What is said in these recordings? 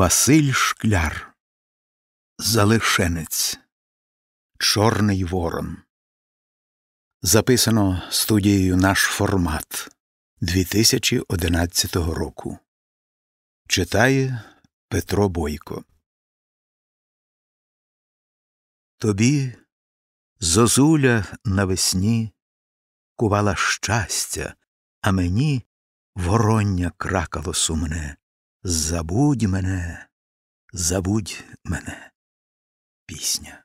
Василь Шкляр Залишенець Чорний Ворон. Записано студією Наш формат 2011 року. Читає Петро Бойко. Тобі зозуля навесні кувала щастя, а мені вороння кракало сумне. Забудь мене, забудь мене. Пісня.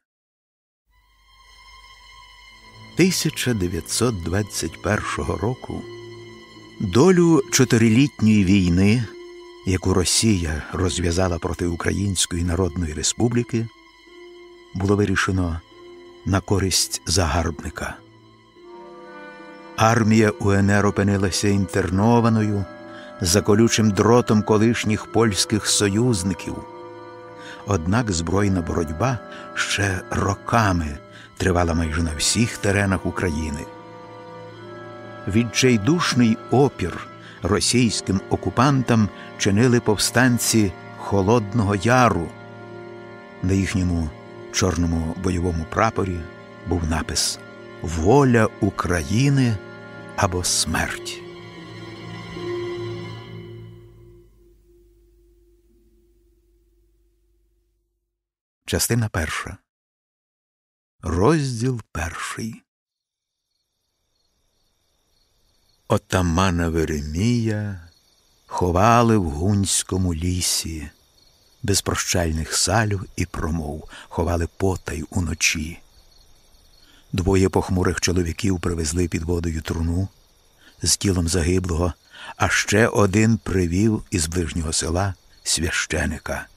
1921 року долю чотирилітньої війни, яку Росія розв'язала проти Української Народної Республіки, було вирішено на користь загарбника. Армія УНР опинилася інтернованою за колючим дротом колишніх польських союзників. Однак збройна боротьба ще роками тривала майже на всіх теренах України. Відчайдушний опір російським окупантам чинили повстанці Холодного Яру. На їхньому чорному бойовому прапорі був напис Воля України або смерть. Частина перша. Розділ перший. Отамана Веремія ховали в гунському лісі, без прощальних салів і промов, ховали потай уночі. Двоє похмурих чоловіків привезли під водою труну з тілом загиблого, а ще один привів із ближнього села священика.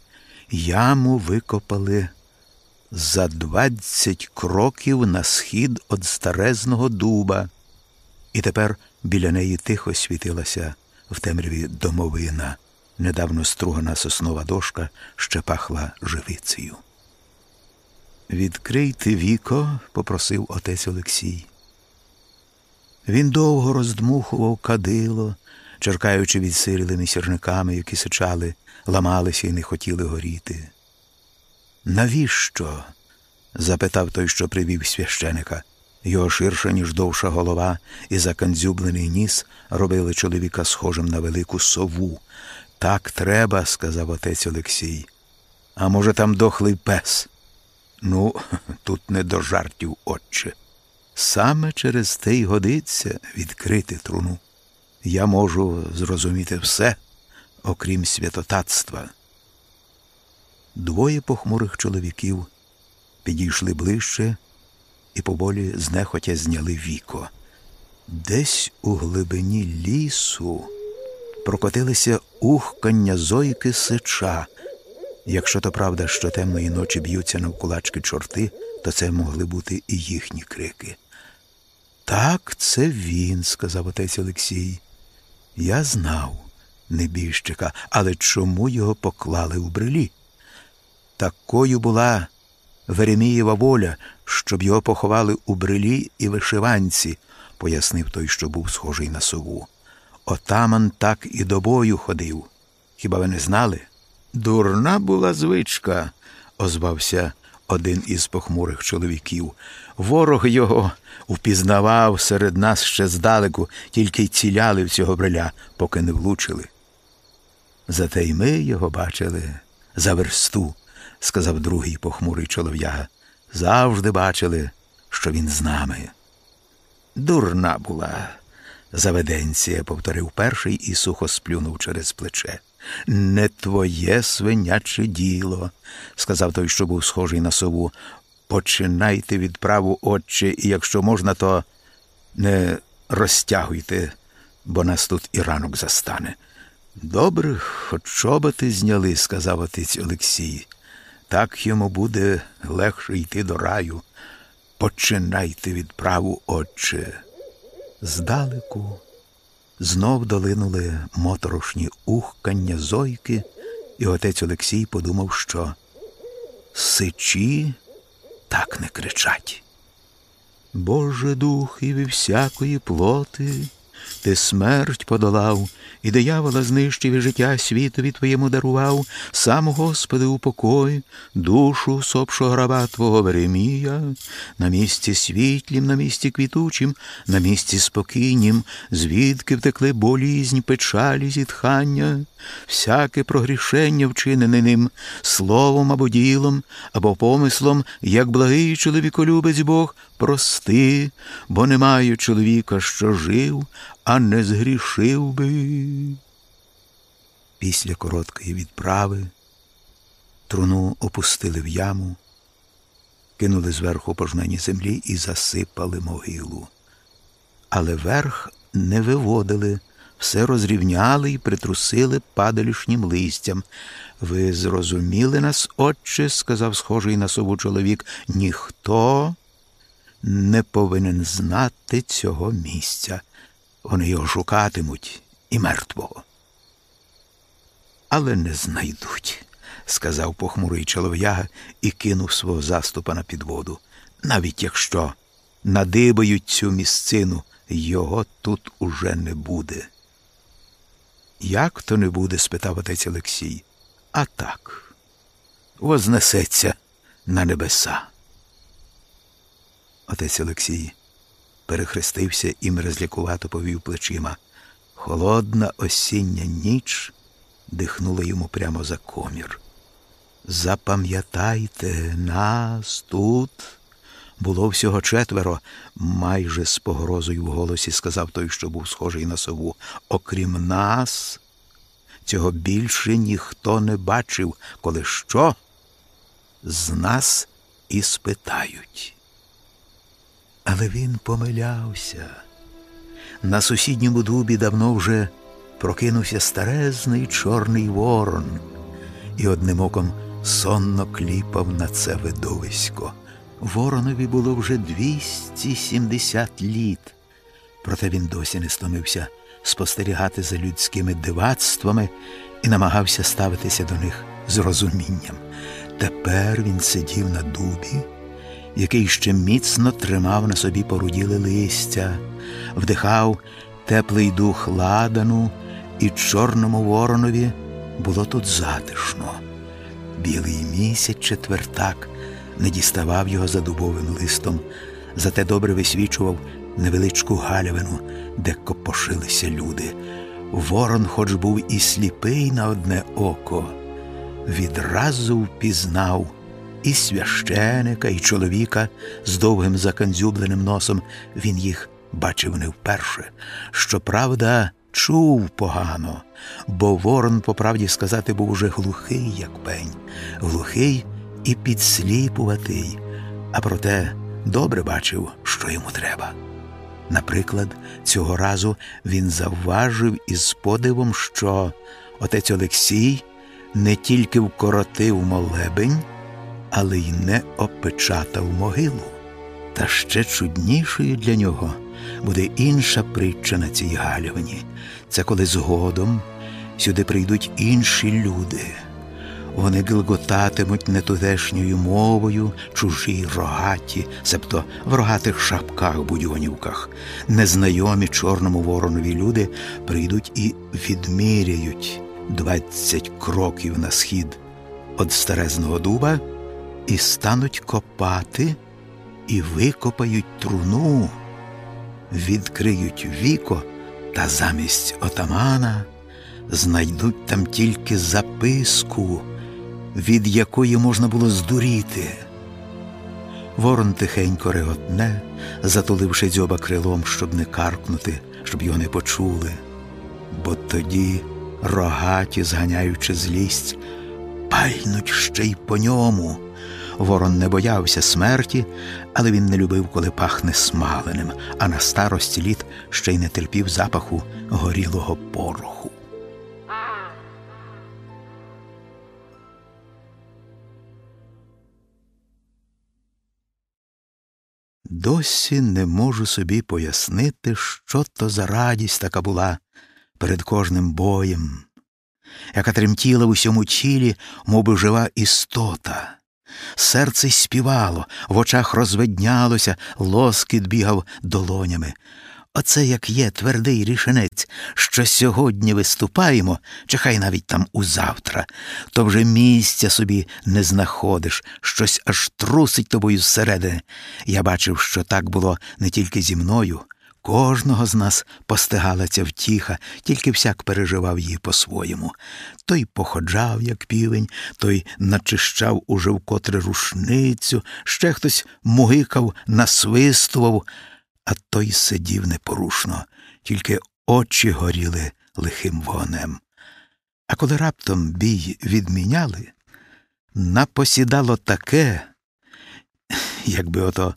Яму викопали за двадцять кроків на схід від старезного дуба, і тепер біля неї тихо світилася в темряві домовина. Недавно стругана соснова дошка ще пахла живицею. Відкрийте віко, попросив отець Олексій. Він довго роздмухував кадило, черкаючи відсирілими сірниками, які сичали, ламалися і не хотіли горіти. Навіщо? запитав той, що привів священика. Його ширша, ніж довша голова, і закандзюблений ніс робили чоловіка схожим на велику сову. Так треба, сказав отець Олексій. А може, там дохлий пес? Ну, тут не до жартів, отче. Саме через те й годиться відкрити труну. Я можу зрозуміти все, окрім святотатства. Двоє похмурих чоловіків підійшли ближче і поволі знехотя зняли віко. Десь у глибині лісу прокотилися ухкання зойки сича. Якщо то правда, що темної ночі б'ються навкулачки чорти, то це могли бути і їхні крики. Так, це він, сказав отець Олексій. Я знав небіжчика, але чому його поклали у брелі? Такою була Веремієва воля, щоб його поховали у брелі і вишиванці, пояснив той, що був схожий на сову. Отаман так і до бою ходив. Хіба ви не знали? Дурна була звичка, озвався один із похмурих чоловіків. Ворог його впізнавав серед нас ще здалеку, тільки й ціляли в цього бреля, поки не влучили. Зате й ми його бачили за версту, сказав другий похмурий чолов'яга. Завжди бачили, що він з нами. Дурна була заведенція, повторив перший і сухо сплюнув через плече. Не твоє свиняче діло, сказав той, що був схожий на сову. Починайте відправу, отче, і якщо можна, то не розтягуйте, бо нас тут і ранок застане. Добре, хоч чоботи зняли, сказав отець Олексій. Так йому буде легше йти до раю. Починайте відправу, отче. Здалеку знов долинули моторошні ухкання зойки, і отець Олексій подумав, що сичі так не кричать. Боже дух і всякої плоти, ти смерть подолав, і диявола знищив і життя світові твоєму дарував, сам, Господи, упокой, душу сопшого раба Твого Веремія, на місці світлім, на місці квітучим, на місці спокійнім, звідки втекли болізнь, печалі, зітхання, всяке прогрішення, вчинене ним, словом або ділом, або помислом, як благий чоловіколюбець Бог, прости, бо немає чоловіка, що жив, а не згрішив би. Після короткої відправи труну опустили в яму, кинули зверху пожнені землі і засипали могилу. Але верх не виводили, все розрівняли і притрусили падалішнім листям. Ви зрозуміли нас, отче, сказав схожий на сову чоловік, ніхто не повинен знати цього місця. Вони його шукатимуть і мертвого. Але не знайдуть, сказав похмурий чолов'яга і кинув свого заступа на підводу. Навіть якщо надибають цю місцину, його тут уже не буде. Як то не буде? спитав отець Олексій. А так, вознесеться на небеса. Отець Олексій перехрестився і мерзлякувато повів плечима. Холодна осіння ніч дихнула йому прямо за комір. Запам'ятайте нас тут. Було всього четверо, майже з погрозою в голосі сказав той, що був схожий на сову. Окрім нас, цього більше ніхто не бачив, коли що з нас і спитають. Але він помилявся. На сусідньому дубі давно вже прокинувся старезний чорний ворон і одним оком сонно кліпав на це видовисько. Воронові було вже 270 літ, проте він досі не стомився спостерігати за людськими дивацтвами і намагався ставитися до них з розумінням. Тепер він сидів на дубі який ще міцно тримав на собі поруділе листя, вдихав теплий дух ладану, і чорному воронові було тут затишно. Білий місяць четвертак не діставав його за дубовим листом, зате добре висвічував невеличку галявину, де копошилися люди. Ворон, хоч був і сліпий на одне око, відразу впізнав і священика, і чоловіка з довгим заканзюбленим носом він їх бачив не вперше. Щоправда, чув погано, бо ворон, по правді сказати, був уже глухий, як пень, глухий і підсліпуватий, а проте добре бачив, що йому треба. Наприклад, цього разу він завважив із подивом, що отець Олексій не тільки вкоротив молебень, але й не опечатав могилу. Та ще чуднішою для нього буде інша притча на цій галявині. Це коли згодом сюди прийдуть інші люди. Вони гилготатимуть нетудешньою мовою, чужі рогаті, себто в рогатих шапках будьонівках. Незнайомі чорному воронові люди прийдуть і відміряють двадцять кроків на схід від старезного дуба і стануть копати, і викопають труну, відкриють віко та замість отамана знайдуть там тільки записку, від якої можна було здуріти. Ворон тихенько реготне, затуливши дзьоба крилом, щоб не каркнути, щоб його не почули, бо тоді рогаті, зганяючи злість, пальнуть ще й по ньому. Ворон не боявся смерті, але він не любив, коли пахне смаленим, а на старості літ ще й не терпів запаху горілого пороху. Досі не можу собі пояснити, що то за радість така була перед кожним боєм, яка тремтіла в усьому тілі, моби жива істота. Серце співало, в очах розведнялося, лоскіт бігав долонями. Оце як є твердий рішенець, що сьогодні виступаємо, чи хай навіть там узавтра, то вже місця собі не знаходиш, щось аж трусить тобою зсередини. Я бачив, що так було не тільки зі мною. Кожного з нас постигала ця втіха, тільки всяк переживав її по-своєму. Той походжав, як півень, той начищав уже вкотре рушницю, ще хтось мугикав, насвистував, а той сидів непорушно, тільки очі горіли лихим вогнем. А коли раптом бій відміняли, напосідало таке, якби ото.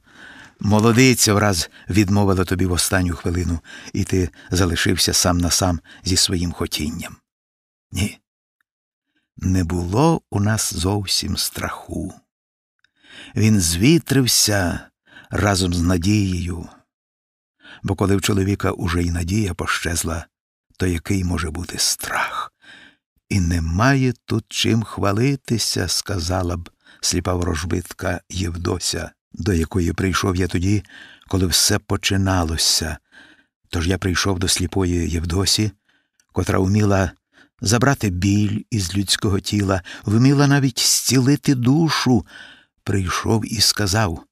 Молодиця враз відмовила тобі в останню хвилину, і ти залишився сам на сам зі своїм хотінням. Ні. Не було у нас зовсім страху. Він звітрився разом з надією, бо коли в чоловіка уже й надія пощезла, то який може бути страх? І немає тут чим хвалитися, сказала б сліпа ворожбитка Євдося до якої прийшов я тоді, коли все починалося. Тож я прийшов до сліпої Євдосі, котра вміла забрати біль із людського тіла, вміла навіть зцілити душу. Прийшов і сказав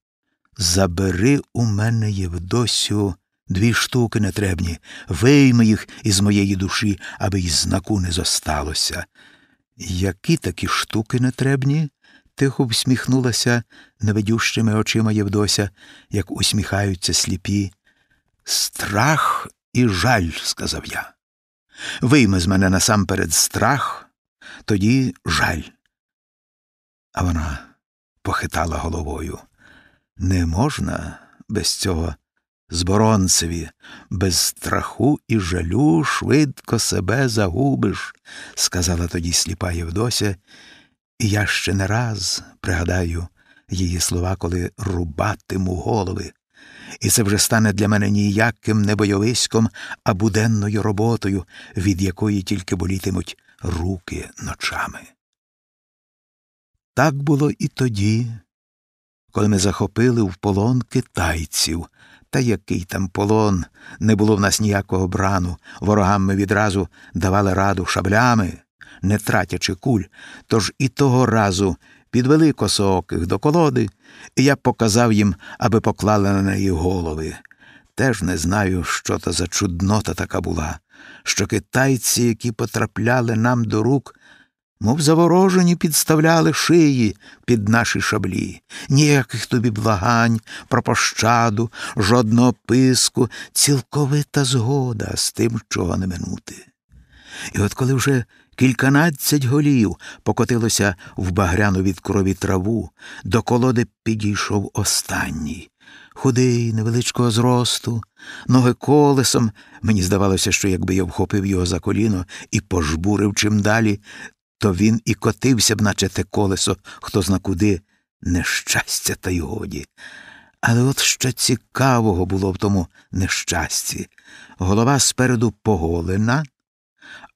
Забери у мене, Євдосю, дві штуки нетребні, вийми їх із моєї душі, аби й знаку не зосталося. Які такі штуки нетребні? тихо всміхнулася невидющими очима Євдося, як усміхаються сліпі. Страх і жаль, сказав я. Вийми з мене насамперед страх, тоді жаль. А вона похитала головою. Не можна без цього зборонцеві, без страху і жалю швидко себе загубиш, сказала тоді сліпа Євдося і я ще не раз пригадаю її слова, коли рубатиму голови, і це вже стане для мене ніяким не бойовиськом, а буденною роботою, від якої тільки болітимуть руки ночами. Так було і тоді, коли ми захопили в полон китайців. Та який там полон, не було в нас ніякого брану, ворогам ми відразу давали раду шаблями не тратячи куль, тож і того разу підвели косооких до колоди, і я показав їм, аби поклали на неї голови. Теж не знаю, що то за чуднота така була, що китайці, які потрапляли нам до рук, мов заворожені, підставляли шиї під наші шаблі, ніяких тобі благань, про пощаду, жодного писку, цілковита згода з тим, чого не минути. І от коли вже Кільканадцять голів покотилося в багряну від крові траву, до колоди підійшов останній. Худий, невеличкого зросту, ноги колесом. Мені здавалося, що якби я вхопив його за коліно і пожбурив чим далі, то він і котився б, наче те колесо, хто зна куди, нещастя та й годі. Але от що цікавого було в тому нещасті. Голова спереду поголена,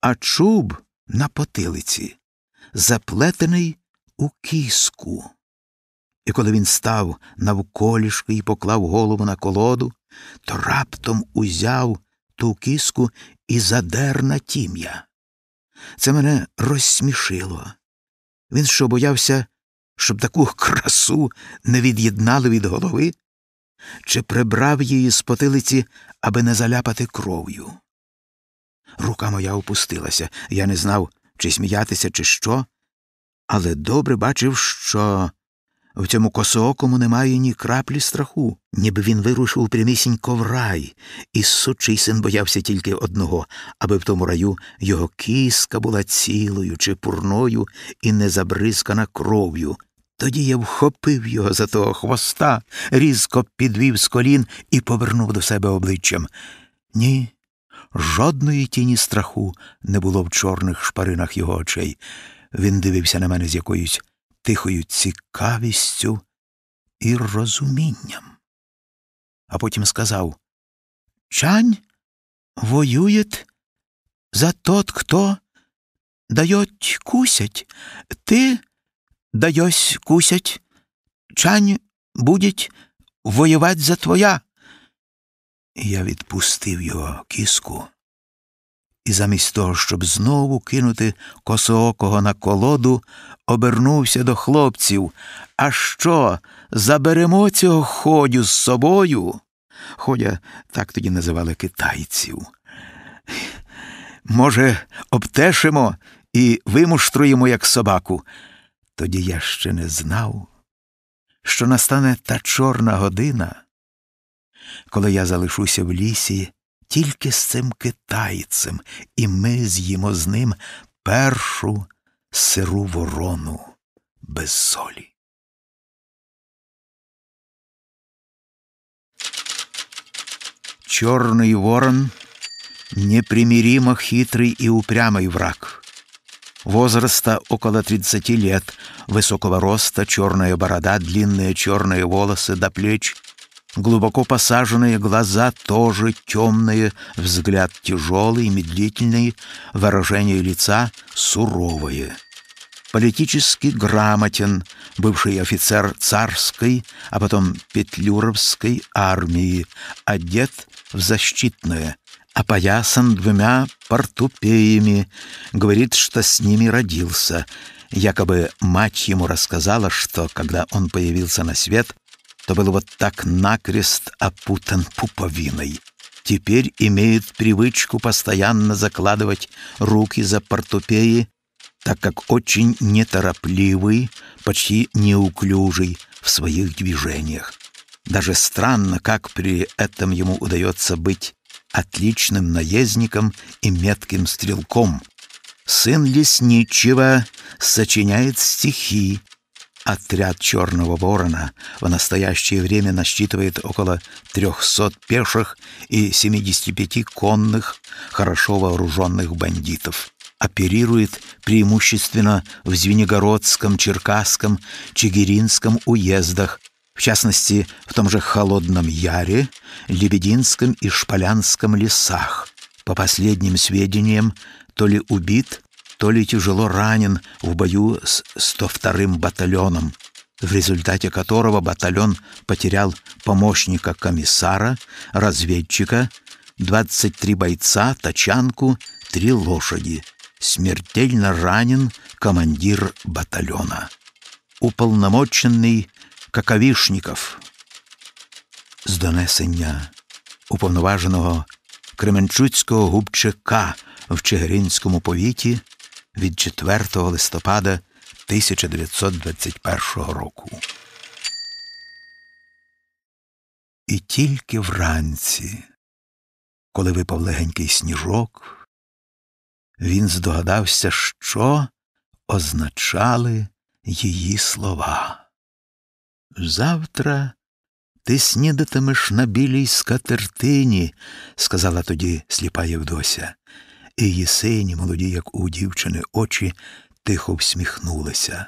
а чуб на потилиці, заплетений у кіску. І коли він став навколішки і поклав голову на колоду, то раптом узяв ту кіску і задер на тім'я. Це мене розсмішило. Він що боявся, щоб таку красу не від'єднали від голови, чи прибрав її з потилиці, аби не заляпати кров'ю. Рука моя опустилася. Я не знав, чи сміятися, чи що, але добре бачив, що в цьому косоокому немає ні краплі страху, ніби він вирушив прямісінько в рай, і сучий син боявся тільки одного, аби в тому раю його кіска була цілою чи пурною і не забризкана кров'ю. Тоді я вхопив його за того хвоста, різко підвів з колін і повернув до себе обличчям. Ні, Жодної тіні страху не було в чорних шпаринах його очей. Він дивився на мене з якоюсь тихою цікавістю і розумінням. А потім сказав Чань воює за тот, хто дають кусять, ти даєсь кусять, чань будет воювати за твоя. Я відпустив його кіску, і замість того, щоб знову кинути косоокого на колоду, обернувся до хлопців. А що, заберемо цього ходю з собою? Ходя так тоді називали китайців. Може, обтешимо і вимуштруємо, як собаку. Тоді я ще не знав, що настане та чорна година, коли я залишуся в лісі тільки з цим китайцем, і ми з'їмо з ним першу сиру ворону без солі. Черный ворон — непримиримо хитрый и упрямый враг. Возраста около 30 лет, высокого роста, черная борода, длинные черные волосы до плеч, глубоко посаженные глаза тоже темные, взгляд тяжелый, медлительный, выражение лица суровое. Политически грамотен, бывший офицер царской, а потом петлюровской армии, одет в защитное, опоясан двумя портупеями, говорит, что с ними родился. Якобы мать ему рассказала, что когда он появился на свет, то был вот так накрест опутан пуповиной. Теперь имеет привычку постоянно закладывать руки за портупеи, так как очень неторопливый, почти неуклюжий в своих движениях. Даже странно, как при этом ему удается быть отличным наездником и метким стрелком. Сын лесничего сочиняет стихи. Отряд «Черного ворона» в настоящее время насчитывает около 300 пеших и 75 конных, хорошо вооруженных бандитов. Оперирует преимущественно в Звенигородском, Черкасском, Чигиринском уездах, в частности, в том же Холодном Яре, Лебединском и Шполянском лесах. По последним сведениям, то ли убит, то ли тяжело ранен в бою с 102-м батальоном, в результате которого батальон потерял помощника комиссара, разведчика, 23 бойца, тачанку, три лошади. Смертельно ранен командир батальона. Уполномоченный Какавішніков з донесення уповноваженого Кременчуцького губчика в Чигиринському повіті від 4 листопада 1921 року. І тільки вранці, коли випав легенький сніжок, він здогадався, що означали її слова. Завтра ти снідатимеш на білій скатертині, сказала тоді сліпа Євдося, і її сині, молоді, як у дівчини, очі тихо всміхнулися.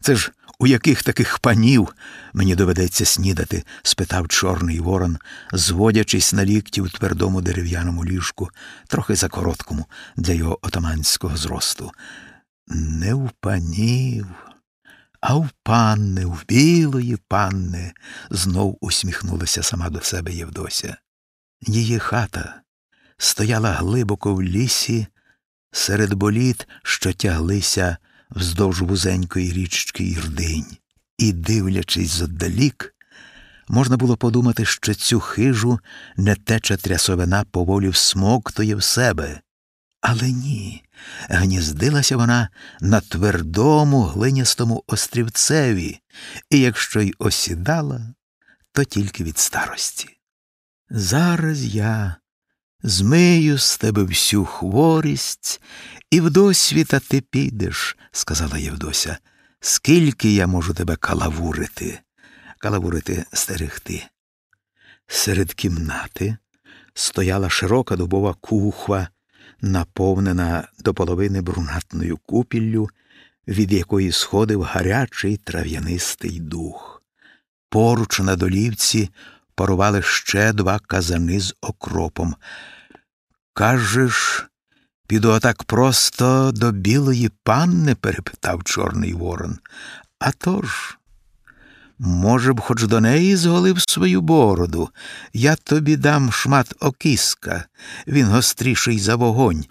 Це ж у яких таких панів мені доведеться снідати? спитав Чорний Ворон, зводячись на лікті в твердому дерев'яному ліжку, трохи за короткому для його отаманського зросту. Не в панів. А в панни, в білої панни, знов усміхнулася сама до себе Євдося. Її хата стояла глибоко в лісі, серед боліт, що тяглися вздовж вузенької річки Ірдинь, і, дивлячись зодалік, можна було подумати, що цю хижу нетеча трясовина поволі всмоктує в себе. Але ні, гніздилася вона на твердому глинястому острівцеві, і якщо й осідала, то тільки від старості. Зараз я змию з тебе всю хворість, і в досвіта ти підеш, сказала Євдося. Скільки я можу тебе калавурити, калавурити стерегти. Серед кімнати стояла широка дубова кухва наповнена до половини брунатною купіллю, від якої сходив гарячий трав'янистий дух. Поруч на долівці парували ще два казани з окропом. Кажеш, піду отак просто до білої панни? перепитав Чорний Ворон. «А тож, Може б, хоч до неї зголив свою бороду. Я тобі дам шмат окиска, він гостріший за вогонь.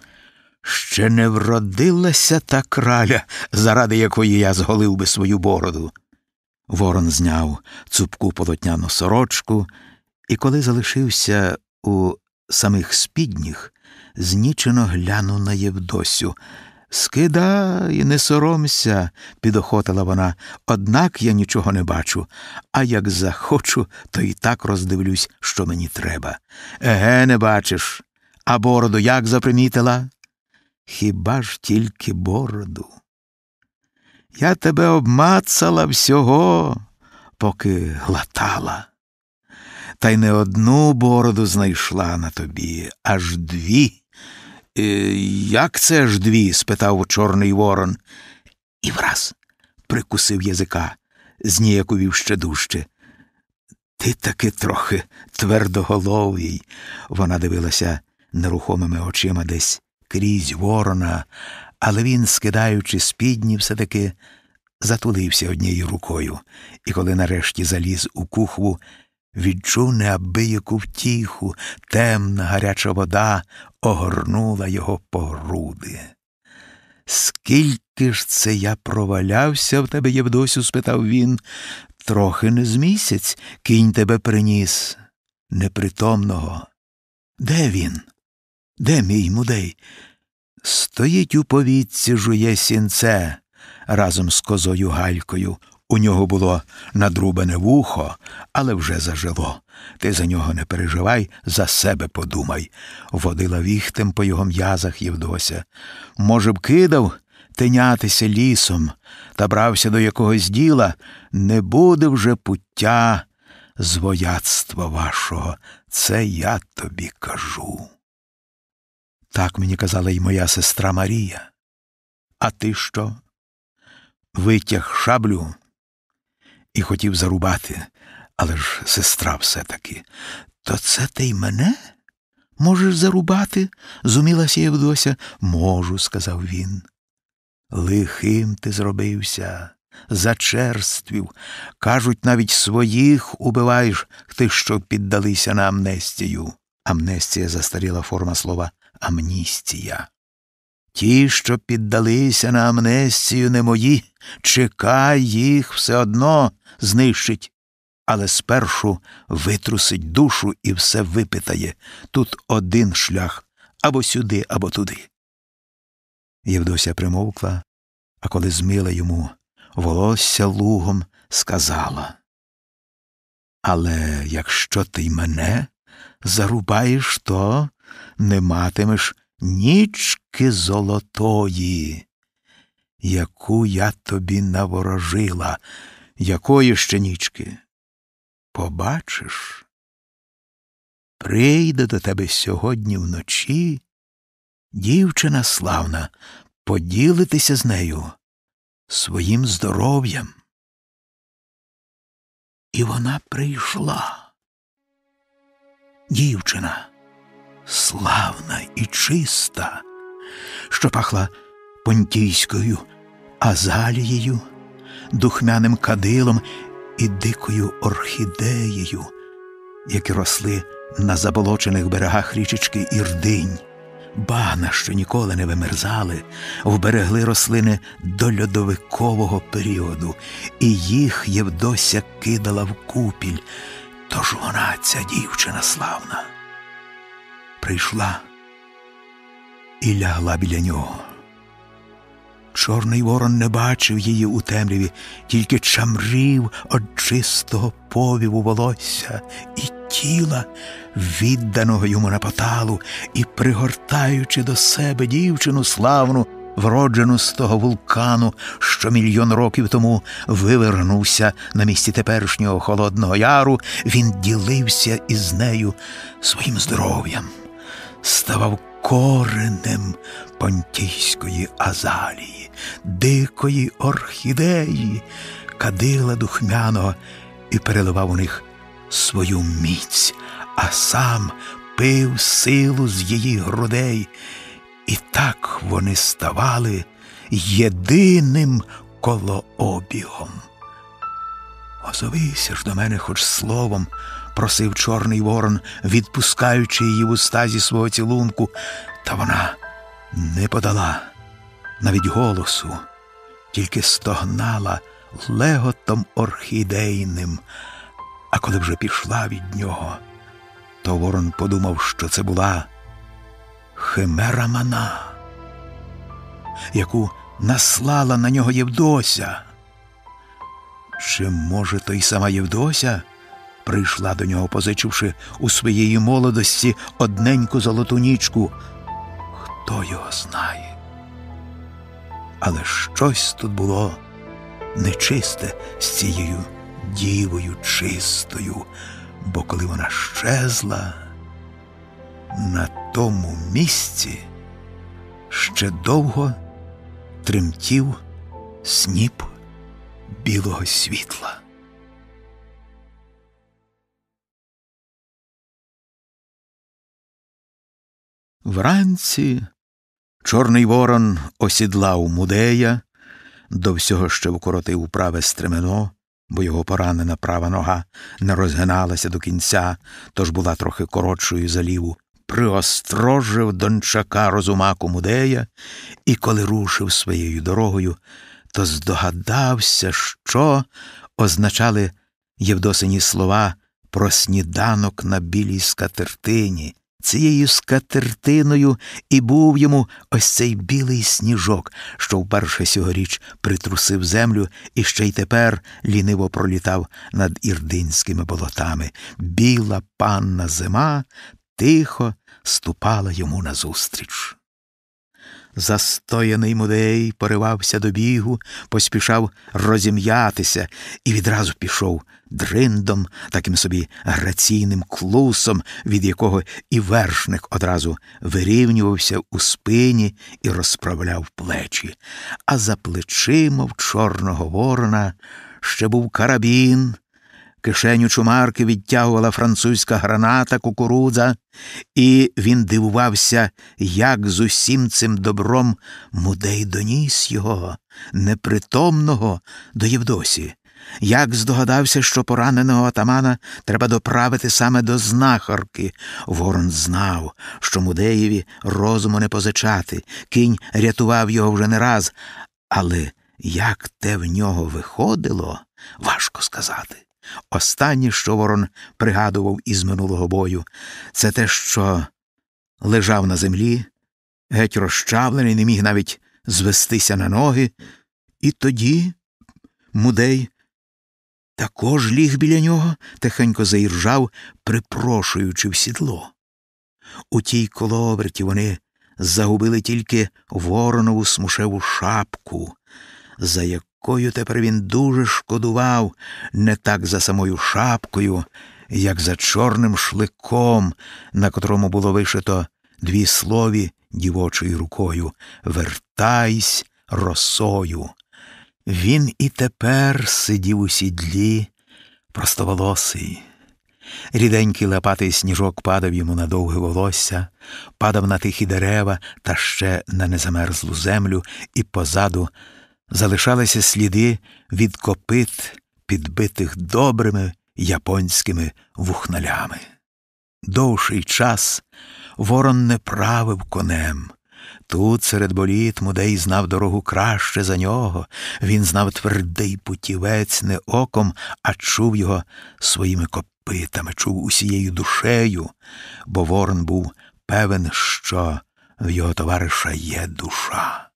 Ще не вродилася та краля, заради якої я зголив би свою бороду. Ворон зняв цупку полотняну сорочку, і коли залишився у самих спідніх, знічено глянув на Євдосю. Скидай, не соромся, підохотила вона, однак я нічого не бачу, а як захочу, то і так роздивлюсь, що мені треба. Еге, не бачиш, а бороду як запримітила? Хіба ж тільки бороду? Я тебе обмацала всього, поки глатала. Та й не одну бороду знайшла на тобі, аж дві. «Е, як це ж дві? спитав Чорний Ворон. І враз прикусив язика, зніяковів ще дужче. Ти таки трохи твердоголовий. Вона дивилася нерухомими очима десь крізь ворона, але він, скидаючи спідні, все таки затулився однією рукою, і коли нарешті заліз у кухву, відчув неабияку втіху, темна гаряча вода огорнула його по груди. Скільки ж це я провалявся в тебе, Євдосю? спитав він. Трохи не з місяць кінь тебе приніс, непритомного. Де він? Де мій мудей? Стоїть у повітці, жує сінце разом з козою Галькою. У нього було надрубане вухо, але вже зажило. Ти за нього не переживай, за себе подумай. Водила віхтем по його м'язах Євдося. Може б, кидав тинятися лісом та брався до якогось діла, не буде вже пуття з вояцтва вашого. Це я тобі кажу. Так мені казала й моя сестра Марія. А ти що? Витяг шаблю і хотів зарубати, але ж сестра все таки. То це ти й мене? Можеш зарубати? зумілася Євдося. Можу, сказав він. Лихим ти зробився, зачерствів. Кажуть, навіть своїх убиваєш, ти що піддалися на амнестію. Амнестія застаріла форма слова амністія. Ті, що піддалися на амнестію, не мої, чекай їх все одно знищить, але спершу витрусить душу і все випитає тут один шлях або сюди, або туди. Євдося примовкла, а коли змила йому волосся лугом, сказала Але якщо ти мене зарубаєш, то не матимеш нічки золотої, яку я тобі наворожила, якої ще нічки. Побачиш, прийде до тебе сьогодні вночі дівчина славна, поділитися з нею своїм здоров'ям. І вона прийшла. Дівчина славна і чиста, що пахла понтійською азалією, духмяним кадилом і дикою орхідеєю, які росли на заболочених берегах річечки Ірдинь. Багна, що ніколи не вимерзали, вберегли рослини до льодовикового періоду, і їх Євдося кидала в купіль. Тож вона, ця дівчина славна прийшла і лягла біля нього. Чорний ворон не бачив її у темряві, тільки чамрів од чистого повіву волосся і тіла, відданого йому на поталу, і, пригортаючи до себе дівчину славну, вроджену з того вулкану, що мільйон років тому вивернувся на місці теперішнього Холодного Яру, він ділився із нею своїм здоров'ям ставав коренем понтійської азалії, дикої орхідеї, кадила духмяного і переливав у них свою міць, а сам пив силу з її грудей. І так вони ставали єдиним колообігом. Озовися ж до мене хоч словом, просив Чорний Ворон, відпускаючи її в уста зі свого цілунку, та вона не подала навіть голосу, тільки стогнала леготом орхідейним. А коли вже пішла від нього, то Ворон подумав, що це була химера мана, яку наслала на нього Євдося. Чи, може, то й сама Євдося прийшла до нього, позичивши у своєї молодості одненьку золоту нічку? Хто його знає? Але щось тут було нечисте з цією дівою чистою, бо коли вона щезла, на тому місці ще довго тремтів сніп білого світла. Вранці Чорний Ворон осідлав мудея, до всього ще вкоротив праве стремено, бо його поранена права нога не розгиналася до кінця, тож була трохи коротшою за ліву. Приострожив дончака розумаку мудея, і коли рушив своєю дорогою, то здогадався, що означали Євдосині слова про сніданок на білій скатертині. Цією скатертиною і був йому ось цей білий сніжок, що вперше сьогоріч притрусив землю і ще й тепер ліниво пролітав над ірдинськими болотами. Біла панна зима тихо ступала йому назустріч. Застояний мудей поривався до бігу, поспішав розім'ятися і відразу пішов дриндом, таким собі граційним клусом, від якого і вершник одразу вирівнювався у спині і розправляв плечі. А за плечима в Чорного Ворона ще був карабін, Кишеню чумарки відтягувала французька граната кукурудза, і він дивувався, як з усім цим добром мудей доніс його, непритомного до Євдосі. Як здогадався, що пораненого атамана треба доправити саме до знахарки. Ворон знав, що мудеєві розуму не позичати, кінь рятував його вже не раз, але як те в нього виходило, важко сказати. Останнє, що ворон пригадував із минулого бою, це те, що лежав на землі, геть розчавлений, не міг навіть звестися на ноги, і тоді мудей також ліг біля нього, тихенько заіржав, припрошуючи в сідло. У тій коловерті вони загубили тільки воронову смушеву шапку, за якою тепер він дуже шкодував не так за самою шапкою, як за чорним шликом, на котрому було вишито дві слові дівочою рукою Вертайсь росою. Він і тепер сидів у сідлі, простоволосий. Ріденький лопатий сніжок падав йому на довге волосся, падав на тихі дерева та ще на незамерзлу землю, і позаду залишалися сліди від копит, підбитих добрими японськими вухналями. Довший час ворон не правив конем. Тут, серед боліт, мудей знав дорогу краще за нього. Він знав твердий путівець не оком, а чув його своїми копитами, чув усією душею, бо ворон був певен, що в його товариша є душа.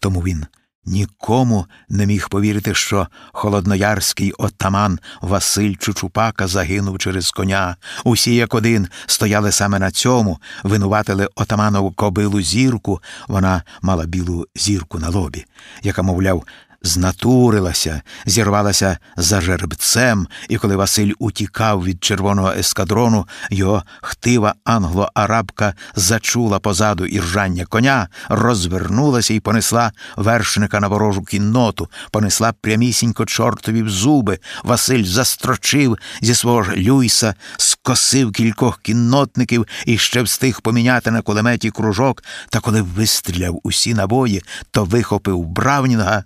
Тому він Нікому не міг повірити, що холодноярський отаман Василь Чучупака загинув через коня. Усі, як один, стояли саме на цьому, винуватили отаманову кобилу зірку. Вона мала білу зірку на лобі, яка, мовляв, знатурилася, зірвалася за жеребцем, і коли Василь утікав від червоного ескадрону, його хтива англо-арабка зачула позаду іржання коня, розвернулася і понесла вершника на ворожу кінноту, понесла прямісінько чортові в зуби. Василь застрочив зі свого ж люйса, скосив кількох кіннотників і ще встиг поміняти на кулеметі кружок, та коли вистріляв усі набої, то вихопив Бравнінга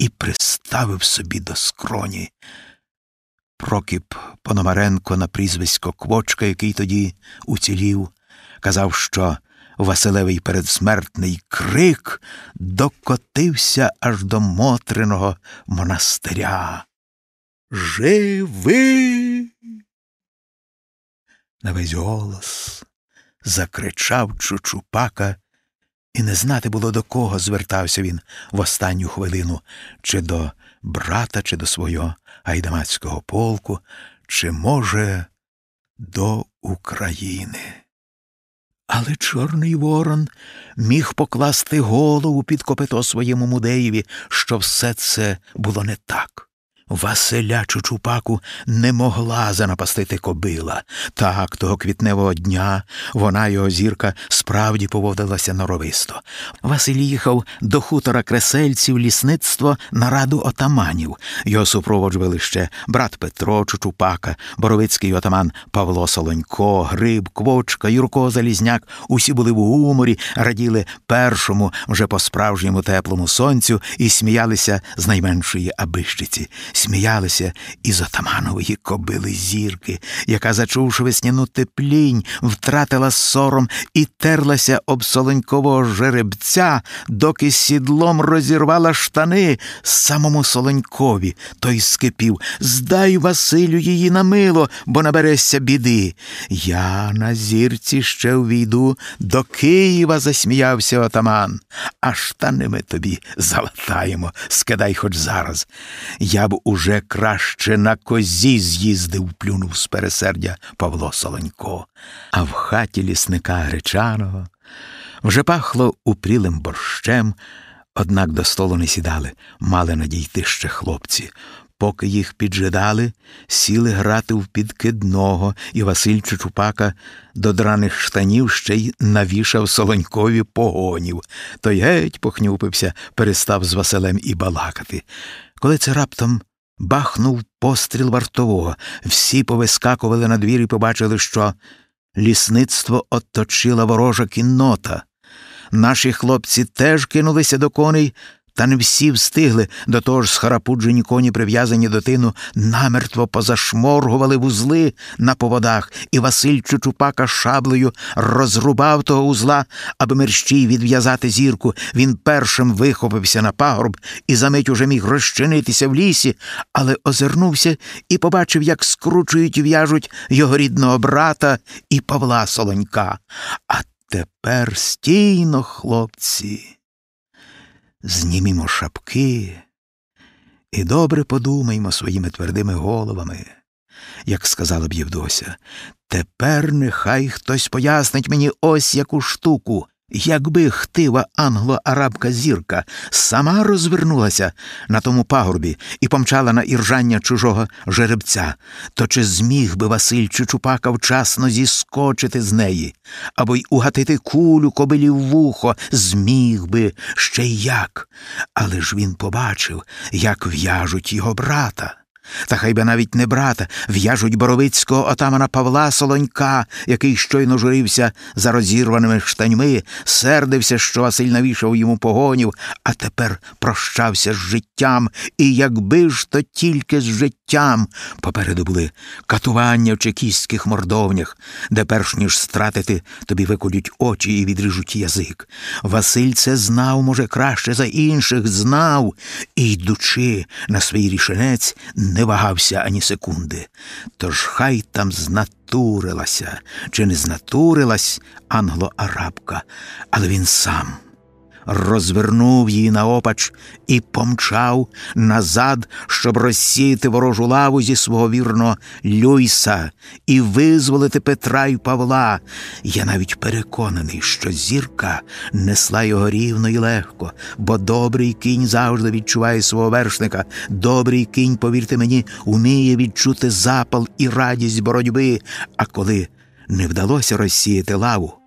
і приставив собі до скроні. Прокіп Пономаренко на прізвисько Квочка, який тоді уцілів, казав, що Василевий передсмертний крик докотився аж до Мотриного монастиря. Живи! На весь голос закричав Чучупака, і не знати було, до кого звертався він в останню хвилину, чи до брата, чи до свого гайдамацького полку, чи, може, до України. Але Чорний Ворон міг покласти голову під копито своєму мудеєві, що все це було не так. Василя Чучупаку не могла занапастити кобила. Так, того квітневого дня вона його зірка справді поводилася норовисто. Василь їхав до хутора кресельців лісництво на раду отаманів. Його супроводжували ще брат Петро Чучупака, боровицький отаман Павло Солонько, Гриб, Квочка, Юрко Залізняк. Усі були в гуморі, раділи першому, вже по справжньому теплому сонцю і сміялися з найменшої абищиці сміялися із отаманової кобили зірки, яка, зачувши весняну теплінь, втратила сором і терлася об солонькового жеребця, доки сідлом розірвала штани самому солонькові. Той скипів Здай Василю її на мило, бо наберешся біди. Я на зірці ще увійду до Києва, засміявся отаман. А штани ми тобі залатаємо, скидай хоч зараз. Я б уже краще на козі з'їздив, плюнув з пересердя Павло Солонько, а в хаті лісника гречаного вже пахло упрілим борщем, однак до столу не сідали, мали надійти ще хлопці. Поки їх піджидали, сіли грати в підкидного, і Василь Чучупака до драних штанів ще й навішав солонькові погонів. Той геть похнюпився, перестав з Василем і балакати. Коли це раптом бахнув постріл вартового. Всі повискакували на двір і побачили, що лісництво оточила ворожа кіннота. Наші хлопці теж кинулися до коней, та не всі встигли, до того ж схарапуджені коні, прив'язані до тину, намертво позашморгували вузли на поводах, і Василь Чучупака шаблею розрубав того узла, аби мерщій відв'язати зірку. Він першим вихопився на пагорб і за мить уже міг розчинитися в лісі, але озирнувся і побачив, як скручують і в'яжуть його рідного брата і Павла Солонька. А тепер стійно, хлопці знімімо шапки і добре подумаймо своїми твердими головами, як сказала б Євдося, тепер нехай хтось пояснить мені ось яку штуку, Якби хтива англо-арабка зірка сама розвернулася на тому пагорбі і помчала на іржання чужого жеребця, то чи зміг би Василь Чучупака вчасно зіскочити з неї, або й угатити кулю кобилі в вухо, зміг би ще й як. Але ж він побачив, як в'яжуть його брата. Та хай би навіть не брата, в'яжуть боровицького отамана Павла Солонька, який щойно журився за розірваними штаньми, сердився, що Василь навішав йому погонів, а тепер прощався з життям, і якби ж то тільки з життям. Попереду були катування в чекістських мордовнях, де, перш ніж стратити, тобі виколють очі і відріжуть язик. Василь це знав, може, краще за інших знав, і, йдучи на свій рішенець, не не вагався ані секунди. Тож хай там знатурилася чи не знатурилась англо-арабка, але він сам розвернув її наопач і помчав назад, щоб розсіяти ворожу лаву зі свого вірного Люйса і визволити Петра й Павла. Я навіть переконаний, що зірка несла його рівно і легко, бо добрий кінь завжди відчуває свого вершника. Добрий кінь, повірте мені, уміє відчути запал і радість боротьби. А коли не вдалося розсіяти лаву,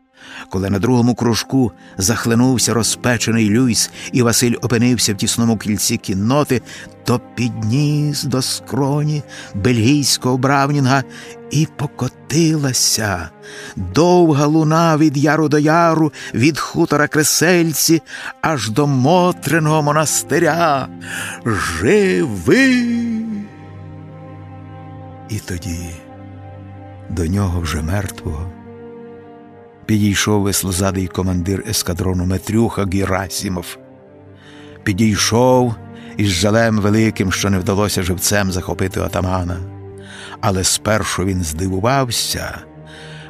коли на другому кружку захлинувся розпечений Люйс, і Василь опинився в тісному кільці кінноти, то підніс до скроні бельгійського бравнінга і покотилася. Довга луна від яру до яру, від хутора кресельці, аж до Мотриного монастиря. Живи! І тоді до нього вже мертвого підійшов веслозадий командир ескадрону Метрюха Герасімов. Підійшов із жалем великим, що не вдалося живцем захопити отамана. Але спершу він здивувався,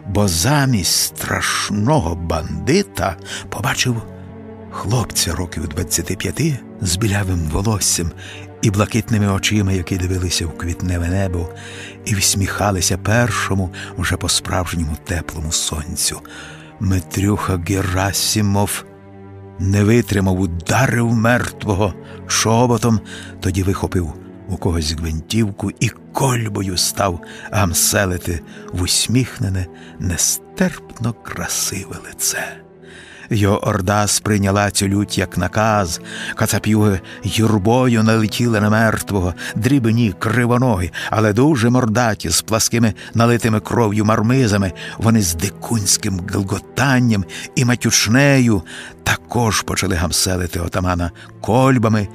бо замість страшного бандита побачив хлопця років 25 з білявим волоссям і блакитними очима, які дивилися в квітневе небо, і всміхалися першому вже по справжньому теплому сонцю. Метрюха Герасімов не витримав, ударив мертвого чоботом, тоді вихопив у когось гвинтівку і кольбою став гамселити в усміхнене, нестерпно красиве лице. Його орда сприйняла цю лють як наказ, кацап'юги юрбою налетіли на мертвого, дрібні, кривоноги, але дуже мордаті, з пласкими налитими кров'ю мармизами, вони з дикунським гелготанням і матючнею також почали гамселити отамана кольбами.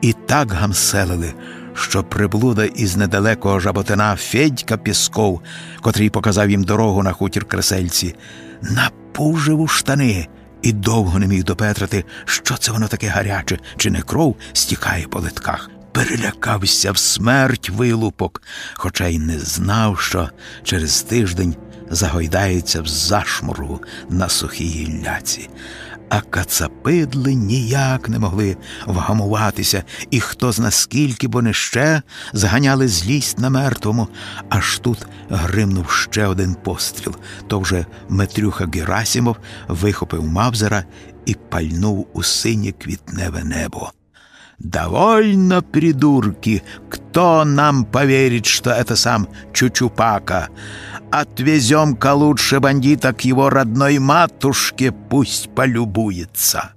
І так гамселили. Що приблуда із недалекого жаботина Федька Пісков, котрий показав їм дорогу на хутір кресельці, напужив у штани і довго не міг допетрити, що це воно таке гаряче, чи не кров стікає по литках. Перелякався в смерть вилупок, хоча й не знав, що через тиждень загойдається в зашморгу на сухій гілляці а кацапидли ніяк не могли вгамуватися, і хто зна скільки, бо не ще зганяли злість на мертвому, аж тут гримнув ще один постріл. То вже Метрюха Герасимов вихопив Мавзера і пальнув у синє квітневе небо. «Довольно, придурки! Кто нам поверит, что это сам Чучупака? Отвезем-ка лучше бандита к его родной матушке, пусть полюбується.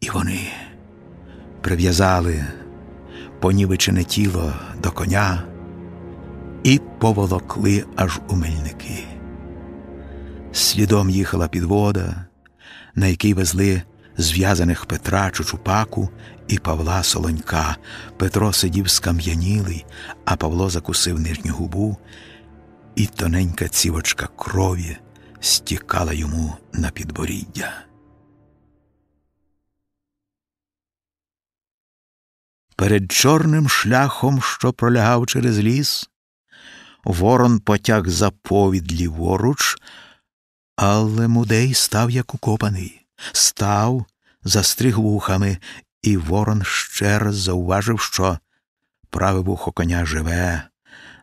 І вони прив'язали понівечене тіло до коня і поволокли аж у мельники. Слідом їхала підвода, на якій везли зв'язаних Петра Чучупаку і Павла Солонька. Петро сидів скам'янілий, а Павло закусив нижню губу і тоненька цівочка крові стікала йому на підборіддя. Перед чорним шляхом, що пролягав через ліс, ворон потяг за повід ліворуч, але мудей став як укопаний, став, застриг вухами, і ворон ще раз зауважив, що праве вухо коня живе,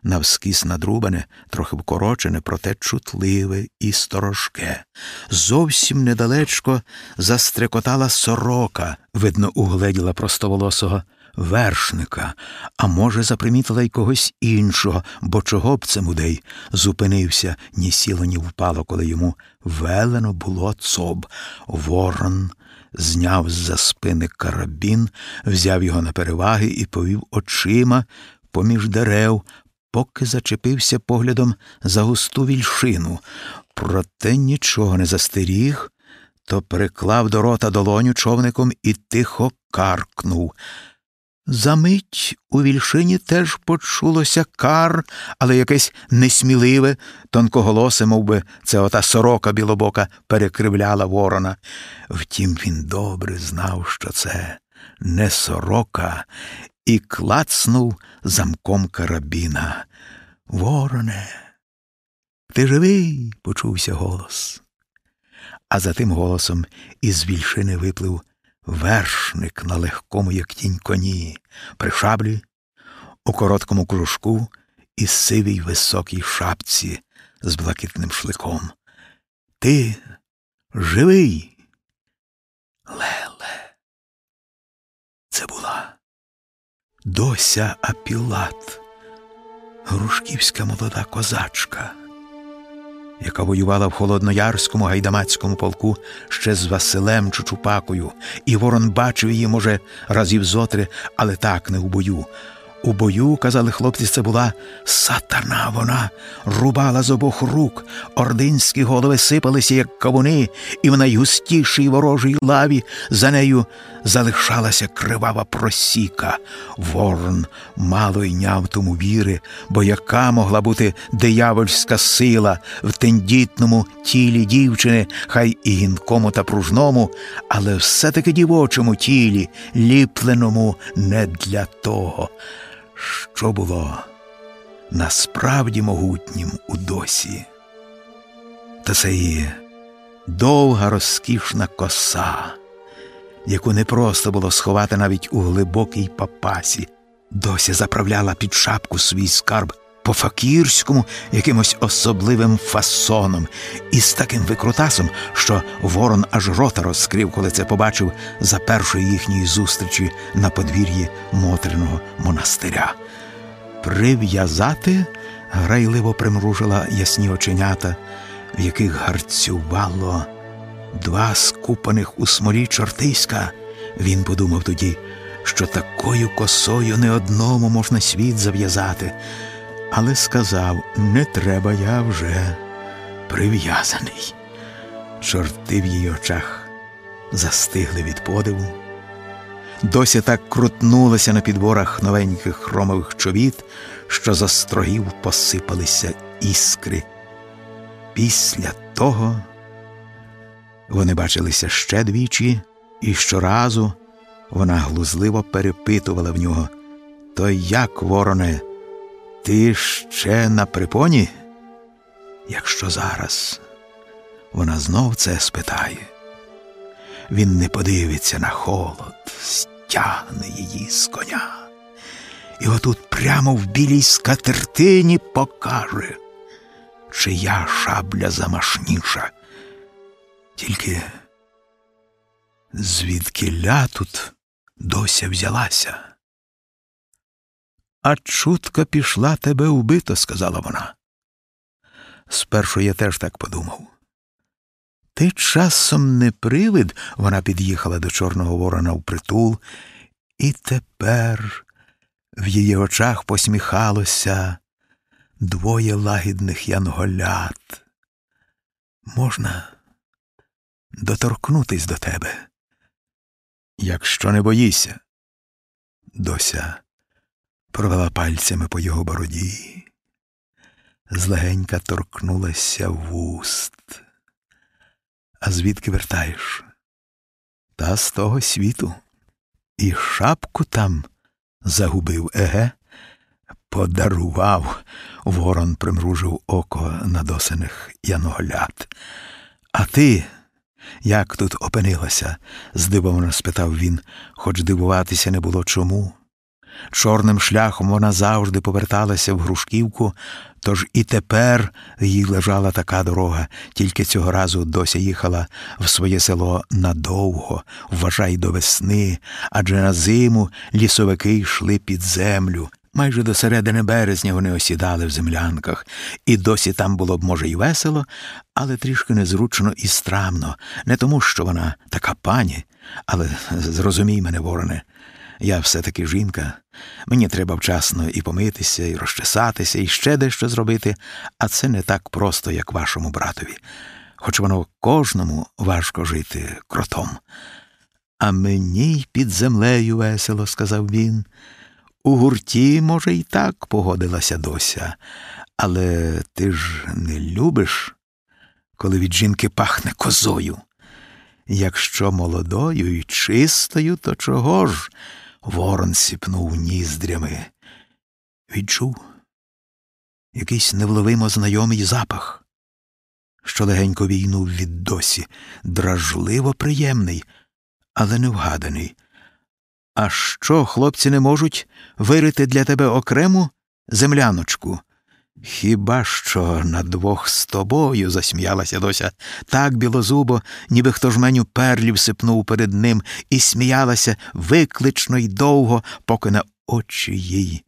навскіс надрубане, трохи вкорочене, проте чутливе і сторожке. Зовсім недалечко застрекотала сорока, видно, угледіла простоволосого вершника, а може, запримітила й когось іншого, бо чого б це мудей зупинився ні сіло, ні впало, коли йому велено було цоб. Ворон зняв з за спини карабін, взяв його на переваги і повів очима поміж дерев, поки зачепився поглядом за густу вільшину, проте нічого не застеріг, то приклав до рота долоню човником і тихо каркнув. Замить у вільшині теж почулося кар, але якесь несміливе, тонкоголосе, мов би, це ота сорока білобока перекривляла ворона. Втім, він добре знав, що це не сорока, і клацнув замком карабіна. Вороне, ти живий? почувся голос. А за тим голосом із вільшини виплив вершник на легкому, як тінь коні, при шаблі, у короткому кружку і сивій високій шапці з блакитним шликом. Ти живий? Леле. Це була Дося Апілат, грушківська молода козачка, яка воювала в холодноярському гайдамацькому полку ще з Василем Чучупакою, і Ворон бачив її, може, разів зотри, але так не в бою. У бою, казали хлопці, це була сатана. Вона рубала з обох рук. Ординські голови сипалися, як кавуни, і в найгустішій ворожій лаві за нею залишалася кривава просіка. Ворон мало йняв тому віри, бо яка могла бути диявольська сила в тендітному тілі дівчини, хай і гінкому та пружному, але все-таки дівочому тілі, ліпленому не для того що було насправді могутнім у досі. Та це її довга розкішна коса, яку не просто було сховати навіть у глибокій папасі, досі заправляла під шапку свій скарб по факірському якимось особливим фасоном, і з таким викрутасом, що ворон аж рота розкрив, коли це побачив за першої їхньої зустрічі на подвір'ї Мотриного монастиря. Прив'язати грайливо примружила ясні оченята, в яких гарцювало два скупаних у смолі чортиська. Він подумав тоді, що такою косою не одному можна світ зав'язати але сказав не треба, я вже прив'язаний. Чорти в її очах застигли від подиву. Досі так крутнулася на підборах новеньких хромових човіт, що за строгів посипалися іскри. Після того вони бачилися ще двічі, і щоразу вона глузливо перепитувала в нього То як, вороне, ти ще на припоні? Якщо зараз вона знов це спитає, він не подивиться на холод, стягне її з коня. І отут прямо в білій скатертині покаже, чия шабля замашніша. Тільки звідки ля тут дося взялася? А чутка пішла тебе вбито, сказала вона. Спершу я теж так подумав. Ти часом не привид, вона під'їхала до Чорного Ворона в притул, і тепер в її очах посміхалося двоє лагідних янголят. Можна доторкнутись до тебе, якщо не боїся, дося провела пальцями по його бороді, злегенька торкнулася вуст. А звідки вертаєш? Та з того світу. І шапку там загубив, еге, подарував, ворон примружив око надосених янголят. А ти як тут опинилася? здивовано спитав він, хоч дивуватися не було чому. Чорним шляхом вона завжди поверталася в Грушківку, тож і тепер їй лежала така дорога, тільки цього разу досі їхала в своє село надовго, вважай до весни, адже на зиму лісовики йшли під землю. Майже до середини березня вони осідали в землянках, і досі там було б, може, й весело, але трішки незручно і страмно, не тому, що вона така пані, але зрозумій мене, вороне. Я все-таки жінка, мені треба вчасно і помитися, і розчесатися, і ще дещо зробити, а це не так просто, як вашому братові, хоч воно кожному важко жити кротом. А мені й під землею весело, сказав він. У гурті, може, і так погодилася дося, але ти ж не любиш, коли від жінки пахне козою. Якщо молодою і чистою, то чого ж? Ворон сіпнув ніздрями. Відчув якийсь невловимо знайомий запах, що легенько війнув від досі, дражливо приємний, але невгаданий. А що хлопці не можуть вирити для тебе окрему земляночку? Хіба що на двох з тобою, засміялася дося, так білозубо, ніби хто ж меню перлів сипнув перед ним, і сміялася виклично й довго, поки на очі їй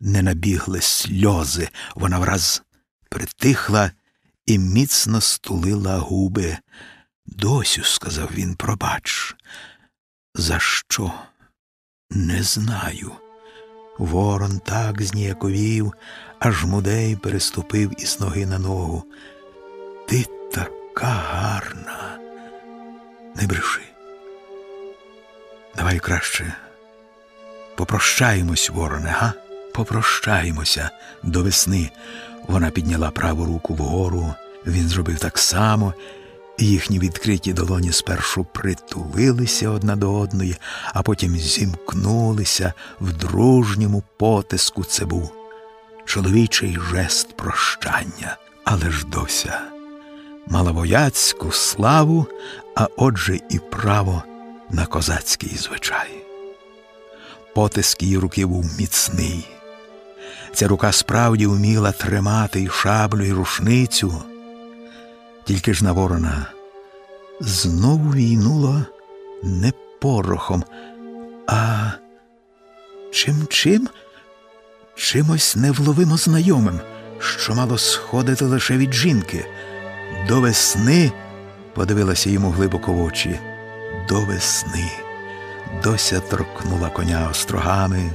не набігли сльози. Вона враз притихла і міцно стулила губи. Досю, сказав він, пробач. За що? Не знаю. Ворон так зніяковів, аж мудей переступив із ноги на ногу. Ти така гарна. Не бреши. Давай краще. Попрощаємось, вороне, га? Попрощаємося до весни. Вона підняла праву руку вгору, він зробив так само, і їхні відкриті долоні спершу притулилися одна до одної, а потім зімкнулися в дружньому потиску. Це був чоловічий жест прощання, але ж дося мала вояцьку славу, а отже і право на козацький звичай. Потиск її руки був міцний. Ця рука справді вміла тримати і шаблю, і рушницю. Тільки ж на ворона знову війнуло не порохом, а чим чим? Чимось невловимо знайомим, що мало сходити лише від жінки. До весни подивилася йому глибоко в очі. До весни. Дося торкнула коня острогами,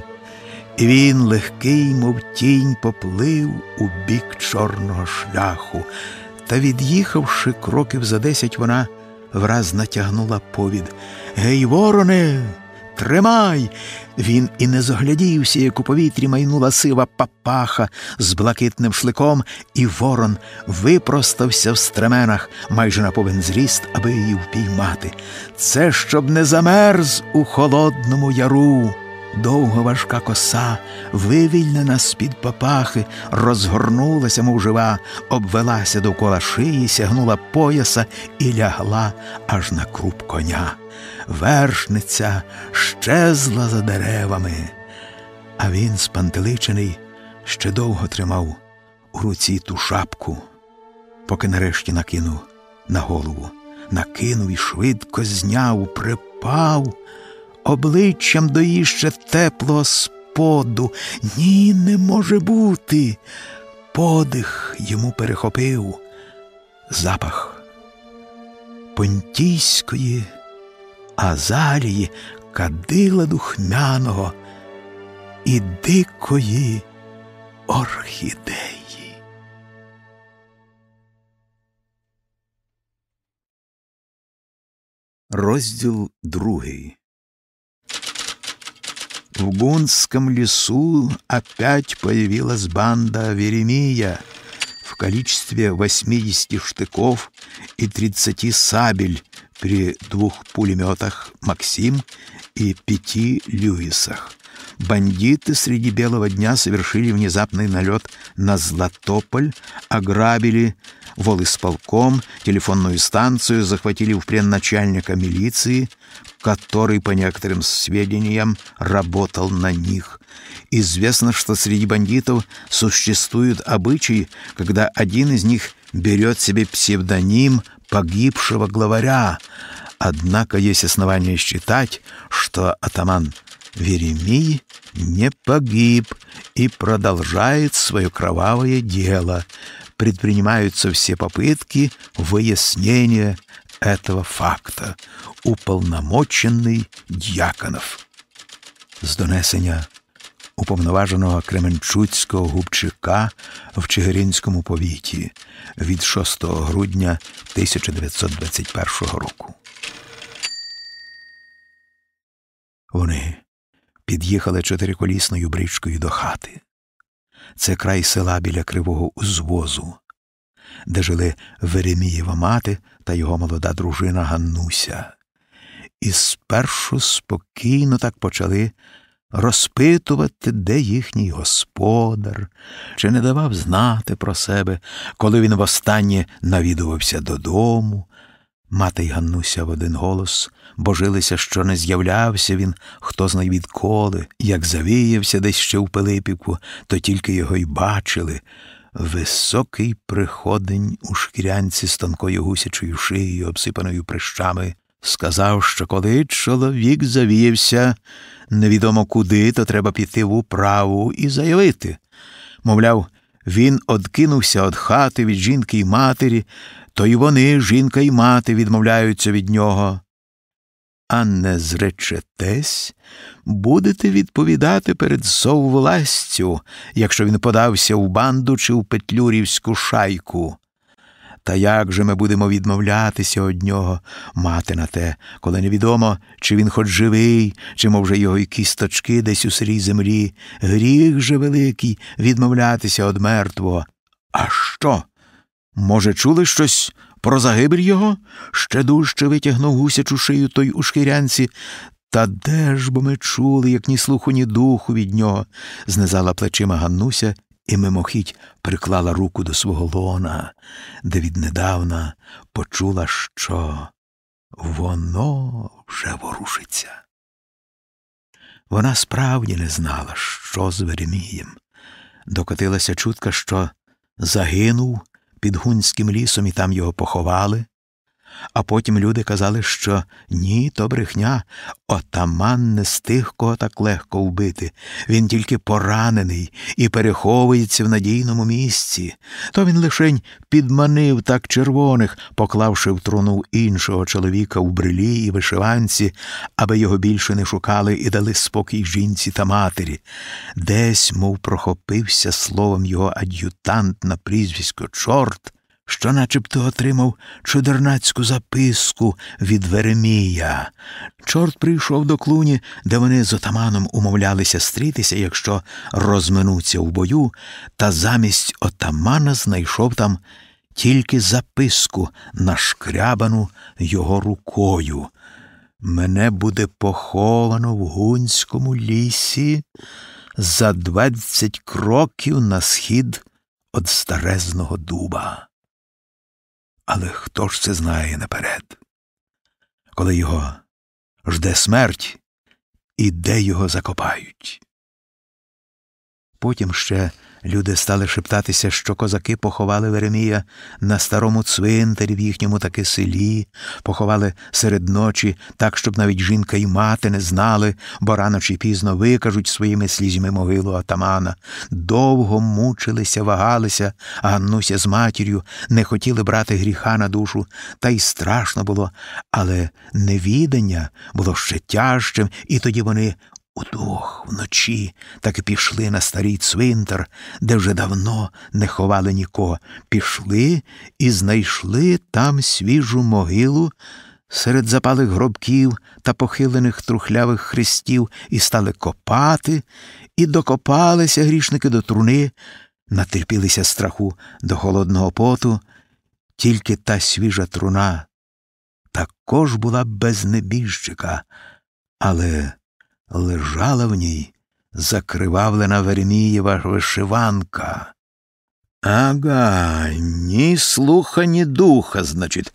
і він, легкий, мов тінь, поплив у бік чорного шляху. Та, від'їхавши кроків за десять, вона враз натягнула повід. Гей, вороне, тримай! Він і не зоглядівся, як у повітрі майнула сива папаха з блакитним шликом, і ворон випростався в стременах майже на повен зріст, аби її впіймати. Це щоб не замерз у холодному яру. Довга важка коса, вивільнена з-під папахи, розгорнулася, мов жива, обвелася довкола шиї, сягнула пояса і лягла аж на круп коня. Вершниця щезла за деревами, а він, спантеличений, ще довго тримав у руці ту шапку, поки нарешті накинув на голову, накинув і швидко зняв, припав обличчям до її ще теплого споду. Ні, не може бути. Подих йому перехопив запах понтійської азалії, кадила духмяного і дикої орхідеї. Розділ другий В Гунском лесу опять появилась банда Веремия в количестве 80 штыков и 30 сабель при двух пулеметах «Максим» и пяти «Люисах». Бандиты среди белого дня совершили внезапный налет на Златополь, ограбили волисполком, телефонную станцию, захватили в плен начальника милиции, который, по некоторым сведениям, работал на них. Известно, что среди бандитов существуют обычаи, когда один из них берет себе псевдоним погибшего главаря. Однако есть основания считать, что атаман Веремий не погиб и продолжает свое кровавое дело. Предпринимаются все попытки выяснения этого факта. Уполномоченный Дьяконов. З донесення уповноваженого Кременчуцького губчика в Чигиринському повіті від 6 грудня 1921 року. Вони під'їхали чотириколісною бричкою до хати. Це край села біля кривого узвозу, де жили Веремієва мати та його молода дружина Ганнуся. І спершу спокійно так почали розпитувати, де їхній господар, чи не давав знати про себе, коли він востаннє навідувався додому. Мати й Ганнуся в один голос божилися, що не з'являвся він, хто знає відколи, як завіявся десь ще у Пилипівку, то тільки його й бачили. Високий приходень у шкірянці з тонкою гусячою шиєю, обсипаною прищами, сказав, що коли чоловік завіявся, невідомо куди, то треба піти в управу і заявити. Мовляв, він одкинувся від хати від жінки й матері, то й вони, жінка й мати, відмовляються від нього. а не зречетесь, будете відповідати перед соввластю, якщо він подався в банду чи в петлюрівську шайку. Та як же ми будемо відмовлятися од нього, мати на те, коли невідомо, чи він хоч живий, чи, може, його й кісточки десь у сирій землі, гріх же великий відмовлятися од мертвого. А що? Може, чули щось про загибель його? Ще дужче витягнув гусячу шию той у шкірянці. Та де ж бо ми чули, як ні слуху, ні духу від нього, знизала плечима Ганнуся і мимохідь приклала руку до свого лона, де віднедавна почула, що воно вже ворушиться. Вона справді не знала, що з Веремієм. Докотилася чутка, що загинув під гунським лісом і там його поховали, а потім люди казали, що ні, то брехня, отаман не з тих, кого так легко вбити. Він тільки поранений і переховується в надійному місці. То він лишень підманив так червоних, поклавши в труну іншого чоловіка у брилі і вишиванці, аби його більше не шукали і дали спокій жінці та матері. Десь, мов прохопився словом його ад'ютант на прізвисько чорт що начебто отримав чудернацьку записку від Веремія. Чорт прийшов до клуні, де вони з отаманом умовлялися стрітися, якщо розминуться в бою, та замість отамана знайшов там тільки записку, нашкрябану його рукою. Мене буде поховано в гунському лісі за двадцять кроків на схід від старезного дуба. Але хто ж це знає наперед? Коли його жде смерть і де його закопають? Потім ще Люди стали шептатися, що козаки поховали Веремія на старому цвинтарі в їхньому таки селі, поховали серед ночі, так, щоб навіть жінка і мати не знали, бо рано чи пізно викажуть своїми слізьми могилу атамана. Довго мучилися, вагалися, а Ганнуся з матір'ю не хотіли брати гріха на душу, та й страшно було, але невідання було ще тяжчим, і тоді вони Удвох вночі так і пішли на старий цвинтар, де вже давно не ховали нікого. Пішли і знайшли там свіжу могилу серед запалих гробків та похилених трухлявих хрестів, і стали копати, і докопалися грішники до труни, натерпілися страху до холодного поту, тільки та свіжа труна також була без небіжчика, але лежала в ній закривавлена Веремієва вишиванка. Ага, ні слуха, ні духа, значить,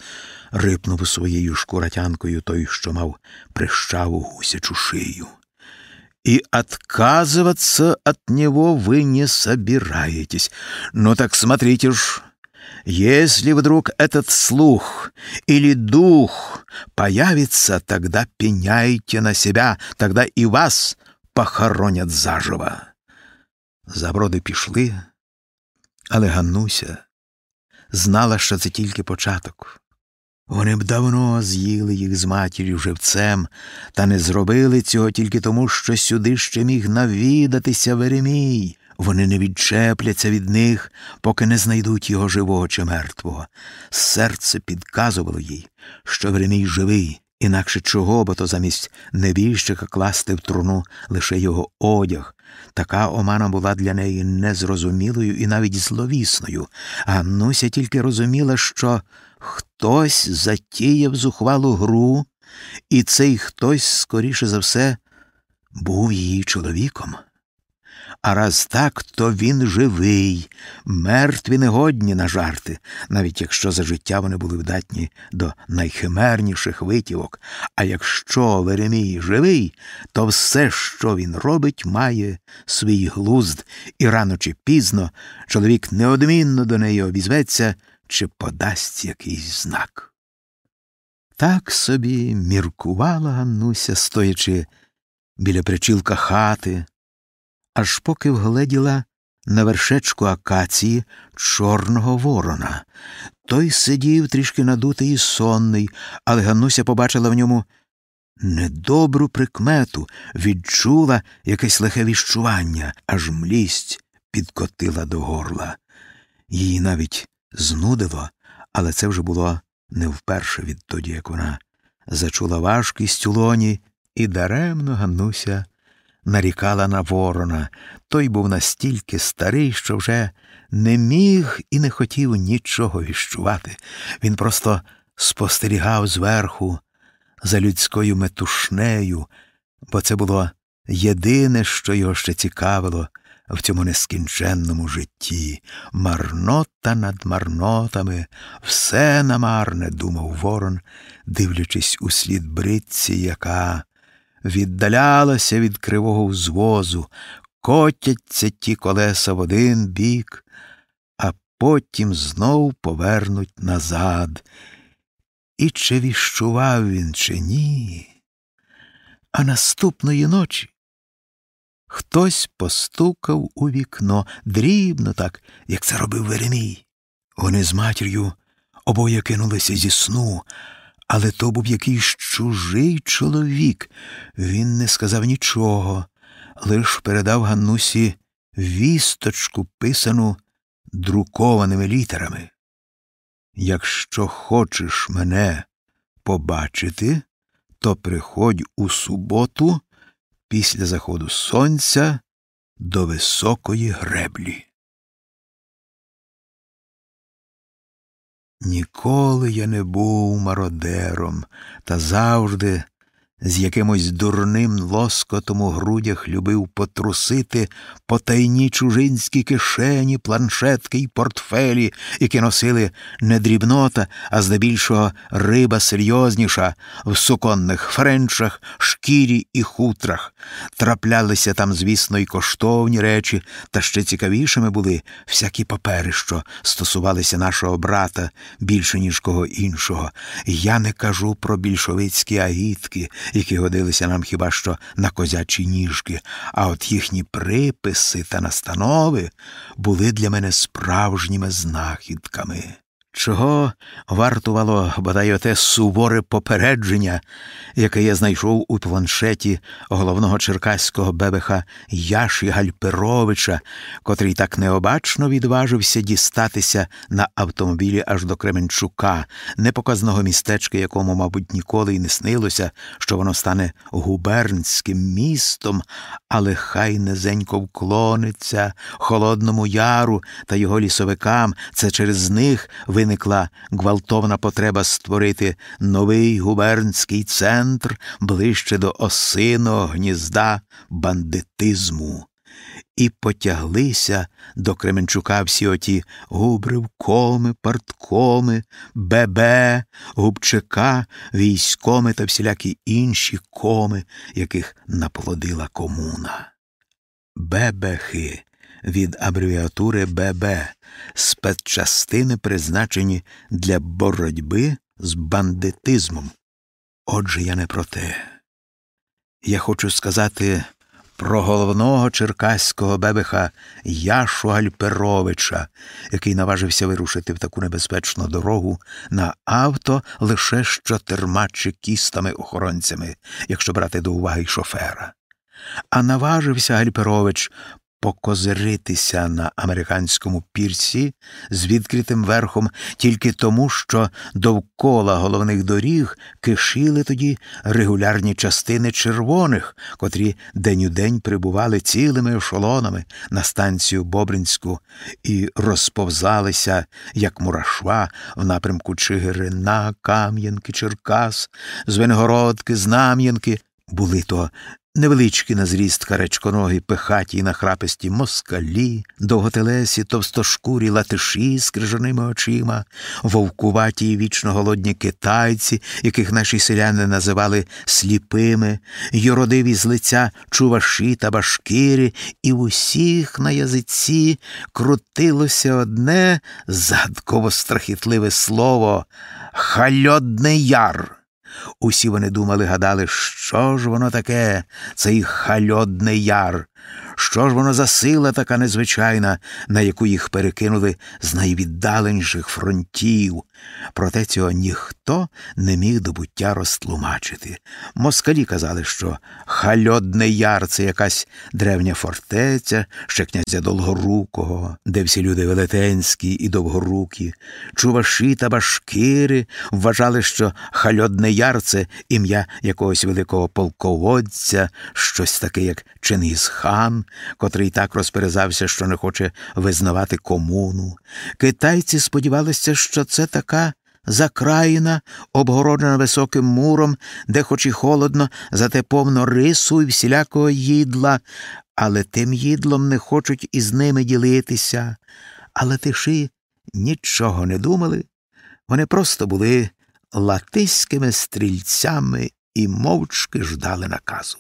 рипнув своєю шкуратянкою той, що мав прищаву гусячу шию. И отказываться от него вы не собираетесь. Ну так смотрите ж, если вдруг этот слух или дух появится, тогда пеняйте на себя, тогда и вас похоронять заживо. Заброди пішли, але Ганнуся знала, що це тільки початок. Вони б давно з'їли їх з матір'ю живцем, та не зробили цього тільки тому, що сюди ще міг навідатися Веремій. Вони не відчепляться від них, поки не знайдуть його живого чи мертвого. Серце підказувало їй, що Веремій живий, інакше чого, бо то замість небіжчика класти в труну лише його одяг. Така омана була для неї незрозумілою і навіть зловісною, а Нуся тільки розуміла, що хтось затіяв зухвалу гру, і цей хтось, скоріше за все, був її чоловіком. А раз так, то він живий, мертві негодні на жарти, навіть якщо за життя вони були вдатні до найхимерніших витівок. А якщо Веремій живий, то все, що він робить, має свій глузд, і рано чи пізно чоловік неодмінно до неї обізветься чи подасть якийсь знак. Так собі міркувала Ганнуся, стоячи біля причілка хати аж поки вгледіла на вершечку акації чорного ворона. Той сидів трішки надутий і сонний, але Ганнуся побачила в ньому недобру прикмету, відчула якесь лихе віщування, аж млість підкотила до горла. Її навіть знудило, але це вже було не вперше відтоді, як вона зачула важкість у лоні і даремно Ганнуся нарікала на ворона. Той був настільки старий, що вже не міг і не хотів нічого віщувати. Він просто спостерігав зверху за людською метушнею, бо це було єдине, що його ще цікавило в цьому нескінченному житті. Марнота над марнотами, все намарне, думав Ворон, дивлячись у слід бритці, яка віддалялася від кривого взвозу, котяться ті колеса в один бік, а потім знов повернуть назад. І чи віщував він, чи ні? А наступної ночі хтось постукав у вікно дрібно так, як це робив Веремій. Вони з матір'ю обоє кинулися зі сну, але то був якийсь чужий чоловік. Він не сказав нічого, лиш передав Ганнусі вісточку, писану друкованими літерами. Якщо хочеш мене побачити, то приходь у суботу після заходу сонця до високої греблі. Ніколи я не був мародером та завжди з якимось дурним лоскотом у грудях любив потрусити потайні чужинські кишені, планшетки й портфелі, які носили не дрібнота, а здебільшого риба серйозніша в суконних френчах, шкірі і хутрах. Траплялися там, звісно, й коштовні речі, та ще цікавішими були всякі папери, що стосувалися нашого брата більше, ніж кого іншого. Я не кажу про більшовицькі агітки які годилися нам хіба що на козячі ніжки, а от їхні приписи та настанови були для мене справжніми знахідками. Чого вартувало бодай оте суворе попередження, яке я знайшов у планшеті головного черкаського бебеха Яші Гальперовича, котрий так необачно відважився дістатися на автомобілі аж до Кременчука, непоказного містечка, якому, мабуть, ніколи й не снилося, що воно стане губернським містом, але хай низенько вклониться Холодному Яру та його лісовикам, це через них виникла гвалтовна потреба створити новий губернський центр ближче до осиного гнізда бандитизму. І потяглися до Кременчука всі оті губривкоми, парткоми, бебе, губчика, військоми та всілякі інші коми, яких наплодила комуна. Бебехи від абревіатури ББ спецчастини призначені для боротьби з бандитизмом. Отже, я не про те. Я хочу сказати про головного черкаського бебеха Яшу Альперовича, який наважився вирушити в таку небезпечну дорогу на авто лише з чотирма чекістами охоронцями, якщо брати до уваги шофера. А наважився Гальперович покозиритися на американському пірсі з відкритим верхом тільки тому, що довкола головних доріг кишіли тоді регулярні частини червоних, котрі день у день прибували цілими ешелонами на станцію Бобринську і розповзалися, як мурашва в напрямку Чигирина, Кам'янки, Черкас, Звенигородки, Знам'янки. Були то невеличкі на зріст каречконогі, пихаті й нахраписті москалі, довготелесі, товстошкурі латиші з крижаними очима, вовкуваті й вічно голодні китайці, яких наші селяни називали сліпими, юродиві з лиця чуваші та башкири, і в усіх на язиці крутилося одне задково страхітливе слово хальодний яр. Усі вони думали, гадали, що ж воно таке, цей хальодний яр, Що ж воно за сила така незвичайна, на яку їх перекинули з найвіддаленіших фронтів? Проте цього ніхто не міг до буття розтлумачити. Москалі казали, що Хальодний яр це якась древня фортеця, ще князя Долгорукого, де всі люди велетенські і довгорукі, чуваші та башкири вважали, що Хальодний яр це ім'я якогось великого полководця, щось таке, як Чингісхан, котрий так розперезався, що не хоче визнавати комуну. Китайці сподівалися, що це така закраїна, обгороджена високим муром, де, хоч і холодно, зате повно рису і всілякого їдла, але тим їдлом не хочуть із ними ділитися. Але тиші нічого не думали. Вони просто були латиськими стрільцями і мовчки ждали наказу.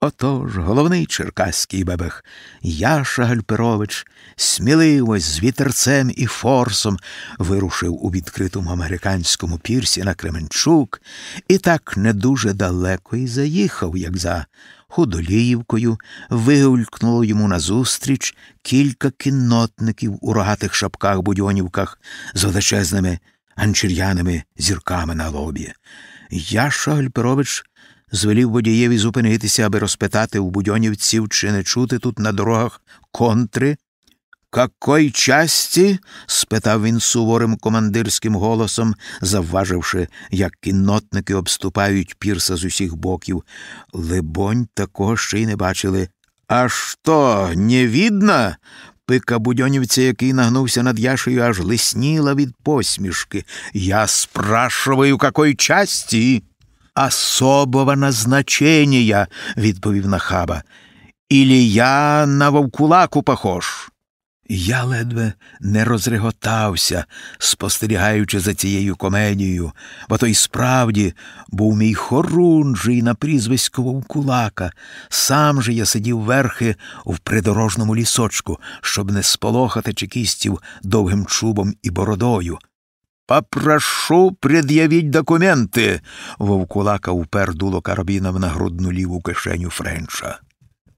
Отож головний черкаський бебех Яша Гальперович сміливо з вітерцем і форсом вирушив у відкритому американському пірсі на Кременчук і так не дуже далеко і заїхав, як за худоліївкою, вигулькнуло йому назустріч кілька кіннотників у рогатих шапках будьонівках з величезними ганчір'яними зірками на лобі. Яша Гальперович звелів водієві зупинитися, аби розпитати у будьонівців, чи не чути тут на дорогах контри. Какой часті? спитав він суворим командирським голосом, завваживши, як кіннотники обступають пірса з усіх боків. Либонь, такого ще й не бачили. А що, не видно? Пика будьонівця, який нагнувся над Яшею, аж лисніла від посмішки. Я спрашиваю, какой часті? Особого назначения, відповів нахаба. Ілі я на вовкулаку похож. Я ледве не розреготався, спостерігаючи за цією комедією, бо то й справді був мій хорунжий на прізвисько вовкулака. Сам же я сидів верхи в придорожному лісочку, щоб не сполохати чекістів довгим чубом і бородою. Попрошу пред'явіть документи. Вовкулака упер дуло карабіном на грудну ліву кишеню Френча.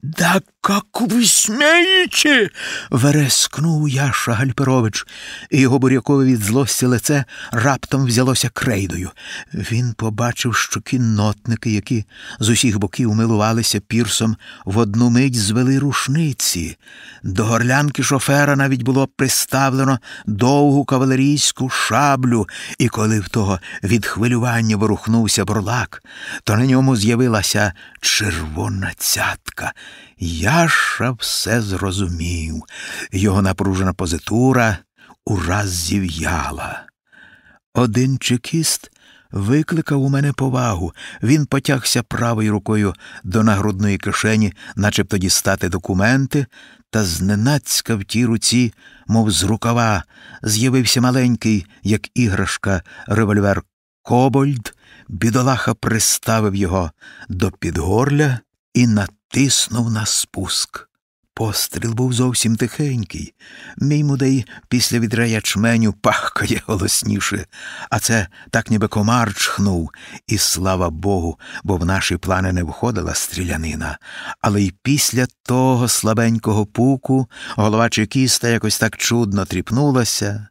Да как ви смієте? верескнув Яша Гальперович, і його бурякове від злості лице раптом взялося крейдою. Він побачив, що кіннотники, які з усіх боків милувалися пірсом, в одну мить звели рушниці. До горлянки шофера навіть було приставлено довгу кавалерійську шаблю, і коли в того від хвилювання ворухнувся бурлак, то на ньому з'явилася червона цятка. Яша все зрозумів. Його напружена позитура ураз зів'яла. Один чекіст викликав у мене повагу. Він потягся правою рукою до нагрудної кишені, начебто дістати документи, та зненацька в тій руці, мов з рукава, з'явився маленький, як іграшка, револьвер Кобольд. Бідолаха приставив його до підгорля і натиснув на спуск. Постріл був зовсім тихенький. Мій мудей після відра ячменю пахкає голосніше, а це так ніби комар чхнув, і слава Богу, бо в наші плани не входила стрілянина. Але й після того слабенького пуку голова чекіста якось так чудно тріпнулася,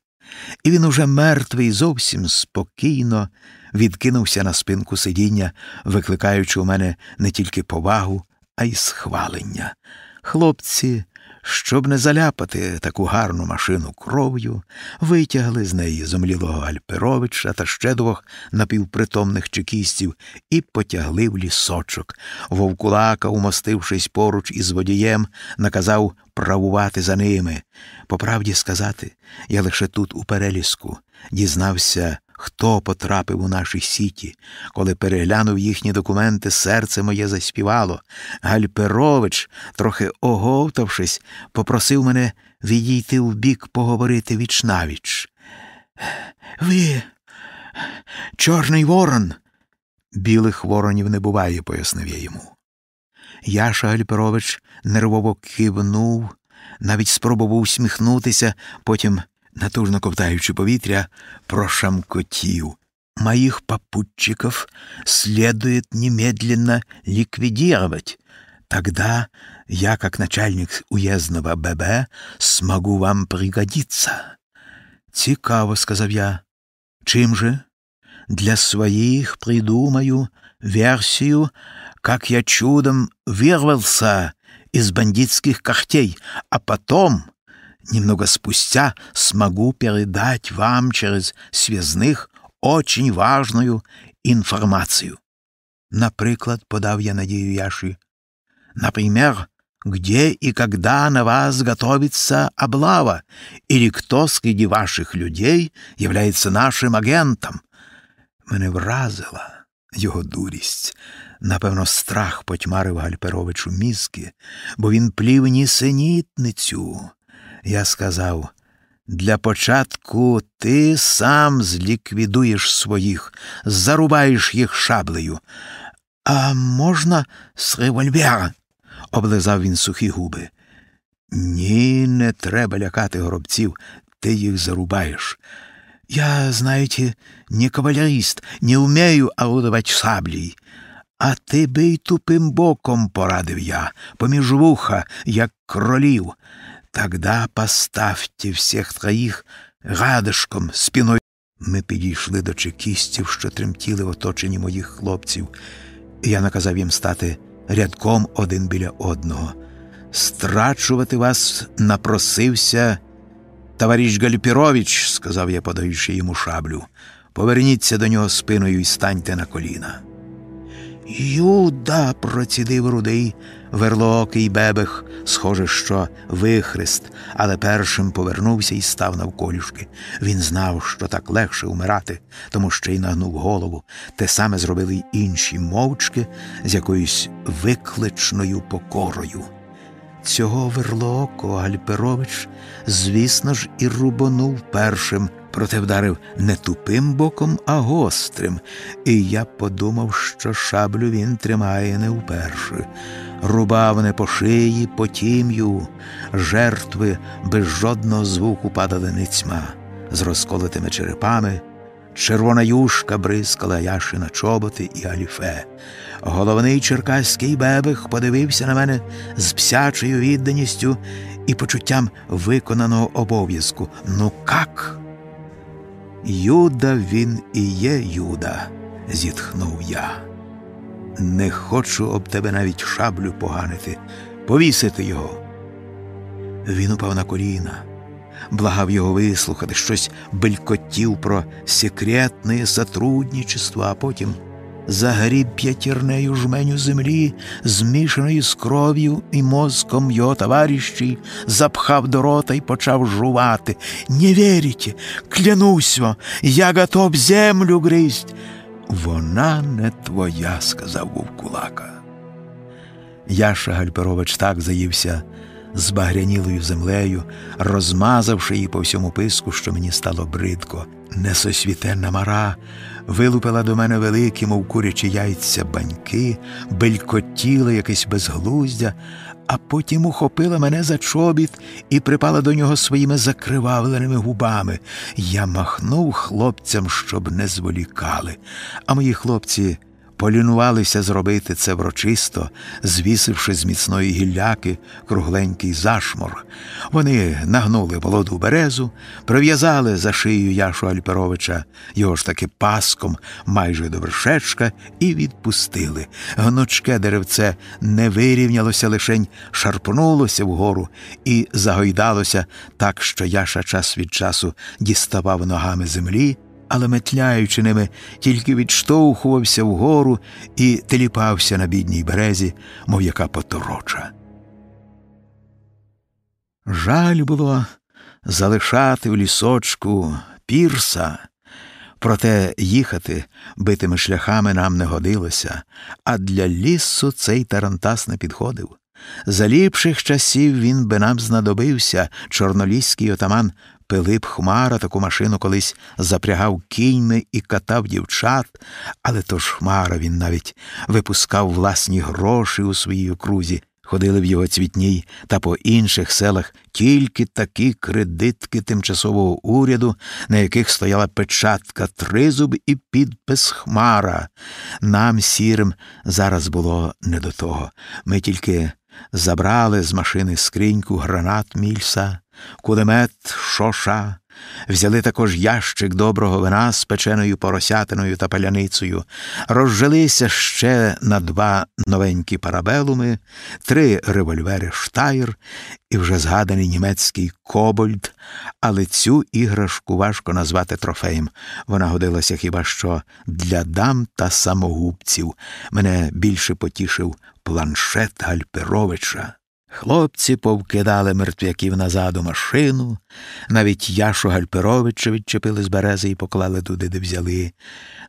і він уже мертвий, зовсім спокійно відкинувся на спинку сидіння, викликаючи у мене не тільки повагу, а й схвалення. Хлопці, щоб не заляпати таку гарну машину кров'ю, витягли з неї зомлілого Альперовича та ще двох напівпритомних чекістів і потягли в лісочок. Вовкулака, умостившись поруч із водієм, наказав правувати за ними. По правді сказати, я лише тут, у переліску, дізнався Хто потрапив у наші сіті? Коли переглянув їхні документи, серце моє заспівало. Гальперович, трохи оговтавшись, попросив мене відійти вбік поговорити віч навіч. Ви, Чорний ворон. Білих воронів не буває, пояснив я йому. Яша Гальперович нервово кивнув, навіть спробував усміхнутися, потім натужно ковтаючи повітря, прошамкотів. Моих попутчиков следует немедленно ликвидировать. Тогда я, как начальник уездного ББ, смогу вам пригодиться. Цікаво, сказав я. Чим же? Для своих придумаю версию, как я чудом вырвался из бандитских когтей, а потом, немного спустя, смогу передать вам через связных очень важную информацию. Наприклад, подав я надію Яши. Например, где и когда на вас готовится облава, или кто среди ваших людей является нашим агентом. Мене вразила його дурість. Напевно, страх потьмарив Гальперовичу мізки, бо він плів нісенітницю. Я сказав для початку ти сам зліквідуєш своїх, зарубаєш їх шаблею. А можна з револьвера? облизав він сухі губи. Ні, не треба лякати горобців, ти їх зарубаєш. Я, знаете, не кавалерист, не умею орудовать саблей. А ти бий тупим боком, порадив я, поміж вуха, як кролів. Тогда поставьте всіх троїх радишком спиною. Ми підійшли до чекістів, що тремтіли в оточенні моїх хлопців, і я наказав їм стати рядком один біля одного. Страчувати вас напросився товариш Гальпірович, сказав я, подаючи йому шаблю. Поверніться до нього спиною і станьте на коліна. Юда, процідив рудий, верлоокий бебех, схоже, що вихрест, але першим повернувся і став навколішки. Він знав, що так легше умирати, тому що й нагнув голову. Те саме зробили й інші мовчки з якоюсь викличною покорою. Цього верлоокого Гальперович, звісно ж, і рубанув першим проте вдарив не тупим боком, а гострим, і я подумав, що шаблю він тримає не вперше. Рубав не по шиї, по тім'ю, жертви без жодного звуку падали ницьма з розколотими черепами. Червона юшка бризкала яши на чоботи і аліфе. Головний черкаський бебех подивився на мене з псячою відданістю і почуттям виконаного обов'язку. Ну как? Юда він і є Юда, зітхнув я. Не хочу об тебе навіть шаблю поганити, повісити його. Він упав на коліна, благав його вислухати, щось белькотів про секретне сотрудничество, а потім загріб п'ятірнею жменю землі, змішаної з кров'ю і мозком його товарищей, запхав до рота і почав жувати. Не вірите, клянусь вам, я готов землю гризть. Вона не твоя, сказав вовкулака. Яша Гальперович так заївся збагрянілою землею, розмазавши її по всьому писку, що мені стало бридко. Несосвітенна мара вилупила до мене великі, мов курячі яйця баньки, белькотіла якесь безглуздя, а потім ухопила мене за чобіт і припала до нього своїми закривавленими губами. Я махнув хлопцям, щоб не зволікали, а мої хлопці полінувалися зробити це врочисто, звісивши з міцної гілляки кругленький зашмор. Вони нагнули молоду березу, прив'язали за шию Яшу Альперовича його ж таки паском майже до вершечка, і відпустили. Гнучке деревце не вирівнялося, лишень шарпнулося вгору і загойдалося так, що Яша час від часу діставав ногами землі але метляючи ними, тільки відштовхувався вгору і теліпався на бідній березі, мов яка потороча. Жаль було залишати в лісочку пірса, проте їхати битими шляхами нам не годилося, а для лісу цей тарантас не підходив. За ліпших часів він би нам знадобився, чорноліський отаман Пилип Хмара таку машину колись запрягав кіньми і катав дівчат, але то ж Хмара він навіть випускав власні гроші у своїй окрузі, ходили в його цвітній та по інших селах тільки такі кредитки тимчасового уряду, на яких стояла печатка тризуб і підпис Хмара. Нам, сірим, зараз було не до того. Ми тільки забрали з машини скриньку гранат Мільса, кулемет Шоша, Взяли також ящик доброго вина з печеною поросятиною та паляницею, розжилися ще на два новенькі парабелуми, три револьвери штайр і вже згаданий німецький кобольд, але цю іграшку важко назвати трофеєм. Вона годилася хіба що для дам та самогубців. Мене більше потішив планшет Гальперовича. Хлопці повкидали мертвяків назад у машину, навіть Яшу Гальперовича відчепили з берези і поклали туди, де взяли.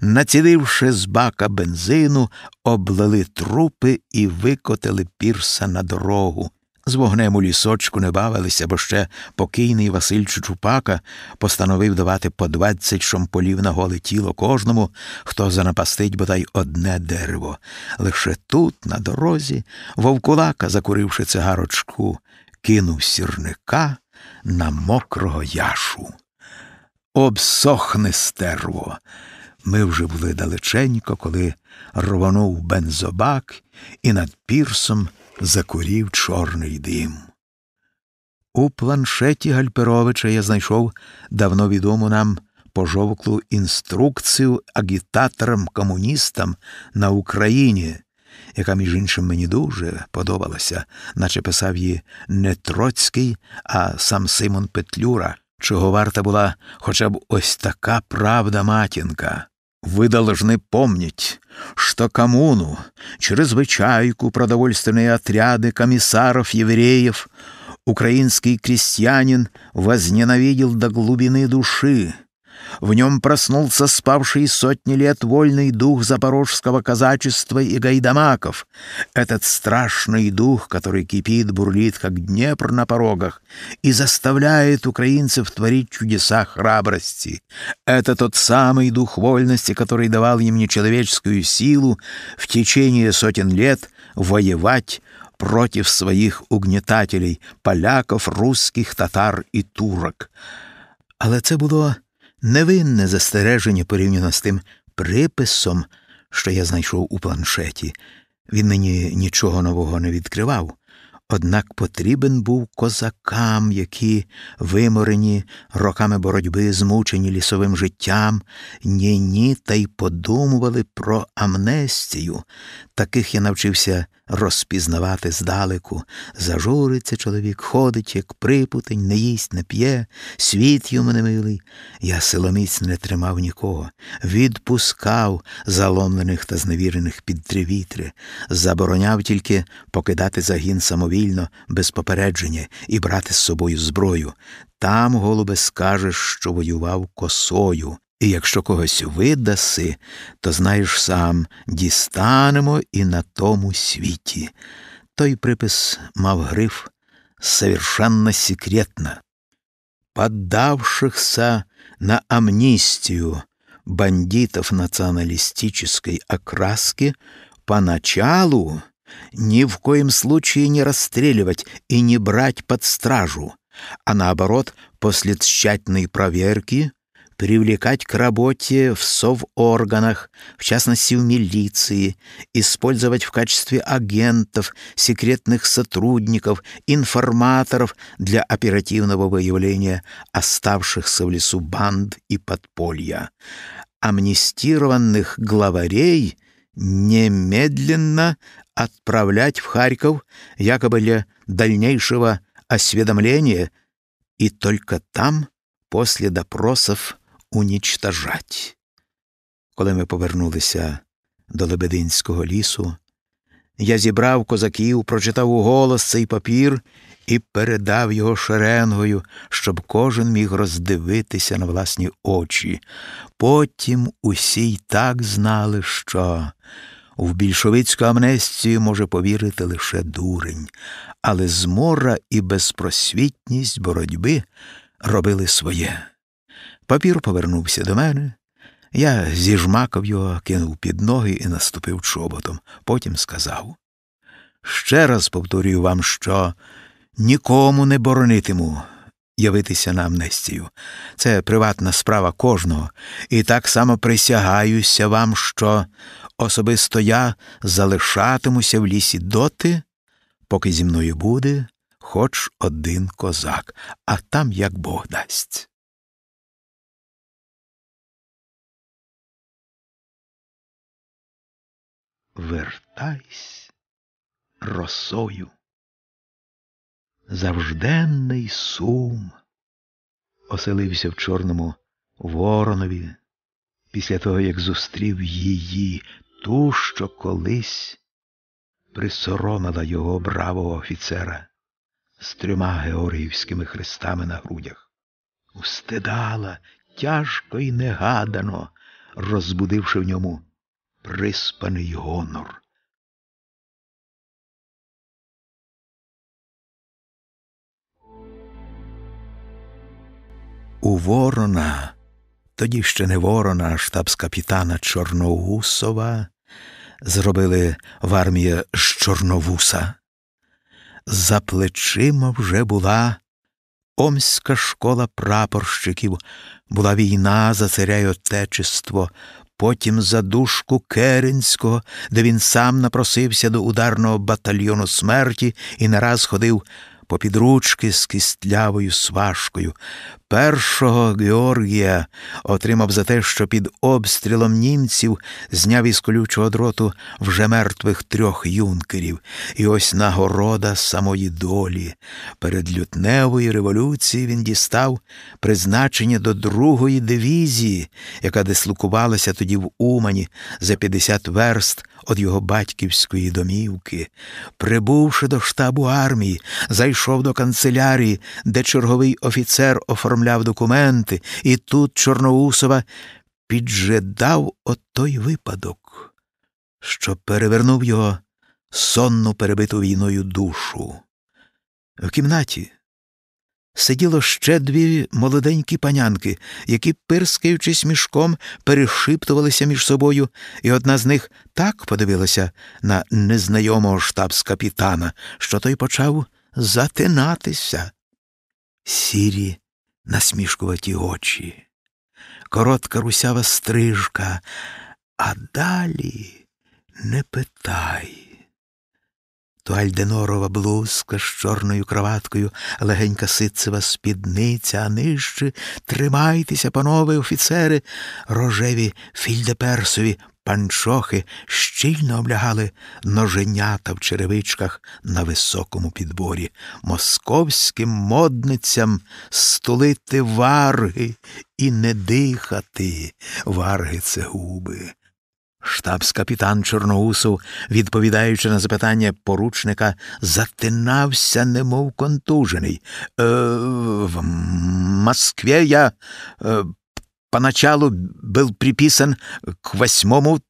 Націливши з бака бензину, облили трупи і викотили пірса на дорогу. З вогнем у лісочку не бавилися, бо ще покійний Василь Чучупака постановив давати по двадцять шомполів на голе тіло кожному, хто занапастить бодай одне дерево. Лише тут, на дорозі, вовкулака, закуривши цигарочку, кинув сірника на мокрого яшу. Обсохне стерво. Ми вже були далеченько, коли рвонув бензобак, і над пірсом закурів чорний дим. У планшеті Гальперовича я знайшов давно відому нам пожовклу інструкцію агітаторам комуністам на Україні, яка, між іншим, мені дуже подобалася, наче писав її не Троцький, а сам Симон Петлюра, чого варта була хоча б ось така правда матінка. Вы должны помнить, что коммуну, чрезвычайку, продовольственные отряды комиссаров, евреев, украинский крестьянин возненавидел до глубины души, в нем проснулся спавший сотни лет вольный дух запорожского казачества и гайдамаков. Этот страшный дух, который кипит, бурлит, как Днепр на порогах, и заставляет украинцев творить чудеса храбрости. Это тот самый дух вольности, который давал им нечеловеческую силу в течение сотен лет воевать против своих угнетателей, поляков, русских, татар и турок. Але це було невинне застереження порівняно з тим приписом, що я знайшов у планшеті. Він мені нічого нового не відкривав. Однак потрібен був козакам, які, виморені роками боротьби, змучені лісовим життям, ні ні та й подумували про амнестію. Таких я навчився розпізнавати здалеку. Зажуриться чоловік, ходить, як припутень, не їсть, не п'є, світ йому не милий. Я силоміць не тримав нікого, відпускав заломлених та зневірених під три вітри, забороняв тільки покидати загін самовільно, без попередження і брати з собою зброю. Там, голубе, скажеш, що воював косою. І якщо когось видаси, то знаєш сам, дістанемо і на тому світі. Той припис мав гриф совершенно секретно. Поддавшихся на амнистию бандитов националистической окраски поначалу ни в коем случае не расстреливать и не брать под стражу, а наоборот, после тщательной проверки привлекать к работе в соворганах, в частности в милиции, использовать в качестве агентов, секретных сотрудников, информаторов для оперативного выявления оставшихся в лесу банд и подполья. Амнистированных главарей немедленно отправлять в Харьков якобы для дальнейшего осведомления, и только там, после допросов, унічтажать. Коли ми повернулися до Лебединського лісу, я зібрав козаків, прочитав у голос цей папір і передав його шеренгою, щоб кожен міг роздивитися на власні очі. Потім усі й так знали, що в більшовицьку амнестію може повірити лише дурень, але змора і безпросвітність боротьби робили своє. Папір повернувся до мене. Я зіжмакав його, кинув під ноги і наступив чоботом. Потім сказав ще раз повторюю вам, що нікому не боронитиму явитися на амнестію. Це приватна справа кожного, і так само присягаюся вам, що особисто я залишатимуся в лісі доти, поки зі мною буде хоч один козак, а там як Бог дасть. Вертайсь росою. Завжденний сум оселився в Чорному Воронові після того, як зустрів її, ту, що колись присоромила його бравого офіцера з трьома георгіївськими хрестами на грудях, устидала тяжко і негадано, розбудивши в ньому приспаний гонор. У Ворона, тоді ще не Ворона, а штабс-капітана Чорноусова, зробили в армії з Чорновуса. За плечима вже була Омська школа прапорщиків, була війна за царя й отечество, потім за душку Керенського, де він сам напросився до ударного батальйону смерті і нараз ходив попід ручки з кістлявою сважкою. Першого Георгія отримав за те, що під обстрілом німців зняв із колючого дроту вже мертвих трьох юнкерів, і ось нагорода самої долі. Перед лютневою революцією він дістав призначення до другої дивізії, яка дислокувалася тоді в Умані за 50 верст від його батьківської домівки. Прибувши до штабу армії, зайшов до канцелярії, де черговий офіцер оформляв документи, і тут Чорноусова піджедав отой випадок, що перевернув його сонну перебиту війною душу. В кімнаті сиділо ще дві молоденькі панянки, які, пирскаючись мішком, перешиптувалися між собою, і одна з них так подивилася на незнайомого штабс-капітана, що той почав затинатися. Сірі насмішкуваті очі, коротка русява стрижка, а далі не питай. Туальденорова блузка з чорною кроваткою, легенька ситцева спідниця, а нижче тримайтеся, панове офіцери, рожеві фільдеперсові панчохи щільно облягали ноженята в черевичках на високому підборі, московським модницям стулити варги і не дихати, варги це губи. Штабс-капітан Чорноусов, відповідаючи на запитання поручника, затинався, немов контужений. «Е, В Москве я е, поначалу был приписан к восьмому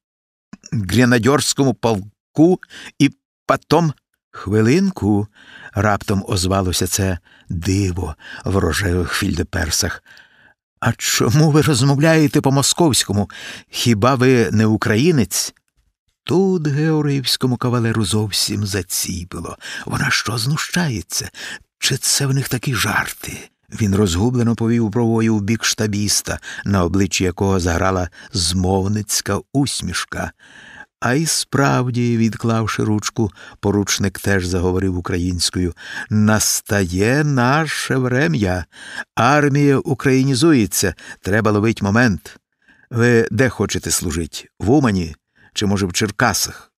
гренадерському полку і потом хвилинку раптом озвалося це диво в рожевих фільдеперсах. А чому ви розмовляєте по московському? Хіба ви не українець? Тут Георгіївському кавалеру зовсім заціпило. Вона що знущається? Чи це в них такі жарти? Він розгублено повів бровою у бік штабіста, на обличчі якого заграла змовницька усмішка. А й справді, відклавши ручку, поручник теж заговорив українською Настає наше врем'я. Армія українізується, треба ловить момент. Ви де хочете служити? В Умані чи, може, в Черкасах?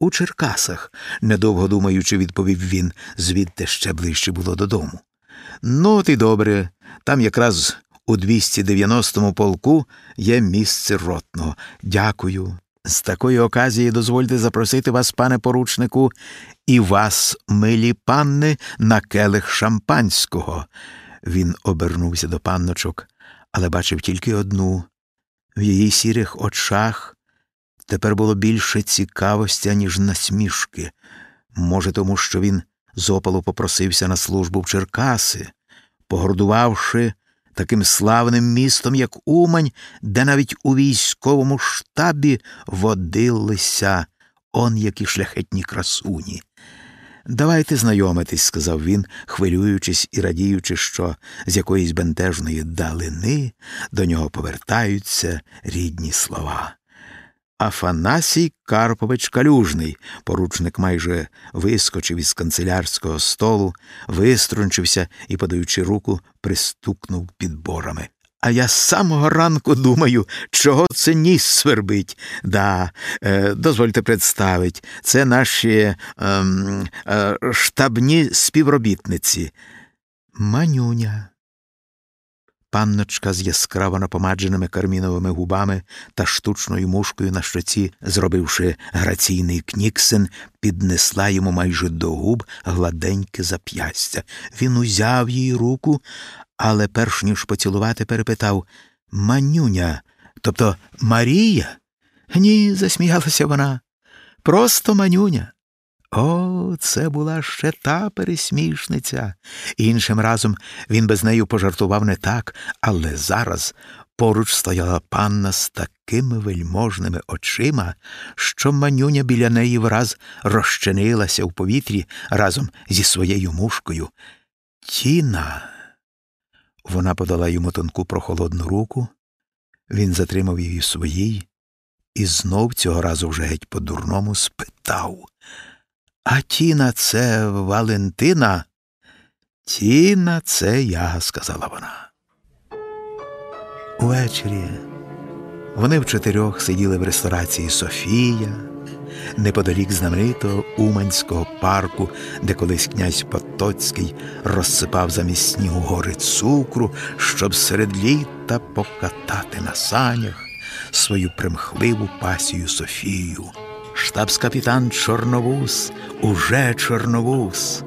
У Черкасах, недовго думаючи, відповів він, звідти ще ближче було додому. Ну, і добре, там якраз у 290-му полку є місце ротного. Дякую. З такої оказії дозвольте запросити вас, пане поручнику, і вас, милі панни, на келих шампанського. Він обернувся до панночок, але бачив тільки одну. В її сірих очах тепер було більше цікавості, аніж насмішки. Може, тому що він з опалу попросився на службу в Черкаси, погордувавши таким славним містом, як Умань, де навіть у військовому штабі водилися он які шляхетні красуні. Давайте знайомитись, сказав він, хвилюючись і радіючи, що з якоїсь бентежної далини до нього повертаються рідні слова. Афанасій Карпович Калюжний. Поручник майже вискочив із канцелярського столу, виструнчився і, подаючи руку, пристукнув підборами. А я з самого ранку думаю, чого це ніс свербить. Да, е, Дозвольте представить, це наші е, е, штабні співробітниці. Манюня. Панночка з яскраво напомадженими карміновими губами та штучною мушкою на щоці, зробивши граційний кніксен, піднесла йому майже до губ гладеньке зап'ястя. Він узяв її руку, але перш ніж поцілувати, перепитав Манюня, тобто Марія? Ні, засміялася вона. Просто манюня. О, це була ще та пересмішниця. Іншим разом він без нею пожартував не так, але зараз поруч стояла панна з такими вельможними очима, що манюня біля неї враз розчинилася в повітрі разом зі своєю мушкою. Тіна. Вона подала йому тонку прохолодну руку, він затримав її своїй і знов цього разу вже геть по дурному спитав. А Тіна це Валентина? Тіна, це я, сказала вона. Увечері вони в чотирьох сиділи в ресторації Софія, неподалік знаменитого Уманського парку, де колись князь Потоцький розсипав замість снігу гори цукру, щоб серед літа покатати на санях свою примхливу пасію Софію штабс-капітан Чорновус, уже Чорновус,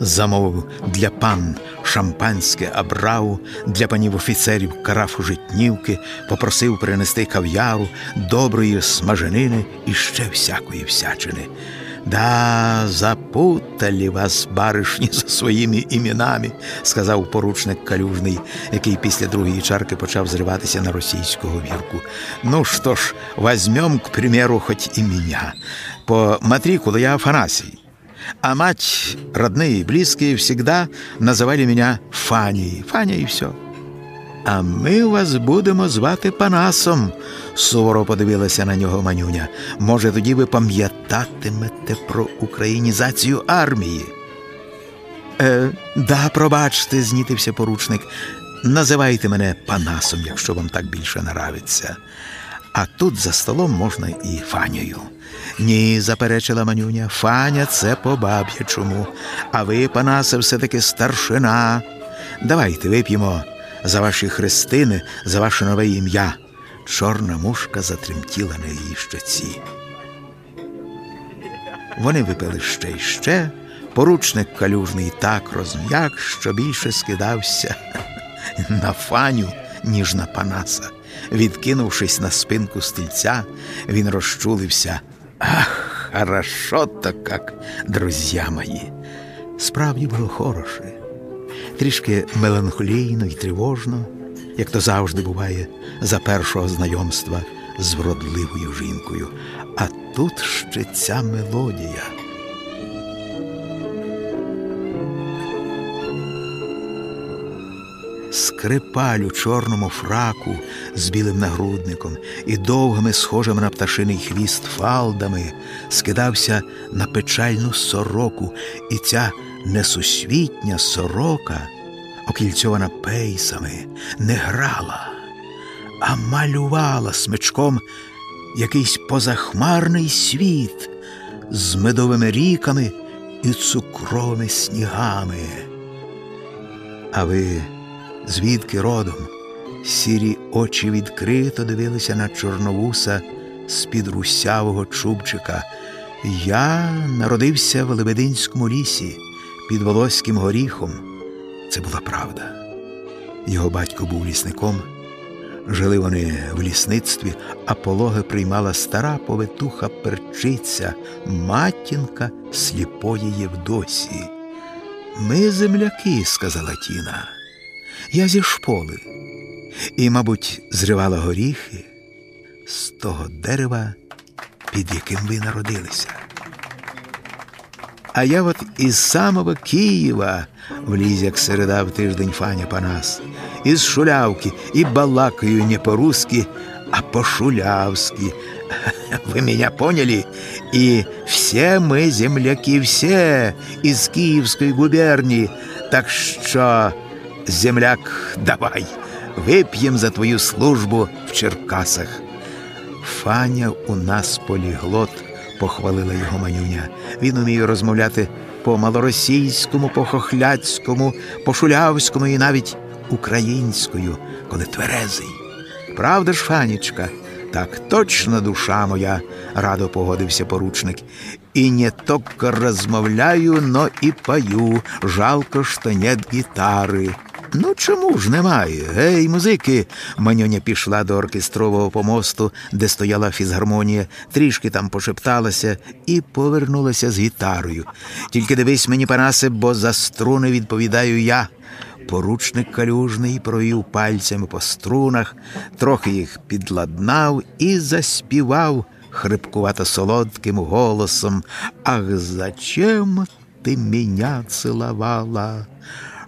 замовив для пан шампанське абрау, для панів офіцерів карафу житнівки, попросив принести кав'яру, доброї смаженини і ще всякої всячини. Да, запутали вас, баришні, за своїми іменами, сказав поручник калюжний, який після другої чарки почав зриватися на російську говірку. Ну що ж, возьмем, к примеру, хоть и меня. По матрикулу я Афанасий. А мать, родные и близкие всегда называли меня Фаней. Фаня и все. А ми вас будемо звати Панасом, суворо подивилася на нього манюня. Може, тоді ви пам'ятатимете про українізацію армії? Е, Да, пробачте, знітився поручник. Називайте мене Панасом, якщо вам так більше нравиться. А тут за столом можна і Фанею. Ні, заперечила манюня, Фаня це по баб'ячому, а ви, Панасе, все таки старшина. Давайте вип'ємо за ваші хрестини, за ваше нове ім'я. Чорна мушка затремтіла на її щоці. Вони випили ще й ще. Поручник калюжний так розм'як, що більше скидався на фаню, ніж на Панаса. Відкинувшись на спинку стільця, він розчулився. Ах, хорошо-то как, друзі мої. Справді було хороше трішки меланхолійно і тривожно, як то завжди буває за першого знайомства з вродливою жінкою. А тут ще ця мелодія. Скрипаль у чорному фраку з білим нагрудником і довгими, схожими на пташиний хвіст фалдами скидався на печальну сороку, і ця несусвітня сорока, окільцьована пейсами, не грала, а малювала смичком якийсь позахмарний світ з медовими ріками і цукровими снігами. А ви звідки родом? Сірі очі відкрито дивилися на Чорновуса з-під русявого чубчика. Я народився в Лебединському лісі під Волоським горіхом. Це була правда. Його батько був лісником. Жили вони в лісництві, а пологи приймала стара повитуха перчиця, матінка сліпої Євдосії. Ми земляки, сказала Тіна. Я зі шполи і, мабуть, зривала горіхи з того дерева, під яким ви народилися. А я от із самого Києва вліз, як середа в тиждень Фаня Панас, із шулявки і балакаю не по-руски, а по-шулявски. Вы меня поняли? И все мы земляки, все из Киевской губернии. Так что, земляк, давай, вип'єм за твою службу в Черкасах. Фаня у нас поліглот, похвалила його манюня. Він уміє розмовляти по малоросійському, по хохляцькому, по шулявському і навіть українською, коли тверезий. Правда ж, Фанічка? Так точно, душа моя, радо погодився поручник. І не тільки розмовляю, но і пою. Жалко, що нет гітари. Ну чому ж немає? Гей, музики. Маньоня пішла до оркестрового помосту, де стояла фізгармонія, трішки там пошепталася і повернулася з гітарою. Тільки дивись мені, Панасе, бо за струни відповідаю я. Поручник калюжний провів пальцями по струнах, трохи їх підладнав і заспівав хрипкувато солодким голосом. Ах, зачем ти меня целовала?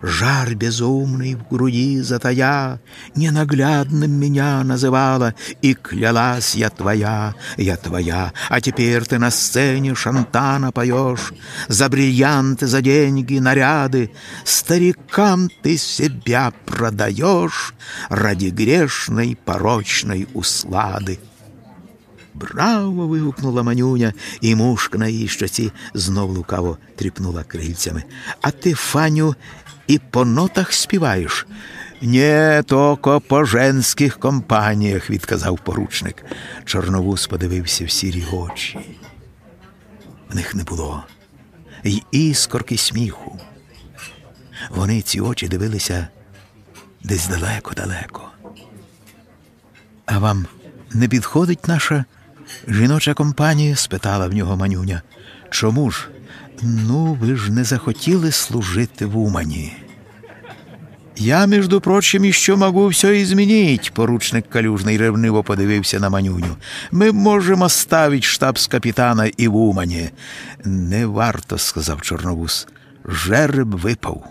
Жар безумный в груди затая, Ненаглядным меня называла, И клялась я твоя, я твоя, А теперь ты на сцене шантана поешь, За бриллианты, за деньги, наряды, Старикам ты себя продаешь Ради грешной, порочной услады. Браво! вигукнула манюня, і мушка на її щоці знов лукаво тріпнула крильцями. А ти, Фаню, і по нотах співаєш. «Не токо по женських компаніях, відказав поручник. Чорновус подивився в сірі очі. В них не було й іскорки сміху. Вони ці очі дивилися десь далеко-далеко. А вам не підходить наша жіноча компанія? спитала в нього манюня. Чому ж? Ну, ви ж не захотіли служити в Умані. Я, між прочим, еще могу все изменить, поручник Калюжний ревниво подивився на манюню. Ми можемо ставить штаб з капітана і в Умані. Не варто, сказав Чорновус. Жереб випав.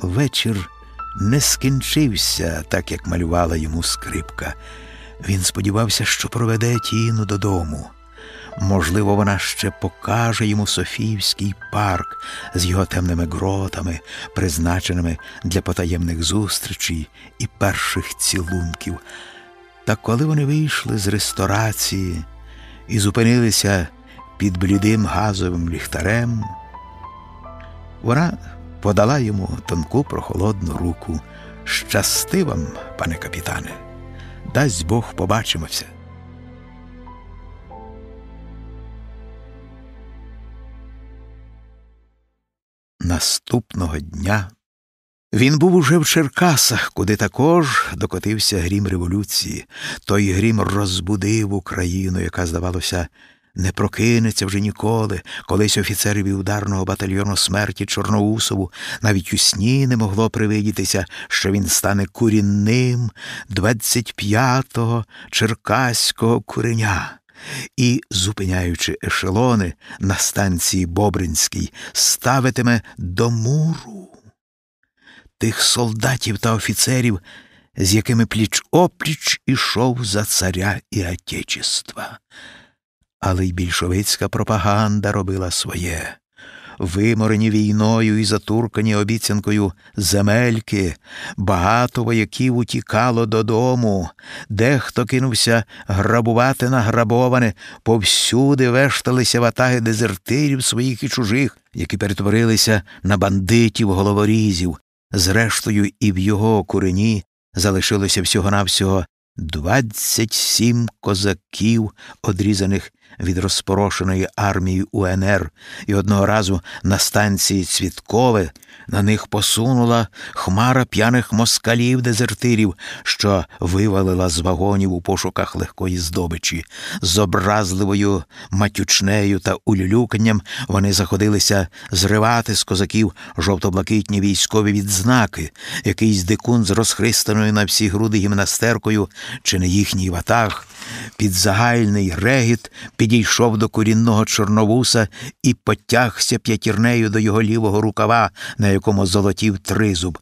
Вечір не скінчився, так як малювала йому скрипка. Він сподівався, що проведе Тіну додому. Можливо, вона ще покаже йому Софіївський парк з його темними гротами, призначеними для потаємних зустрічей і перших цілунків. Та коли вони вийшли з ресторації і зупинилися під блідим газовим ліхтарем, вона подала йому тонку прохолодну руку. Щасти вам, пане капітане, дасть Бог побачимося. Наступного дня він був уже в Черкасах, куди також докотився грім революції. Той грім розбудив Україну, яка, здавалося, не прокинеться вже ніколи. Колись офіцерові ударного батальйону смерті Чорноусову навіть у сні не могло привидітися, що він стане курінним 25-го черкаського куреня і, зупиняючи ешелони на станції Бобринській, ставитиме до муру тих солдатів та офіцерів, з якими пліч опліч ішов за царя і Отечества. Але й більшовицька пропаганда робила своє виморені війною і затуркані обіцянкою земельки, багато вояків утікало додому, дехто кинувся грабувати награбоване, повсюди вешталися ватаги дезертирів своїх і чужих, які перетворилися на бандитів головорізів. Зрештою, і в його курені залишилося всього навсього двадцять сім козаків, одрізаних від розпорошеної армії УНР, і одного разу на станції Цвіткове на них посунула хмара п'яних москалів дезертирів, що вивалила з вагонів у пошуках легкої здобичі. З образливою матючнею та улюлюканням вони заходилися зривати з козаків жовто-блакитні військові відзнаки, якийсь дикун з розхристаною на всі груди гімнастеркою, чи не їхній ватаг, під загальний регіт підійшов до корінного чорновуса і потягся п'ятірнею до його лівого рукава, на якому золотів тризуб.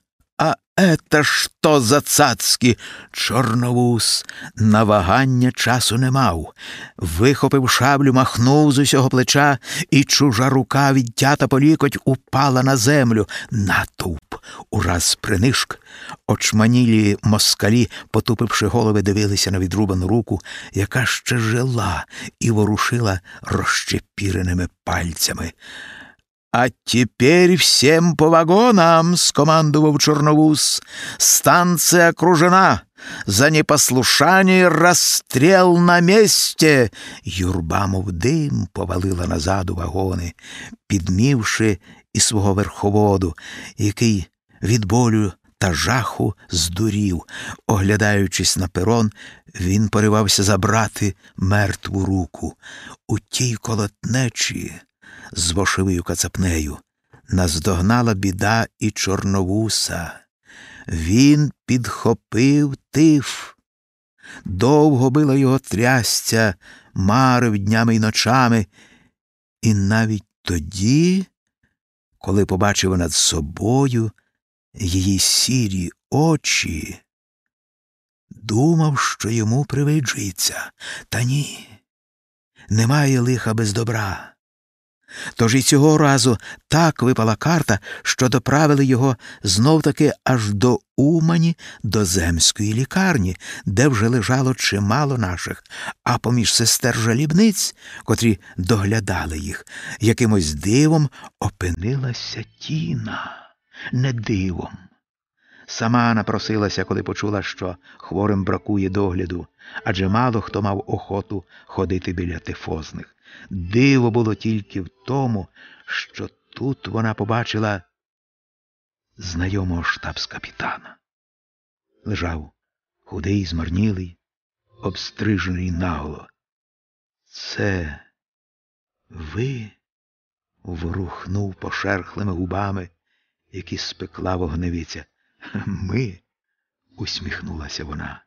Ета що за цацькі? Чорновус на вагання часу не мав. Вихопив шаблю, махнув з усього плеча, і чужа рука, відтята по лікоть, упала на землю. Натовп ураз принишк. Очманілі москалі, потупивши голови, дивилися на відрубану руку, яка ще жила і ворушила розчепіреними пальцями. «А теперь всем по вагонам!» — скомандував Чорновус. «Станция окружена! За непослушание расстрел на месте!» Юрба, мов дим, повалила назад у вагони, підмівши і свого верховоду, який від болю та жаху здурів. Оглядаючись на перон, він поривався забрати мертву руку. У тій колотнечі з вошивою кацапнею. Наздогнала біда і чорновуса. Він підхопив тиф. Довго била його трясця, марив днями й ночами, і навіть тоді, коли побачив над собою її сірі очі, думав, що йому привиджується, та ні, немає лиха без добра. Тож і цього разу так випала карта, що доправили його знов таки аж до Умані, до земської лікарні, де вже лежало чимало наших, а поміж сестер жалібниць, котрі доглядали їх, якимось дивом опинилася тіна, не дивом. Сама напросилася, коли почула, що хворим бракує догляду, адже мало хто мав охоту ходити біля тифозних. Диво було тільки в тому, що тут вона побачила знайомого штабс-капітана. Лежав худий, змарнілий, обстрижений наголо. Це ви? ворухнув пошерхлими губами, які спекла вогневиця. Ми, усміхнулася вона.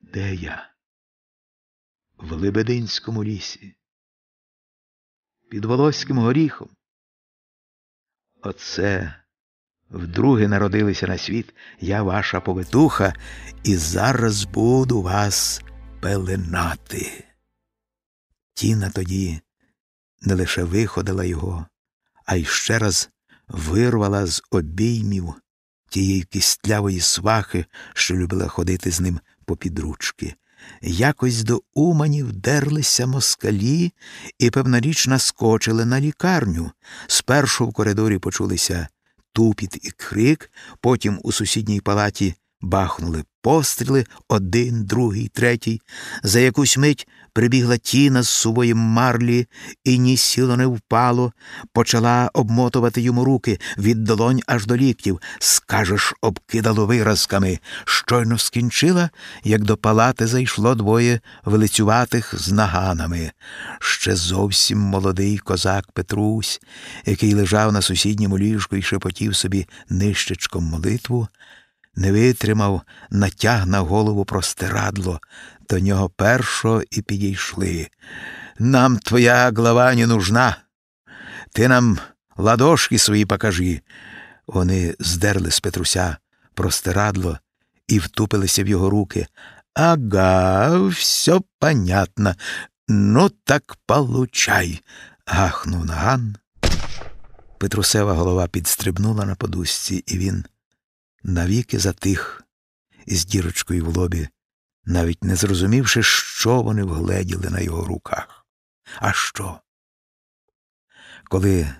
Де я? В Лебединському лісі, під Волоським горіхом. Оце вдруге народилися на світ я ваша повитуха, і зараз буду вас пеленати. Тіна тоді не лише виходила його, а й ще раз вирвала з обіймів тієї кістлявої свахи, що любила ходити з ним по підручки. Якось до Уманів дерлися москалі і, певна річ, наскочили на лікарню. Спершу в коридорі почулися тупіт і крик, потім у сусідній палаті бахнули постріли один, другий, третій. За якусь мить прибігла тіна з сувої марлі, і ні сіло не впало, почала обмотувати йому руки від долонь аж до ліктів. Скажеш, обкидало виразками. Щойно скінчила, як до палати зайшло двоє велицюватих з наганами. Ще зовсім молодий козак Петрусь, який лежав на сусідньому ліжку і шепотів собі нищечком молитву не витримав, натяг на голову простирадло, до нього першого і підійшли. Нам твоя глава не нужна. Ти нам ладошки свої покажи. Вони здерли з Петруся простирадло і втупилися в його руки. Ага, все понятно. Ну, так получай. гахнув наган. Петрусева голова підстрибнула на подушці, і він навіки затих із дірочкою в лобі, навіть не зрозумівши, що вони вгледіли на його руках. А що? Коли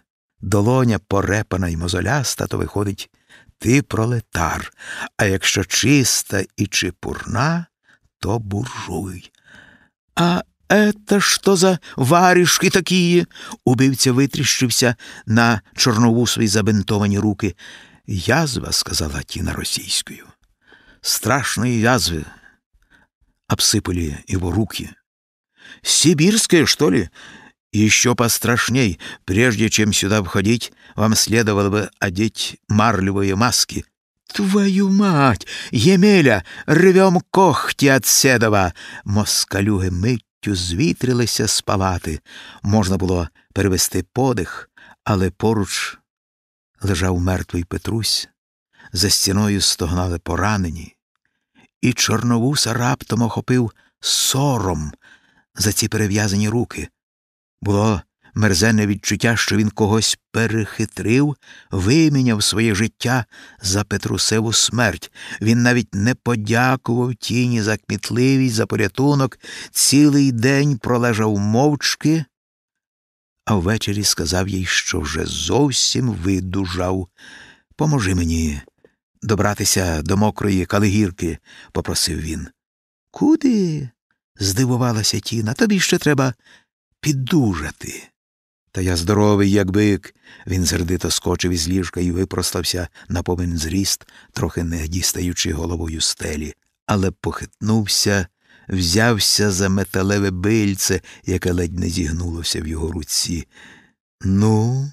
долоня порепана й мозоляста, то виходить ти пролетар, а якщо чиста і чепурна, то буржуй. А это що за варішки такі? Убивця витріщився на чорновусові забинтовані руки Язва, сказала Тина російською. Страшные язвы обсыпали его руки. Сибирская, что ли? Еще пострашней. Прежде чем сюда входить, вам следовало бы одеть марлевые маски. Твою мать! Емеля! Рвем когті от седова! Москалюги миттю звітрилися з палати. Можна було перевести подих, але поруч лежав мертвий Петрусь, за стіною стогнали поранені, і Чорновуса раптом охопив сором за ці перев'язані руки. Було мерзенне відчуття, що він когось перехитрив, виміняв своє життя за Петрусеву смерть. Він навіть не подякував тіні за кмітливість, за порятунок, цілий день пролежав мовчки, а ввечері сказав їй, що вже зовсім видужав. Поможи мені добратися до мокрої калигірки, попросив він. Куди? здивувалася Тіна. Тобі ще треба піддужати. Та я здоровий, як бик. Він сердито скочив із ліжка і випростався на повен зріст, трохи не дістаючи головою стелі, але похитнувся, взявся за металеве бильце, яке ледь не зігнулося в його руці. Ну,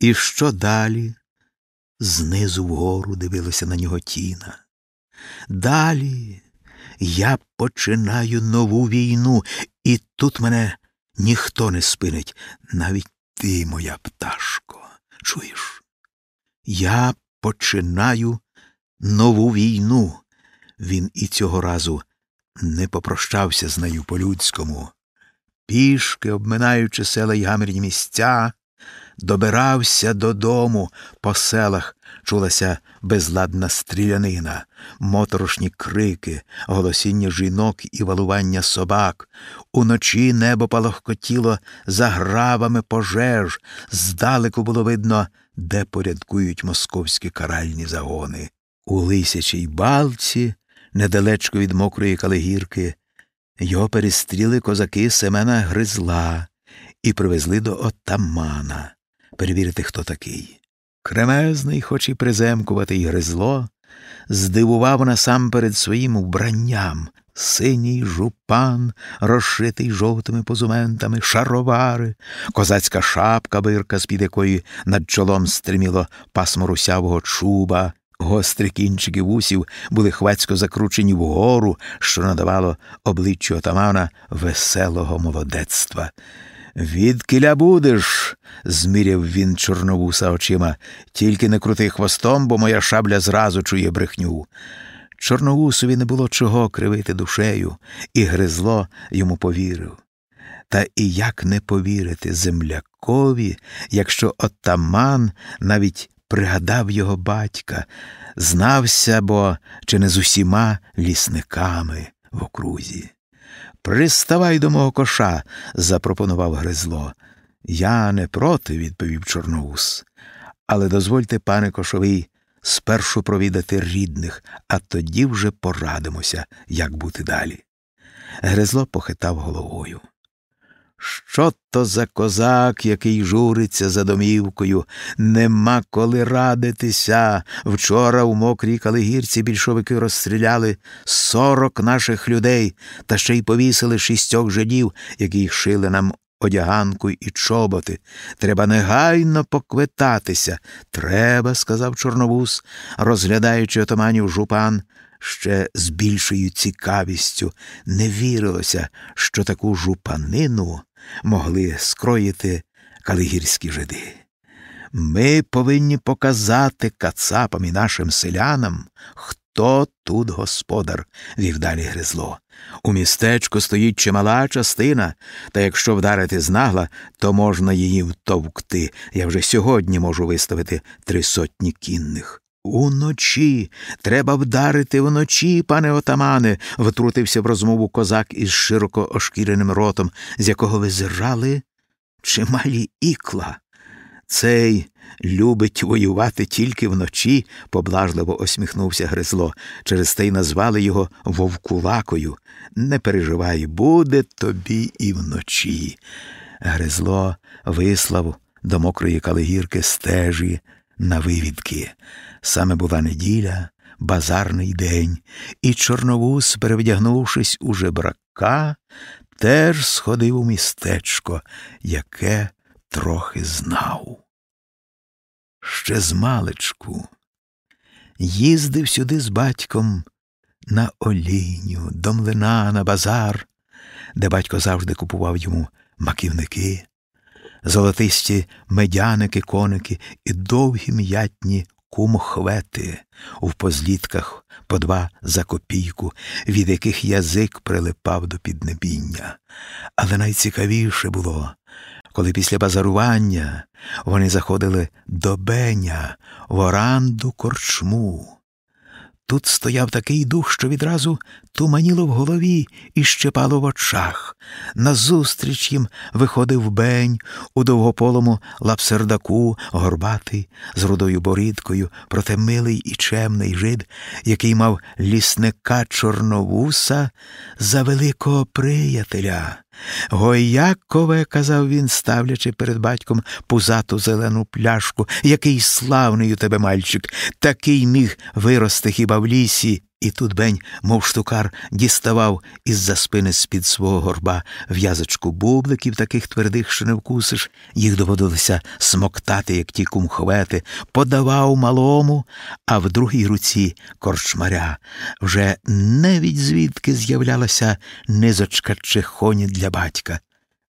і що далі? Знизу вгору дивилася на нього тіна. Далі я починаю нову війну, і тут мене ніхто не спинить, навіть ти, моя пташко. Чуєш? Я починаю нову війну. Він і цього разу не попрощався з нею по-людському. Пішки, обминаючи села й гамірні місця, добирався додому по селах, чулася безладна стрілянина, моторошні крики, голосіння жінок і валування собак. Уночі небо палохкотіло за гравами пожеж, здалеку було видно, де порядкують московські каральні загони. У лисячій балці, недалечко від мокрої калигірки, його перестріли козаки Семена Гризла і привезли до отамана перевірити, хто такий. Кремезний, хоч і приземкуватий гризло, здивував насамперед своїм вбранням синій жупан, розшитий жовтими позументами, шаровари, козацька шапка бирка, з під якої над чолом стриміло пасмо русявого чуба. Гострі кінчики вусів були хвацько закручені вгору, що надавало обличчю отамана веселого молодецтва. Відкиля будеш? зміряв він чорновуса очима, тільки не крути хвостом, бо моя шабля зразу чує брехню. Чорновусові не було чого кривити душею, і гризло йому повірив. Та і як не повірити землякові, якщо отаман навіть пригадав його батька, знався бо чи не з усіма лісниками в окрузі. Приставай до мого коша, запропонував Гризло. Я не проти, відповів Чорноус. Але дозвольте, пане кошовий, спершу провідати рідних, а тоді вже порадимося, як бути далі. Гризло похитав головою. Що то за козак, який журиться за домівкою, нема коли радитися. Вчора у мокрій калигірці більшовики розстріляли сорок наших людей та ще й повісили шістьох жидів, які шили нам одяганку і чоботи. Треба негайно поквитатися. Треба, сказав Чорновус, розглядаючи отаманів жупан. Ще з більшою цікавістю не вірилося, що таку жупанину могли скроїти калигірські жиди. Ми повинні показати кацапам і нашим селянам, хто тут господар, вів далі гризло. У містечку стоїть чимала частина, та якщо вдарити знагла, то можна її втовкти. Я вже сьогодні можу виставити три сотні кінних. Уночі треба вдарити вночі, пане отамане, втрутився в розмову козак із широко ошкіреним ротом, з якого визирали чималі ікла. Цей любить воювати тільки вночі, поблажливо осміхнувся Гризло. Через те й назвали його вовкулакою. Не переживай, буде тобі і вночі. Гризло вислав до мокрої калигірки стежі на вивідки. Саме була неділя, базарний день, і Чорновус, перевдягнувшись у жебрака, теж сходив у містечко, яке трохи знав. Ще з маличку їздив сюди з батьком на олійню, до млина, на базар, де батько завжди купував йому маківники, золотисті медяники, коники і довгі м'ятні кумхвети у позлітках по два за копійку, від яких язик прилипав до піднебіння. Але найцікавіше було, коли після базарування вони заходили до Беня в оранду корчму. Тут стояв такий дух, що відразу туманіло в голові і щепало в очах. Назустріч їм виходив бень у довгополому лапсердаку, горбатий, з рудою борідкою, проте милий і чемний жид, який мав лісника Чорновуса за великого приятеля. Гоякове, казав він, ставлячи перед батьком пузату зелену пляшку, який славний у тебе мальчик, такий міг вирости хіба в лісі. І тут бень, мов штукар, діставав із за спини з-під свого горба в'язочку бубликів, таких твердих, що не вкусиш, їх доводилося смоктати, як ті кумхвети, подавав малому, а в другій руці корчмаря вже невідь звідки з'являлася низочка чехоні для батька.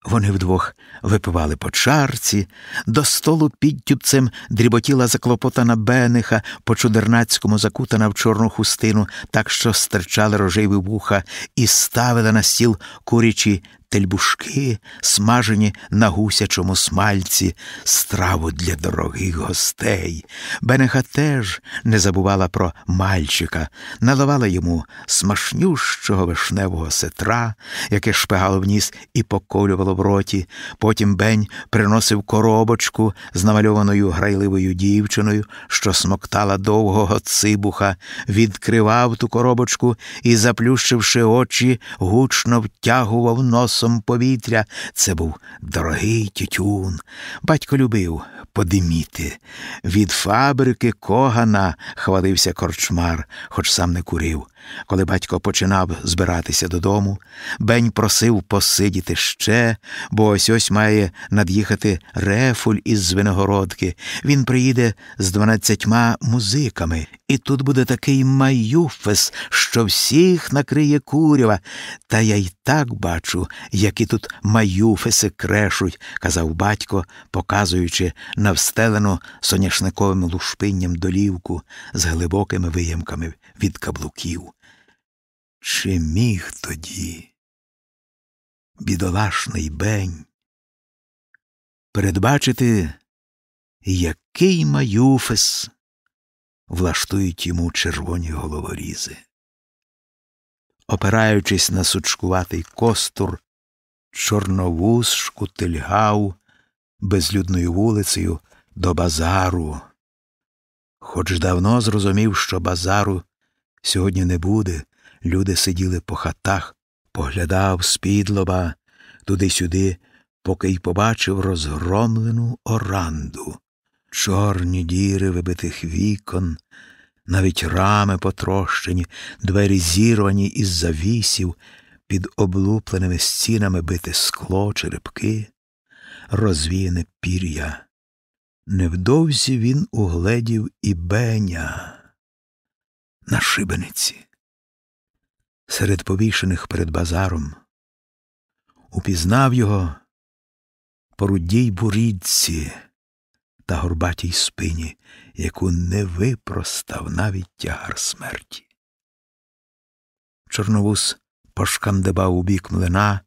Вони вдвох випивали по чарці, до столу підтюбцем дріботіла заклопотана бениха, по чудернацькому закутана в чорну хустину, так що стирчали рожеві вуха, і ставила на стіл курячі тельбушки, смажені на гусячому смальці, страву для дорогих гостей. Бенеха теж не забувала про мальчика, наливала йому смашнющого вишневого сетра, яке шпигало в ніс і поколювало в роті. Потім бень приносив коробочку з намальованою грайливою дівчиною, що смоктала довгого цибуха, відкривав ту коробочку і, заплющивши очі, гучно втягував носом носом повітря. Це був дорогий тютюн. Батько любив подиміти. Від фабрики когана хвалився корчмар, хоч сам не курив. Коли батько починав збиратися додому, Бень просив посидіти ще, бо ось ось має над'їхати рефуль із Звенигородки. Він приїде з дванадцятьма музиками, і тут буде такий маюфес, що всіх накриє курява. Та я й так бачу, які тут маюфеси крешуть, казав батько, показуючи на встелену соняшниковим лушпинням долівку з глибокими виямками від каблуків. Чи міг тоді, бідолашний бень, передбачити, який маюфес влаштують йому червоні головорізи? Опираючись на сучкуватий костур, чорновуз шкутильгав безлюдною вулицею до базару. Хоч давно зрозумів, що базару сьогодні не буде, люди сиділи по хатах, поглядав спідлоба туди-сюди, поки й побачив розгромлену оранду, чорні діри вибитих вікон, навіть рами потрощені, двері зірвані із завісів, під облупленими стінами бите скло, черепки, розвіяне пір'я. Невдовзі він угледів і беня на шибениці. Серед повішених перед базаром упізнав його по рудій бурідці та горбатій спині, яку не випростав навіть тягар смерті. Чорновус пошкандибав у бік млина,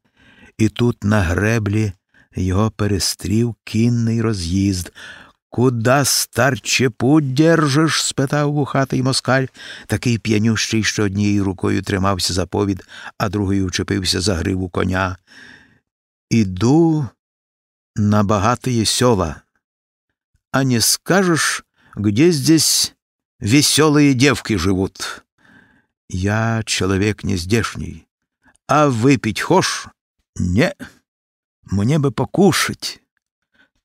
і тут на греблі його перестрів кінний роз'їзд. Куда, старче, путь держиш? спитав вухатий москаль, такий п'янющий, що однією рукою тримався за повід, а другою вчепився за гриву коня. Іду на багатые села. А не скажешь, где здесь веселые девки живут? Я человек не здешний. А выпить хошь? Не, мне бы покушать.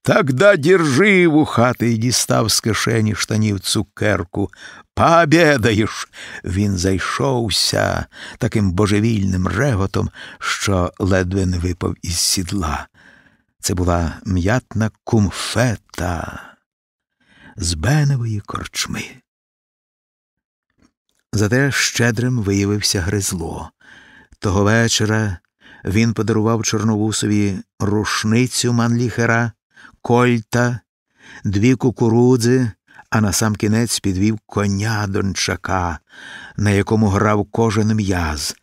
Тогда держи вухатий дістав з кишені штанів цукерку. Пообедаєш. Він зайшовся таким божевільним реготом, що ледве не випав із сідла. Це була м'ятна кумфета з беневої корчми. Зате щедрим виявився гризло. Того вечора він подарував Чорновусові рушницю манліхера, кольта, дві кукурудзи, а на сам кінець підвів коня дончака, на якому грав кожен м'яз.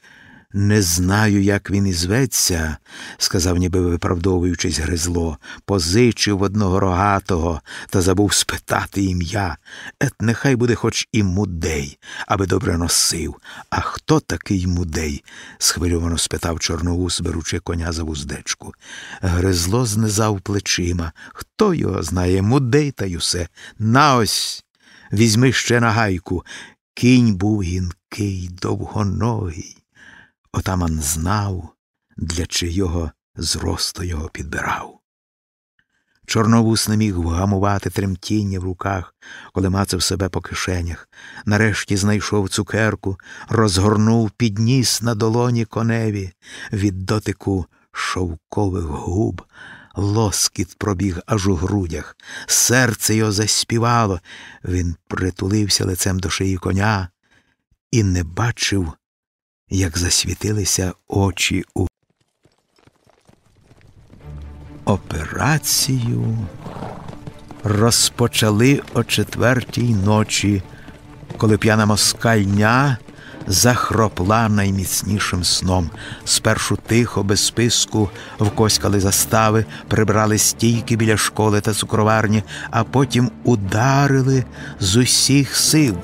Не знаю, як він ізветься, сказав, ніби виправдовуючись гризло, позичив одного рогатого та забув спитати ім'я. Ет, нехай буде хоч і мудей, аби добре носив. А хто такий мудей? схвильовано спитав Чорноус, беручи коня за вуздечку. Гризло знизав плечима. Хто його знає, мудей та й усе. На ось. Візьми ще на гайку. Кінь був гінкий, довгоногий. Отаман знав, для чийого зросту його підбирав. Чорновус не міг вгамувати тремтіння в руках, коли мацав себе по кишенях. Нарешті знайшов цукерку, розгорнув, підніс на долоні коневі від дотику шовкових губ. Лоскіт пробіг аж у грудях, серце його заспівало. Він притулився лицем до шиї коня і не бачив як засвітилися очі у операцію розпочали о четвертій ночі, коли п'яна москальня захропла найміцнішим сном. Спершу тихо, без списку, вкоськали застави, прибрали стійки біля школи та цукроварні, а потім ударили з усіх сил.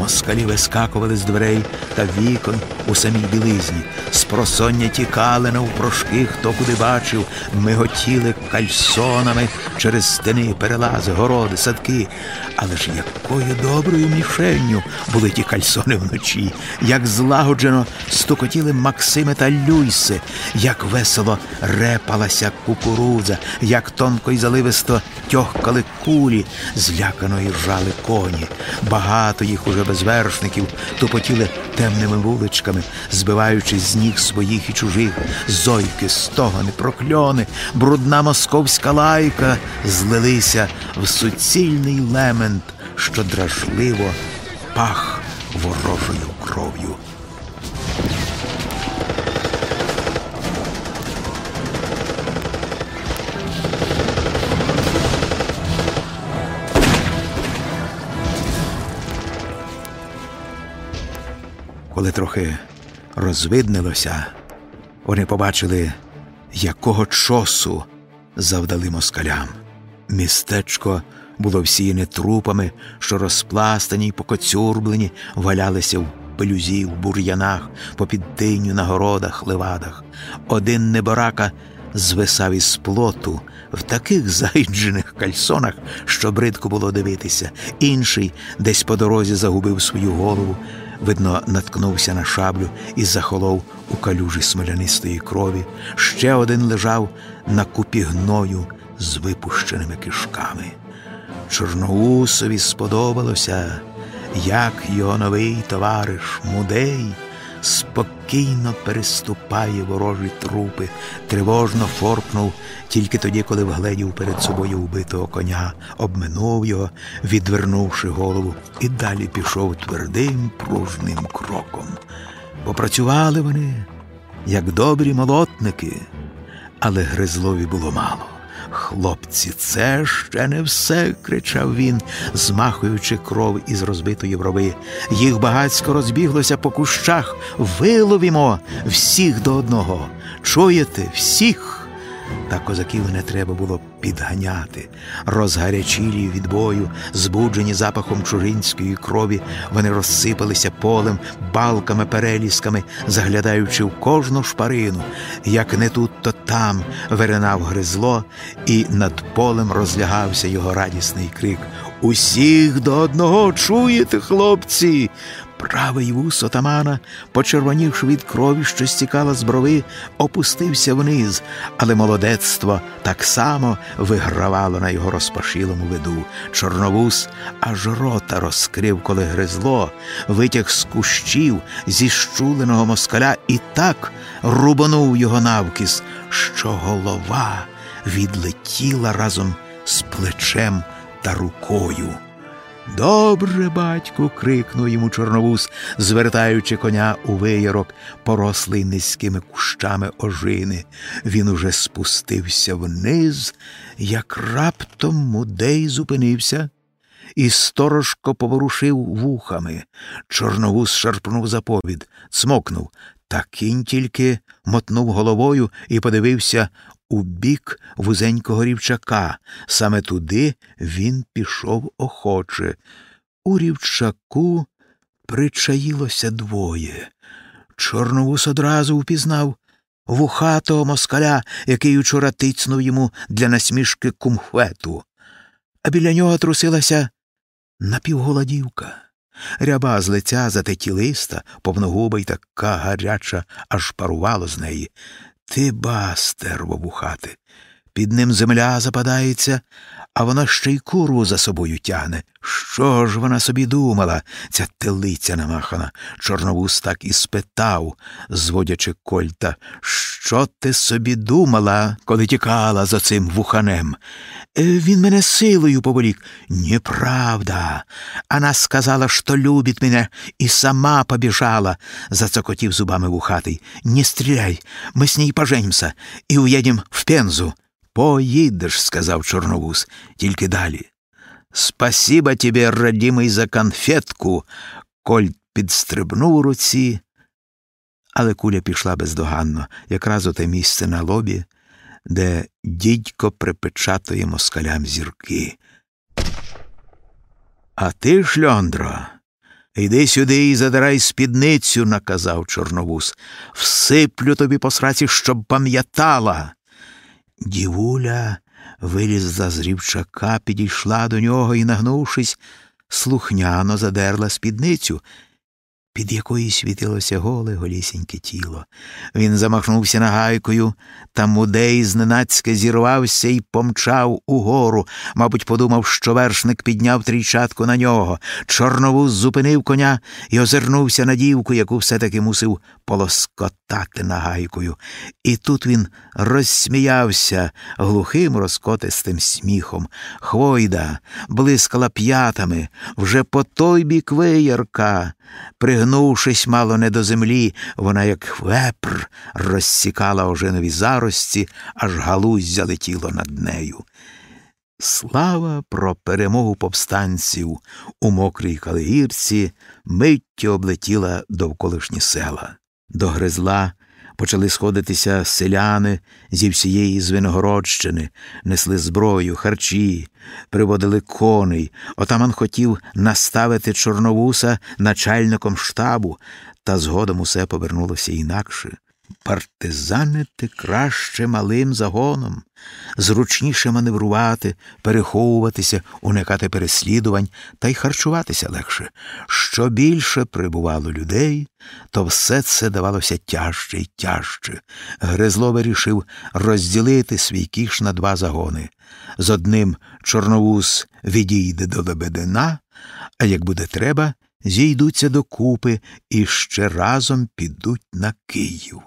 Москалі вискакували з дверей та вікон у самій білизні, спросоння тікали навпрошки, хто куди бачив, миготіли кальсонами через стени, перелази, городи, садки. Але ж якою доброю мішенню були ті кальсони вночі, як злагоджено стукотіли Максими та Люйси, як весело репалася кукурудза, як тонко й заливисто тьохкали кулі, злякано й ржали коні. Багато їх уже без вершників тупотіли темними вуличками, збиваючись з ніг своїх і чужих, зойки, стогани, прокльони, брудна московська лайка злилися в суцільний лемент, що дражливо пах ворожою кров'ю. Коли трохи розвиднилося, вони побачили, якого чосу завдали москалям. Містечко було всіяне трупами, що розпластані й покоцюрблені, валялися в пелюзі, в бур'янах, попід тиню на городах, левадах. Один неборака звисав із плоту в таких зайджених кальсонах, що бридко було дивитися. Інший десь по дорозі загубив свою голову видно, наткнувся на шаблю і захолов у калюжі смолянистої крові. Ще один лежав на купі гною з випущеними кишками. Чорноусові сподобалося, як його новий товариш Мудей спокійно переступає ворожі трупи, тривожно форкнув тільки тоді, коли вгледів перед собою вбитого коня, обминув його, відвернувши голову, і далі пішов твердим пружним кроком. Попрацювали вони, як добрі молотники, але Гризлові було мало. Хлопці, це ще не все, кричав він, змахуючи кров із розбитої брови. Їх багацько розбіглося по кущах. Виловімо всіх до одного. Чуєте, всіх? Та козаків не треба було підганяти. Розгарячілі від бою, збуджені запахом чужинської крові, вони розсипалися полем, балками, перелісками, заглядаючи в кожну шпарину. Як не тут, то там виринав гризло, і над полем розлягався його радісний крик. Усіх до одного чуєте, хлопці. Правий вус отамана, почервонівши від крові, що стікала з брови, опустився вниз, але молодецтво так само вигравало на його розпашілому виду. Чорновус аж рота розкрив, коли гризло, витяг з кущів зі щуленого москаля і так рубанув його навкіс, що голова відлетіла разом з плечем та рукою. Добре, батьку. крикнув йому Чорновус, звертаючи коня у виярок, порослий низькими кущами ожини. Він уже спустився вниз, як раптом мудей зупинився. І сторожко поворушив вухами. Чорновус шарпнув заповід, цмокнув, та кінь тільки мотнув головою і подивився у бік вузенького рівчака. Саме туди він пішов охоче. У рівчаку причаїлося двоє. Чорновус одразу впізнав вухатого москаля, який учора тицнув йому для насмішки кумхвету. А біля нього трусилася напівголодівка. Ряба з лиця затетілиста, повногуба й така гаряча, аж парувало з неї. Ти бастер вовухати. Під ним земля западається, а вона ще й курву за собою тягне. Що ж вона собі думала, ця телиця намахана? Чорновус так і спитав, зводячи кольта. Що ти собі думала, коли тікала за цим вуханем? «Е, він мене силою поволік. Неправда. Она сказала, що любить мене, і сама побіжала, зацокотів зубами вухатий. Не стріляй, ми з ней поженимся і уедем в Пензу. Поїдеш, сказав Чорновус, тільки далі. Спасіба тебе, родимий, за конфетку. Коль підстрибнув у руці, але куля пішла бездоганно, якраз у те місце на лобі, де дідько припечатує москалям зірки. А ти, шльондро, йди сюди і задирай спідницю, наказав Чорновус. Всиплю тобі по сраці, щоб пам'ятала. Дівуля вилізла з рівчака, підійшла до нього і, нагнувшись, слухняно задерла спідницю, під якої світилося голе голісіньке тіло. Він замахнувся нагайкою, та мудей зненацька зірвався і помчав угору. Мабуть, подумав, що вершник підняв трійчатку на нього. Чорновуз зупинив коня і озирнувся на дівку, яку все-таки мусив полоскотати нагайкою. І тут він розсміявся глухим розкотистим сміхом. Хвойда блискала п'ятами вже по той бік виярка. Пригнувшись мало не до землі, вона, як вепр, розсікала ожинові зарості, аж галуздя летіло над нею. Слава про перемогу повстанців у мокрій калигірці миттю облетіла довколишні села. До Гризла почали сходитися селяни зі всієї Звенигородщини, несли зброю, харчі, приводили коней. Отаман хотів наставити Чорновуса начальником штабу, та згодом усе повернулося інакше. Партизанити краще малим загоном, зручніше маневрувати, переховуватися, уникати переслідувань та й харчуватися легше. Що більше прибувало людей, то все це давалося тяжче й тяжче. Гризло вирішив розділити свій кіш на два загони. З одним чорновуз відійде до Лебедина, а як буде треба, зійдуться докупи і ще разом підуть на Київ.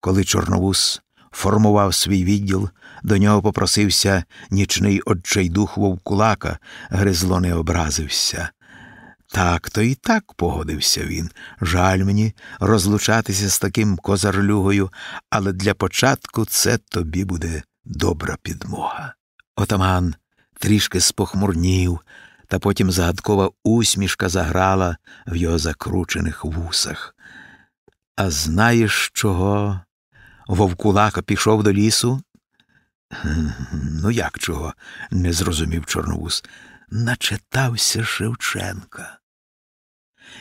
Коли Чорновус формував свій відділ, до нього попросився нічний отчайдух вовкулака, гризло не образився. Так то і так погодився він. Жаль мені розлучатися з таким козарлюгою, але для початку це тобі буде добра підмога. Отаман трішки спохмурнів, та потім загадкова усмішка заграла в його закручених вусах. А знаєш чого? Вовкулака пішов до лісу? Ну, як чого? не зрозумів Чорновус. Начитався Шевченка.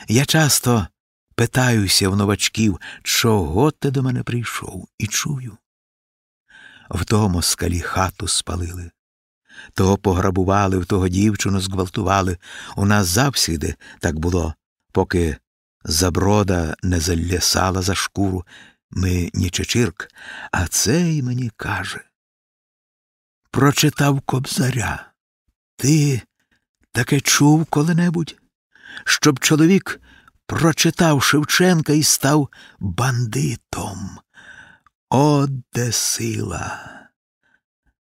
Я часто питаюся в новачків, чого ти до мене прийшов, і чую. В того москалі хату спалили, того пограбували, в того дівчину зґвалтували. У нас завсіди так було, поки заброда не залясала за шкуру. Ми ні чечірк, а цей мені каже. Прочитав кобзаря. Ти таке чув коли-небудь, щоб чоловік прочитав Шевченка і став бандитом. О, де сила!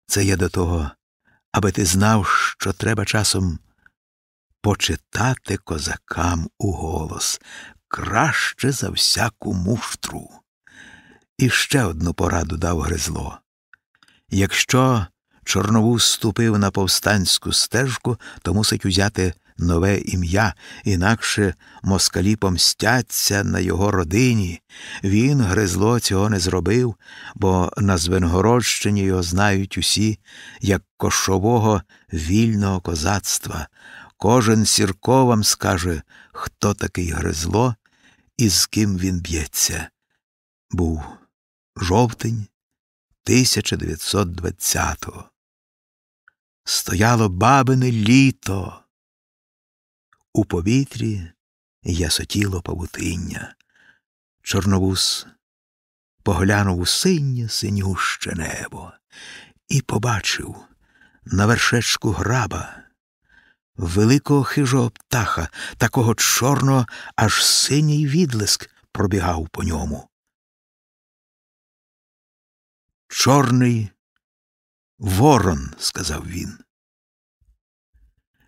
Це я до того, аби ти знав, що треба часом почитати козакам у голос краще за всяку муштру. І ще одну пораду дав Гризло. Якщо Чорновуз ступив на повстанську стежку, то мусить узяти нове ім'я, інакше москалі помстяться на його родині. Він, Гризло, цього не зробив, бо на Звенгородщині його знають усі, як кошового вільного козацтва. Кожен сірко вам скаже, хто такий Гризло і з ким він б'ється. Був жовтень 1920-го. Стояло бабине літо. У повітрі ясотіло павутиння. Чорновус поглянув у синє синюще небо і побачив на вершечку граба великого хижого птаха, такого чорного, аж синій відлиск пробігав по ньому. Чорний ворон, сказав він.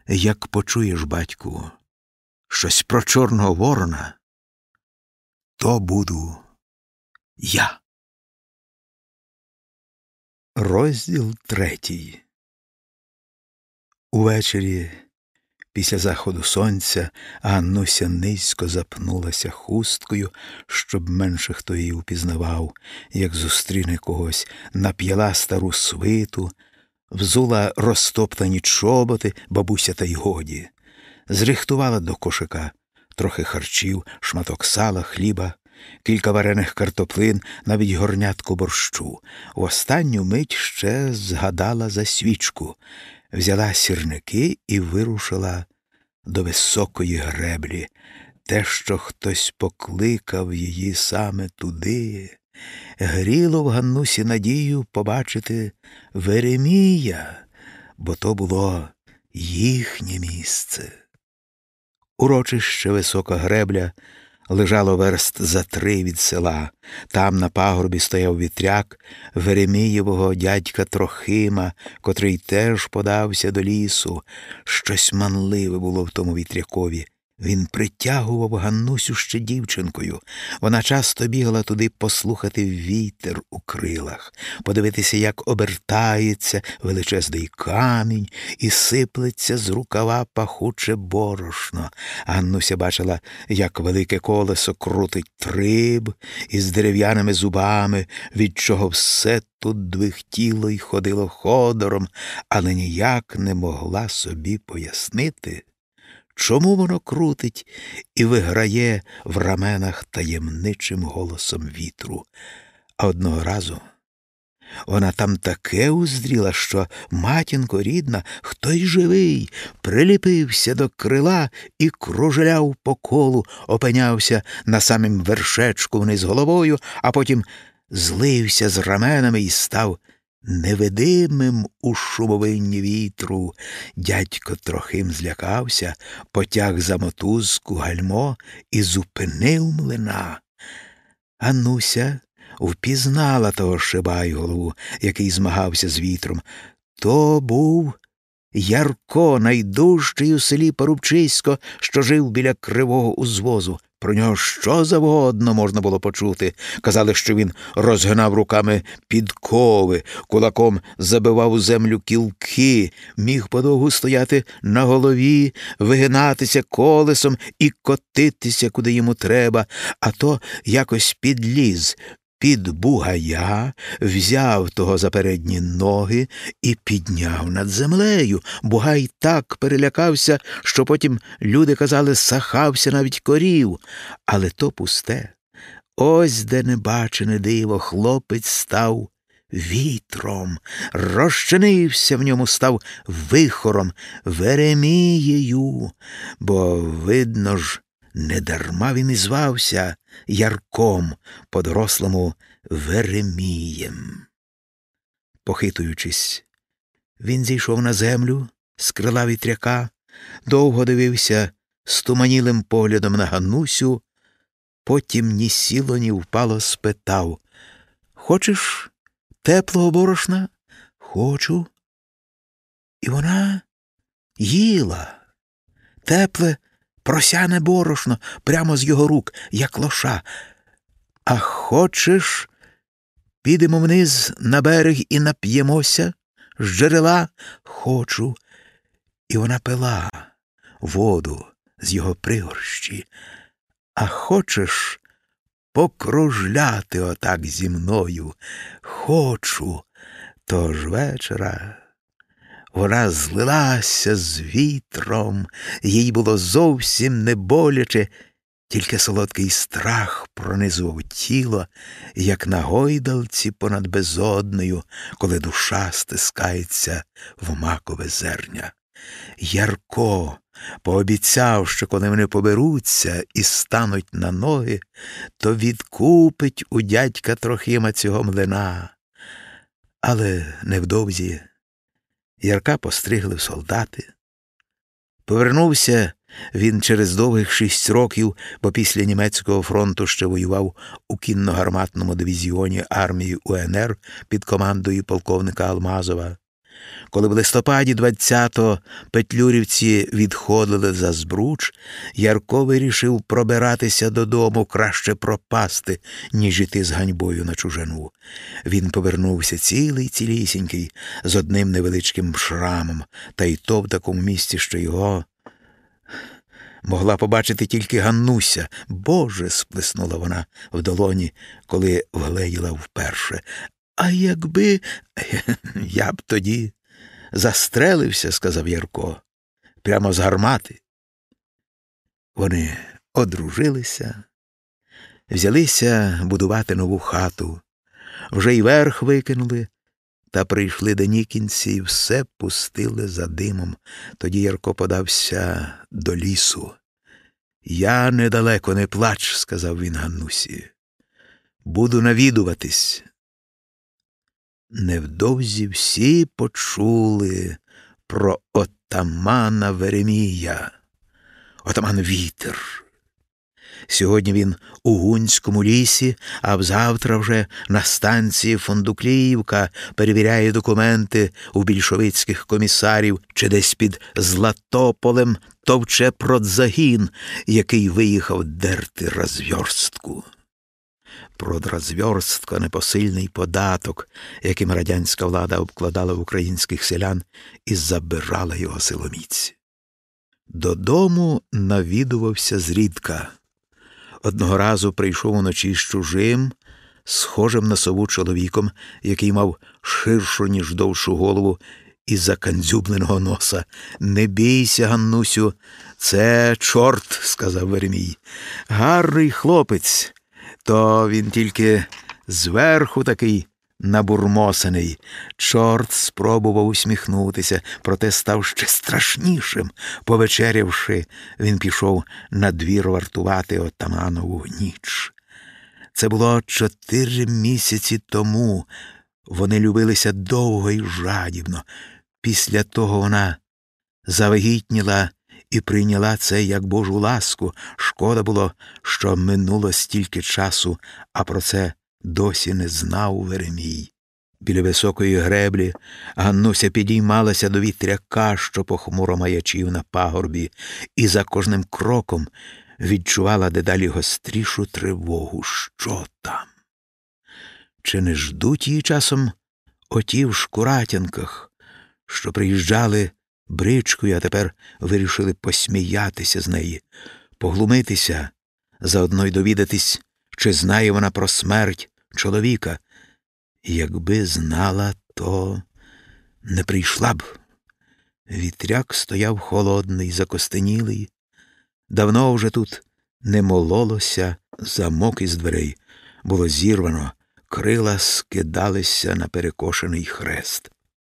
Як почуєш, батьку, щось про Чорного Ворона, то буду я. Розділ третій. Увечері, після заходу сонця, Ганнуся низько запнулася хусткою, щоб менше хто її упізнавав, як зустріне когось, нап'яла стару свиту, взула розтоптані чоботи, бабуся та й годі, зрихтувала до кошика трохи харчів, шматок сала, хліба, кілька варених картоплин, навіть горнятку борщу. В останню мить ще згадала за свічку, взяла сірники і вирушила до високої греблі. Те, що хтось покликав її саме туди, гріло в Ганнусі надію побачити Веремія, бо то було їхнє місце. Урочище висока гребля лежало верст за три від села. Там на пагорбі стояв вітряк Веремієвого дядька Трохима, котрий теж подався до лісу. Щось манливе було в тому вітрякові. Він притягував Ганнусю ще дівчинкою. Вона часто бігала туди послухати вітер у крилах, подивитися, як обертається величезний камінь і сиплеться з рукава пахуче борошно. Ганнуся бачила, як велике колесо крутить триб із дерев'яними зубами, від чого все тут двихтіло й ходило ходором, але ніяк не могла собі пояснити. Чому воно крутить і виграє в раменах таємничим голосом вітру? А одного разу вона там таке уздріла, що матінко рідна, хтось живий, приліпився до крила і кружляв по колу, опинявся на самім вершечку вниз головою, а потім злився з раменами і став невидимим у шумовинні вітру. Дядько трохим злякався, потяг за мотузку гальмо і зупинив млина. Ануся впізнала того шибайголову, який змагався з вітром. То був Ярко, найдужчий у селі Порубчисько, що жив біля кривого узвозу. Про нього що завгодно можна було почути. Казали, що він розгинав руками підкови, кулаком забивав у землю кілки, міг подовгу стояти на голові, вигинатися колесом і котитися, куди йому треба, а то якось підліз під бугая, взяв того за передні ноги і підняв над землею. Бугай так перелякався, що потім люди казали, сахався навіть корів. Але то пусте. Ось де небачене диво, хлопець став вітром, розчинився в ньому, став вихором, Веремією, бо, видно ж, Недарма він і звався Ярком, по-дорослому Веремієм. Похитуючись, він зійшов на землю з крила вітряка, довго дивився стуманілим поглядом на Ганусю, потім ні сіло, ні впало спитав Хочеш теплого борошна? Хочу. І вона їла тепле, просяне борошно прямо з його рук, як лоша. А хочеш, підемо вниз на берег і нап'ємося з джерела? Хочу. І вона пила воду з його пригорщі. А хочеш покружляти отак зі мною? Хочу. Тож вечора. Вона злилася з вітром, їй було зовсім не боляче, тільки солодкий страх пронизував тіло, як на гойдалці понад безодною, коли душа стискається в макове зерня. Ярко пообіцяв, що коли вони поберуться і стануть на ноги, то відкупить у дядька Трохима цього млина. Але невдовзі Ярка постригли в солдати. Повернувся він через довгих шість років, бо після німецького фронту ще воював у кінно-гарматному дивізіоні армії УНР під командою полковника Алмазова. Коли в листопаді 20-го петлюрівці відходили за збруч, Ярко вирішив пробиратися додому краще пропасти, ніж іти з ганьбою на чужину. Він повернувся цілий, цілісінький, з одним невеличким шрамом, та й то в такому місці, що його. Могла побачити тільки Ганнуся. Боже. сплеснула вона в долоні, коли вгледіла вперше. А якби я б тоді застрелився, сказав Ярко, прямо з гармати. Вони одружилися, взялися будувати нову хату, вже й верх викинули, та прийшли до Нікінці і все пустили за димом. Тоді Ярко подався до лісу. Я недалеко не плач, сказав він Ганнусі. Буду навідуватись. Невдовзі всі почули про отамана Веремія, отаман вітер. Сьогодні він у гунському лісі, а взавтра вже на станції Фондукліївка перевіряє документи у більшовицьких комісарів чи десь під Златополем товче продзагін, який виїхав дерти розвьорстку продразверстка непосильний податок, яким радянська влада обкладала українських селян і забирала його силоміць. Додому навідувався зрідка. Одного разу прийшов уночі з чужим, схожим на сову чоловіком, який мав ширшу, ніж довшу голову і закандзюбленого носа. Не бійся, Ганнусю, це чорт, сказав Веремій. Гарний хлопець, то він тільки зверху такий набурмосений. Чорт спробував усміхнутися, проте став ще страшнішим. Повечерявши, він пішов на двір вартувати отаманову ніч. Це було чотири місяці тому. Вони любилися довго і жадібно. Після того вона завагітніла і прийняла це як Божу ласку. Шкода було, що минуло стільки часу, а про це досі не знав Веремій. Біля високої греблі Ганнуся підіймалася до вітряка, що похмуро маячів на пагорбі, і за кожним кроком відчувала дедалі гострішу тривогу. Що там? Чи не ждуть її часом оті в шкуратянках, що приїжджали бричкою, а тепер вирішили посміятися з неї, поглумитися, заодно й довідатись, чи знає вона про смерть чоловіка. Якби знала, то не прийшла б. Вітряк стояв холодний, закостенілий. Давно вже тут не мололося замок із дверей. Було зірвано, крила скидалися на перекошений хрест.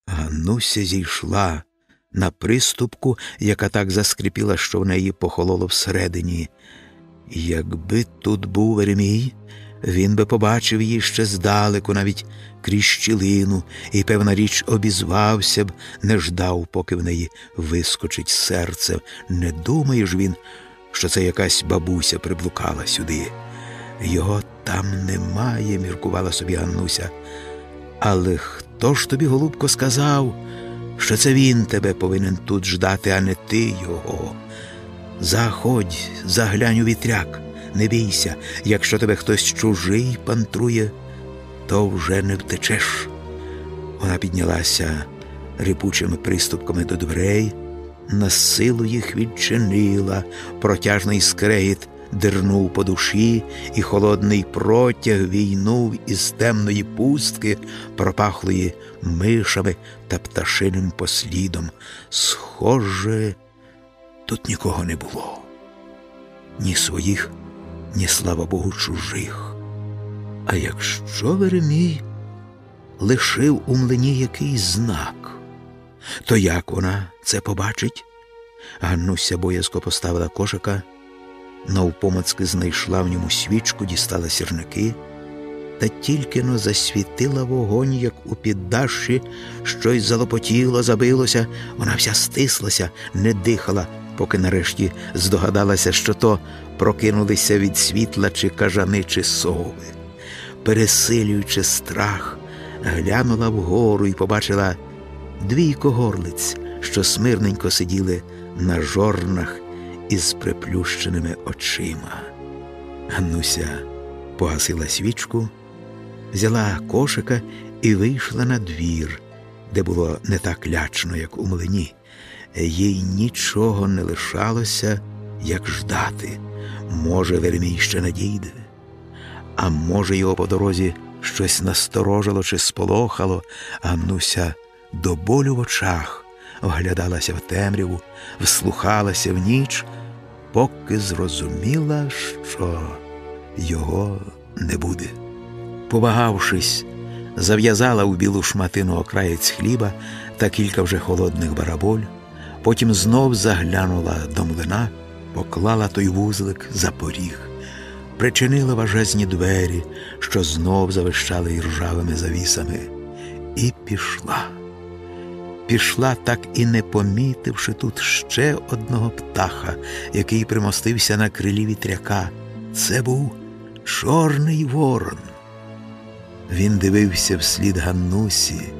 Ганнуся зійшла, на приступку, яка так заскрипіла, що в неї похололо всередині. Якби тут був Веремій, він би побачив її ще здалеку, навіть крізь щілину, і, певна річ, обізвався б, не ждав, поки в неї вискочить серце. Не думає ж він, що це якась бабуся приблукала сюди. Його там немає, міркувала собі Ганнуся. Але хто ж тобі, голубко, сказав? Що це він тебе повинен тут ждати, а не ти його. Заходь, заглянь у вітряк, не бійся, якщо тебе хтось чужий пантрує, то вже не втечеш. Вона піднялася рипучими приступками до дверей, на силу їх відчинила, протяжний скрегіт дирнув по душі, і холодний протяг війнув із темної пустки, пропахлої мишами та пташиним послідом. Схоже, тут нікого не було, ні своїх, ні, слава Богу, чужих. А якщо Веремій лишив у млині якийсь знак, то як вона це побачить? Ганнуся боязко поставила кошика, навпомацки знайшла в ньому свічку, дістала сірники, та тільки но засвітила вогонь, як у піддашші, щось залопотіло, забилося, вона вся стислася, не дихала, поки нарешті здогадалася, що то прокинулися від світла чи кажани, чи сови. Пересилюючи страх, глянула вгору і побачила двійко горлиць, що смирненько сиділи на жорнах із приплющеними очима. Ганнуся погасила свічку, взяла кошика і вийшла на двір, де було не так лячно, як у млині. Їй нічого не лишалося, як ждати. Може, Веремій ще надійде, а може, його по дорозі щось насторожило чи сполохало, Ганнуся до болю в очах вглядалася в темряву, вслухалася в ніч, поки зрозуміла, що його не буде. Повагавшись, зав'язала у білу шматину окраєць хліба та кілька вже холодних бараболь, потім знов заглянула до млина, поклала той вузлик за поріг, причинила важезні двері, що знов завищали ржавими завісами, і пішла пішла, так і не помітивши тут ще одного птаха, який примостився на крилі вітряка. Це був Чорний Ворон. Він дивився вслід Ганнусі,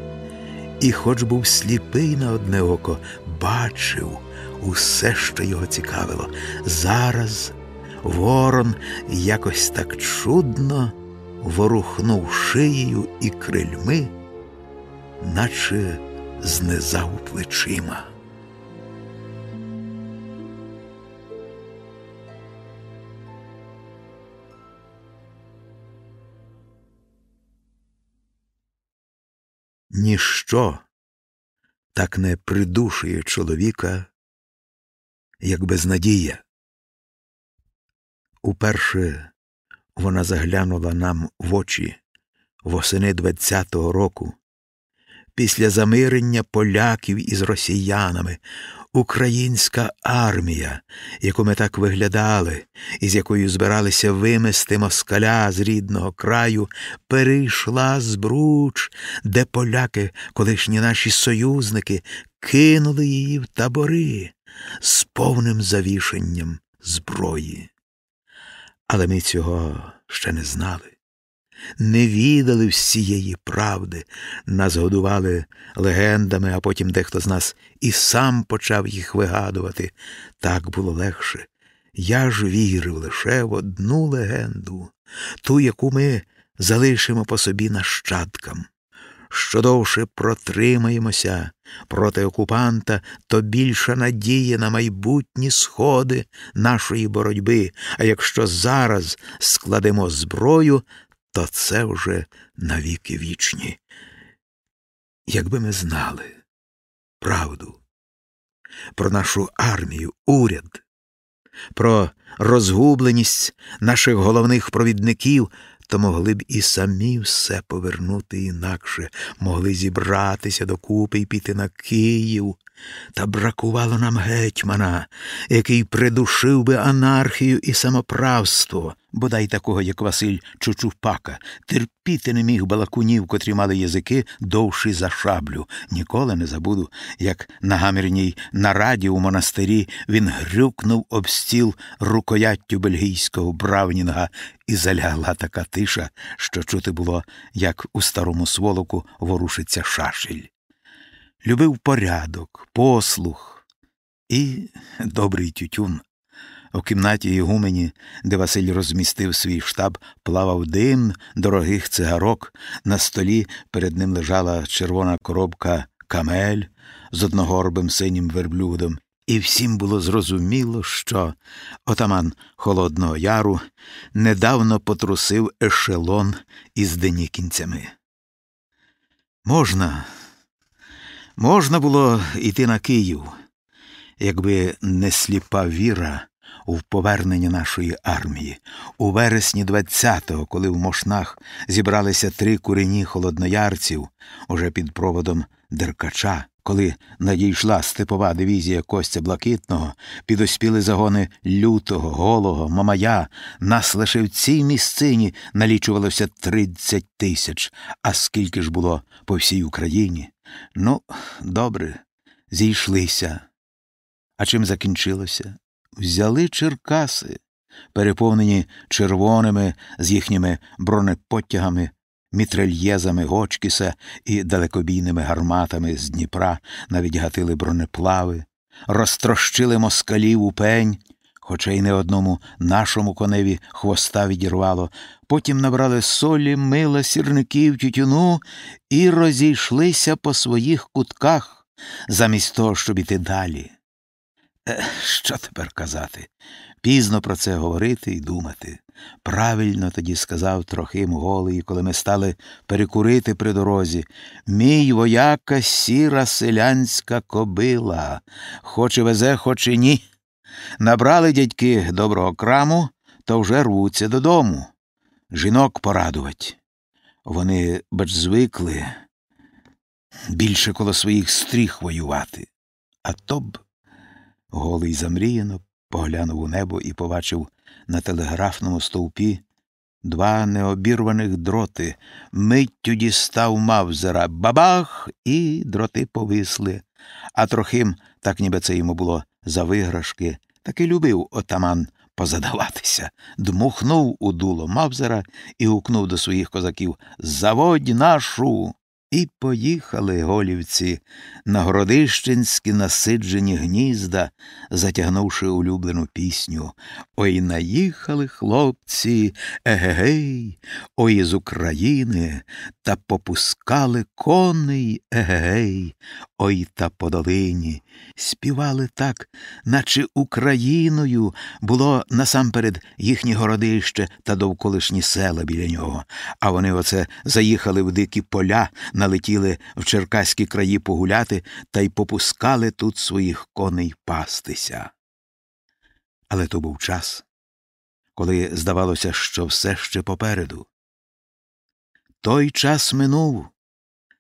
і, хоч був сліпий на одне око, бачив усе, що його цікавило. Зараз ворон якось так чудно ворухнув шиєю і крильми, наче знизав плечима. Ніщо так не придушує чоловіка, як безнадія. Уперше вона заглянула нам в очі восени двадцятого року, після замирення поляків із росіянами, українська армія, яку ми так виглядали, і з якою збиралися вимести москаля з рідного краю, перейшла з Бруч, де поляки, колишні наші союзники, кинули її в табори з повним завішенням зброї. Але ми цього ще не знали не відали всієї правди, нас годували легендами, а потім дехто з нас і сам почав їх вигадувати. Так було легше. Я ж вірив лише в одну легенду, ту, яку ми залишимо по собі нащадкам. Що довше протримаємося проти окупанта, то більша надія на майбутні сходи нашої боротьби. А якщо зараз складемо зброю, то це вже навіки вічні. Якби ми знали правду про нашу армію, уряд, про розгубленість наших головних провідників, то могли б і самі все повернути інакше, могли зібратися докупи і піти на Київ. Та бракувало нам гетьмана, який придушив би анархію і самоправство, бодай такого, як Василь Чучупака, терпіти не міг балакунів, котрі мали язики довші за шаблю. Ніколи не забуду, як на гамірній нараді у монастирі він грюкнув об стіл рукояттю бельгійського бравнінга, і залягла така тиша, що чути було, як у старому сволоку ворушиться шашель. Любив порядок, послух і добрий тютюн. У кімнаті Ігумені, де Василь розмістив свій штаб, плавав дим дорогих цигарок. На столі перед ним лежала червона коробка камель з одногорбим синім верблюдом, і всім було зрозуміло, що отаман Холодного Яру недавно потрусив ешелон із денікінцями. Можна, можна було йти на Київ, якби не сліпа віра в повернення нашої армії. У вересні 20-го, коли в Мошнах зібралися три курені холодноярців, уже під проводом Деркача, коли надійшла степова дивізія Костя Блакитного, підоспіли загони лютого, голого, мамая, нас лише в цій місцині налічувалося тридцять тисяч, а скільки ж було по всій Україні? Ну, добре, зійшлися. А чим закінчилося? Взяли Черкаси, переповнені червоними з їхніми бронепотягами мітрельєзами Гочкіса і далекобійними гарматами з Дніпра навіть гатили бронеплави, розтрощили москалів у пень, хоча й не одному нашому коневі хвоста відірвало, потім набрали солі, мила, сірників, тютюну і розійшлися по своїх кутках, замість того, щоб іти далі. Е, що тепер казати? Пізно про це говорити і думати. Правильно тоді сказав Трохим голий, коли ми стали перекурити при дорозі. Мій вояка сіра селянська кобила, хоч і везе, хоч і ні. Набрали дядьки доброго краму, то вже рвуться додому. Жінок порадувати. Вони бач звикли більше коло своїх стріх воювати. А то б голий замріяно поглянув у небо і побачив на телеграфному стовпі два необірваних дроти. Миттю дістав мавзера бабах, і дроти повисли. А трохим, так ніби це йому було за виграшки, таки любив отаман позадаватися, дмухнув у дуло мавзера і гукнув до своїх козаків Заводь нашу. І поїхали голівці на городищенські насиджені гнізда, затягнувши улюблену пісню. Ой наїхали хлопці, егегей, ой із України, та попускали коней, егегей, ой та по долині. Співали так, наче Україною було насамперед їхні городище та довколишні села біля нього, а вони оце заїхали в дикі поля налетіли в черкаські краї погуляти та й попускали тут своїх коней пастися. Але то був час, коли здавалося, що все ще попереду. Той час минув,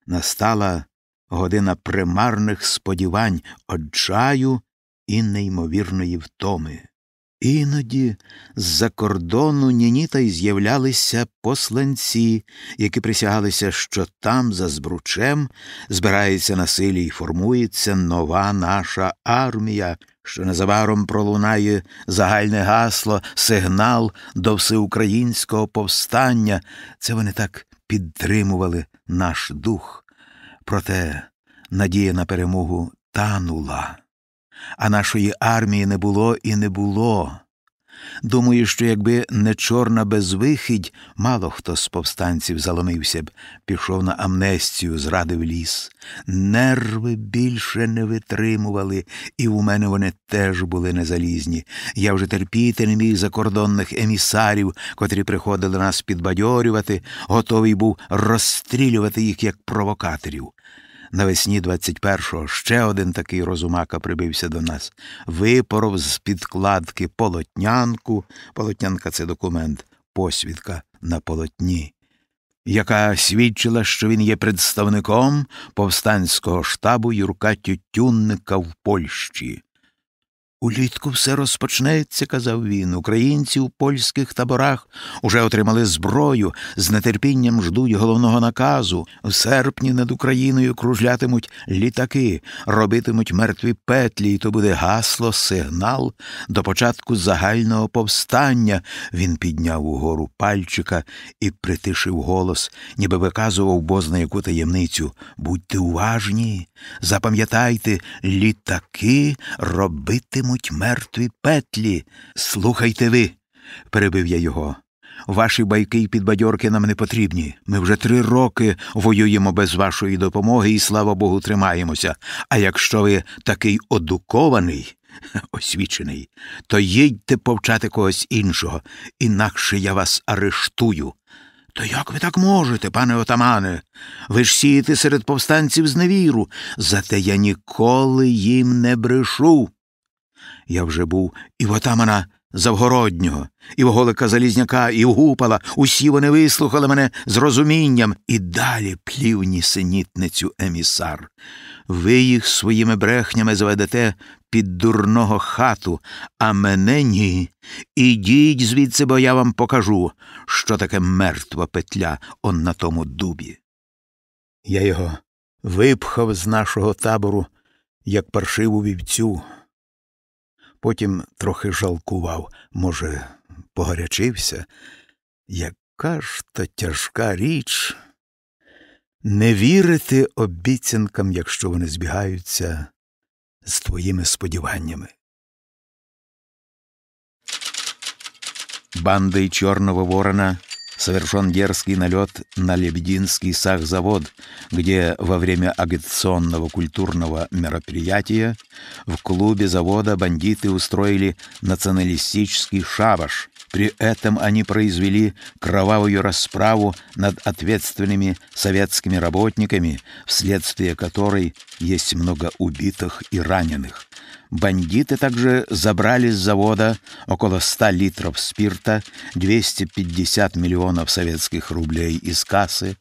настала година примарних сподівань, оджаю і неймовірної втоми. Іноді з-за кордону нініта й з'являлися посланці, які присягалися, що там, за збручем, збирається на силі й формується нова наша армія, що незабаром пролунає загальне гасло, сигнал до всеукраїнського повстання. Це вони так підтримували наш дух. Проте надія на перемогу танула а нашої армії не було і не було. Думаю, що якби не чорна безвихідь, мало хто з повстанців заломився б, пішов на амнестію, зрадив ліс. Нерви більше не витримували, і у мене вони теж були незалізні. Я вже терпіти не міг закордонних емісарів, котрі приходили нас підбадьорювати, готовий був розстрілювати їх як провокаторів. Навесні 21-го ще один такий розумака прибився до нас, випоров з підкладки полотнянку. Полотнянка це документ, посвідка на полотні, яка свідчила, що він є представником повстанського штабу Юрка Тютюнника в Польщі. Улітку все розпочнеться, казав він. Українці у польських таборах уже отримали зброю, з нетерпінням ждуть головного наказу. У серпні над Україною кружлятимуть літаки, робитимуть мертві петлі, і то буде гасло, сигнал до початку загального повстання. Він підняв угору пальчика і притишив голос, ніби виказував бозна яку таємницю. Будьте уважні, запам'ятайте, літаки робитимуть йтимуть мертві петлі. Слухайте ви, перебив я його. Ваші байки й підбадьорки нам не потрібні. Ми вже три роки воюємо без вашої допомоги і, слава Богу, тримаємося. А якщо ви такий одукований, освічений, то їдьте повчати когось іншого, інакше я вас арештую. То як ви так можете, пане отамане? Ви ж сієте серед повстанців зневіру, зате я ніколи їм не брешу. Я вже був і в отамана Завгороднього, і в Голика Залізняка, і в Гупала. Усі вони вислухали мене з розумінням і далі плів нісенітницю емісар. Ви їх своїми брехнями заведете під дурного хату, а мене ні. Ідіть звідси, бо я вам покажу, що таке мертва петля он на тому дубі. Я його випхав з нашого табору, як паршиву вівцю. Потім трохи жалкував, може, погарячився. Яка ж то тяжка річ не вірити обіцянкам, якщо вони збігаються з твоїми сподіваннями. Банди Чорного Ворона совершен дерзкий налет на Лебединский сахзавод, где во время агитационного культурного мероприятия в клубе завода бандиты устроили националистический шабаш. При этом они произвели кровавую расправу над ответственными советскими работниками, вследствие которой есть много убитых и раненых. Бандиты также забрали с завода около 100 литров спирта, 250 миллионов советских рублей из кассы.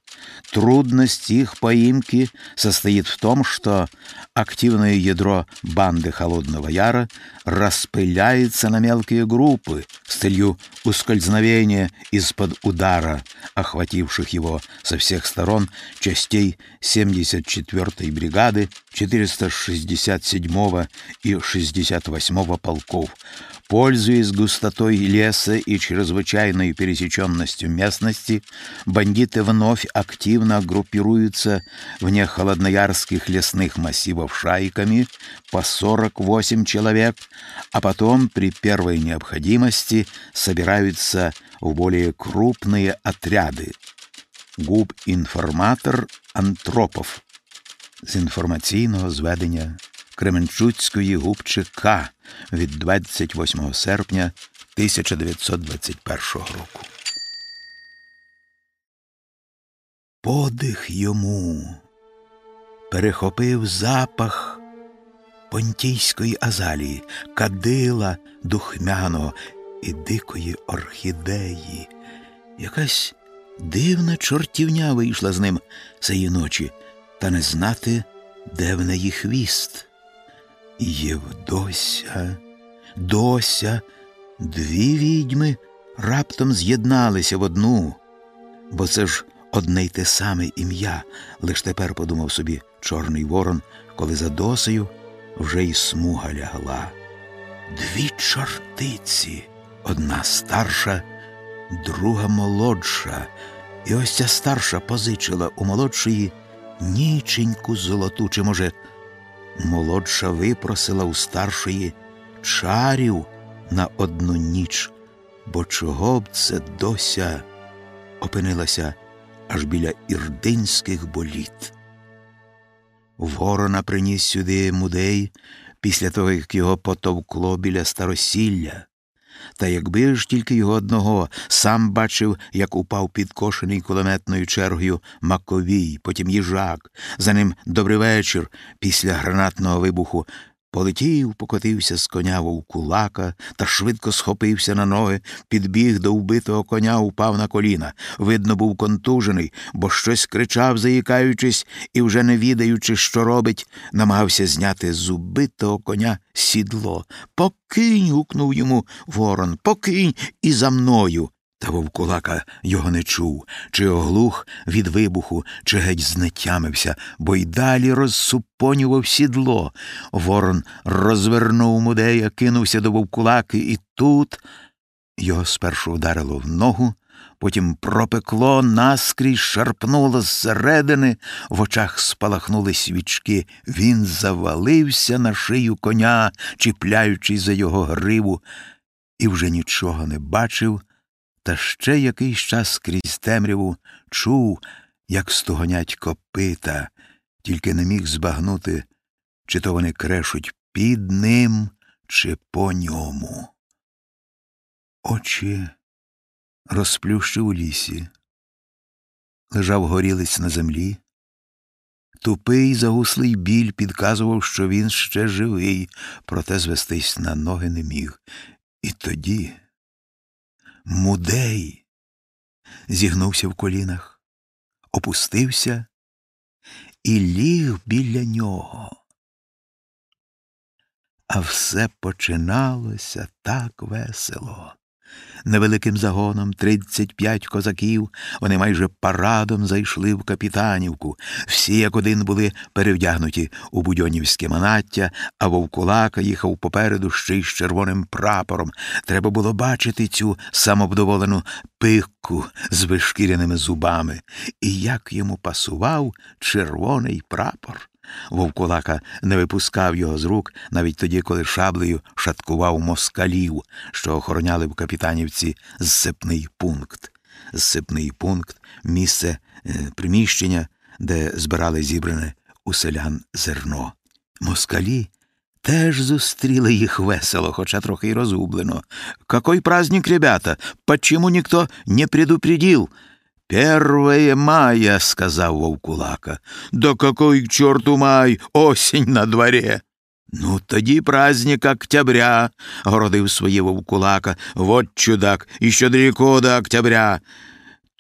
Трудность их поимки состоит в том, что активное ядро банды Холодного Яра распыляется на мелкие группы с целью ускользновения из-под удара, охвативших его со всех сторон частей 74-й бригады, 467-го и 68-го полков. Пользуясь густотой леса и чрезвычайной пересеченностью местности, бандиты вновь активно группируются вне холодноярских лесных массивов шайками по 48 человек, а потом при первой необходимости собираются в более крупные отряды. Губ-інформатор Антропов з інформаційного зведення Кременчуцької губчи К від 28 серпня 1921 року. Подих йому перехопив запах понтійської азалії, кадила духмяного і дикої орхідеї. Якась дивна чортівня вийшла з ним цієї ночі, та не знати, де в неї хвіст. Євдося, дося, дві відьми раптом з'єдналися в одну, бо це ж одне й те саме ім'я, лиш тепер подумав собі Чорний Ворон, коли за досею вже й смуга лягла. Дві чортиці, одна старша, друга молодша, і ось ця старша позичила у молодшої ніченьку золоту, чи, може, молодша випросила у старшої чарів на одну ніч, бо чого б це дося опинилася аж біля ірдинських боліт. Ворона приніс сюди мудей після того, як його потовкло біля старосілля. Та якби ж тільки його одного сам бачив, як упав підкошений кулеметною чергою Маковій, потім їжак, за ним добрий вечір після гранатного вибуху Полетів, покотився з коня вовкулака та швидко схопився на ноги, підбіг до вбитого коня, упав на коліна. Видно, був контужений, бо щось кричав, заїкаючись, і, вже не відаючи, що робить, намагався зняти з убитого коня сідло. Покинь. гукнув йому ворон, покинь і за мною. Та вовкулака його не чув, чи оглух від вибуху, чи геть знетямився, бо й далі розсупонював сідло. Ворон розвернув мудея, кинувся до вовкулаки, і тут його спершу вдарило в ногу, потім пропекло, наскрізь шарпнуло зсередини, в очах спалахнули свічки. Він завалився на шию коня, чіпляючись за його гриву, і вже нічого не бачив, та ще якийсь час крізь темряву чув, як стогонять копита, тільки не міг збагнути, чи то вони крешуть під ним, чи по ньому. Очі розплющив у лісі, лежав горілиць на землі. Тупий загуслий біль підказував, що він ще живий, проте звестись на ноги не міг. І тоді мудей зігнувся в колінах, опустився і ліг біля нього. А все починалося так весело. Невеликим загоном тридцять п'ять козаків вони майже парадом зайшли в капітанівку. Всі як один були перевдягнуті у будьонівське манаття, а вовкулака їхав попереду ще й з червоним прапором. Треба було бачити цю самовдоволену пикку з вишкіряними зубами, і як йому пасував червоний прапор. Вовкулака не випускав його з рук навіть тоді, коли шаблею шаткував москалів, що охороняли в капітанівці зсипний пункт. Зсипний пункт місце е, приміщення, де збирали зібране у селян зерно. Москалі теж зустріли їх весело, хоча трохи й розгублено. «Какой праздник, ребята? Почему никто не предупредил?» «Первое мая», — сказал Вовкулака. «Да какой к черту май? Осень на дворе!» «Ну, тоді праздник октября», — городив своє Вовкулака. «Вот чудак, еще далеко до октября».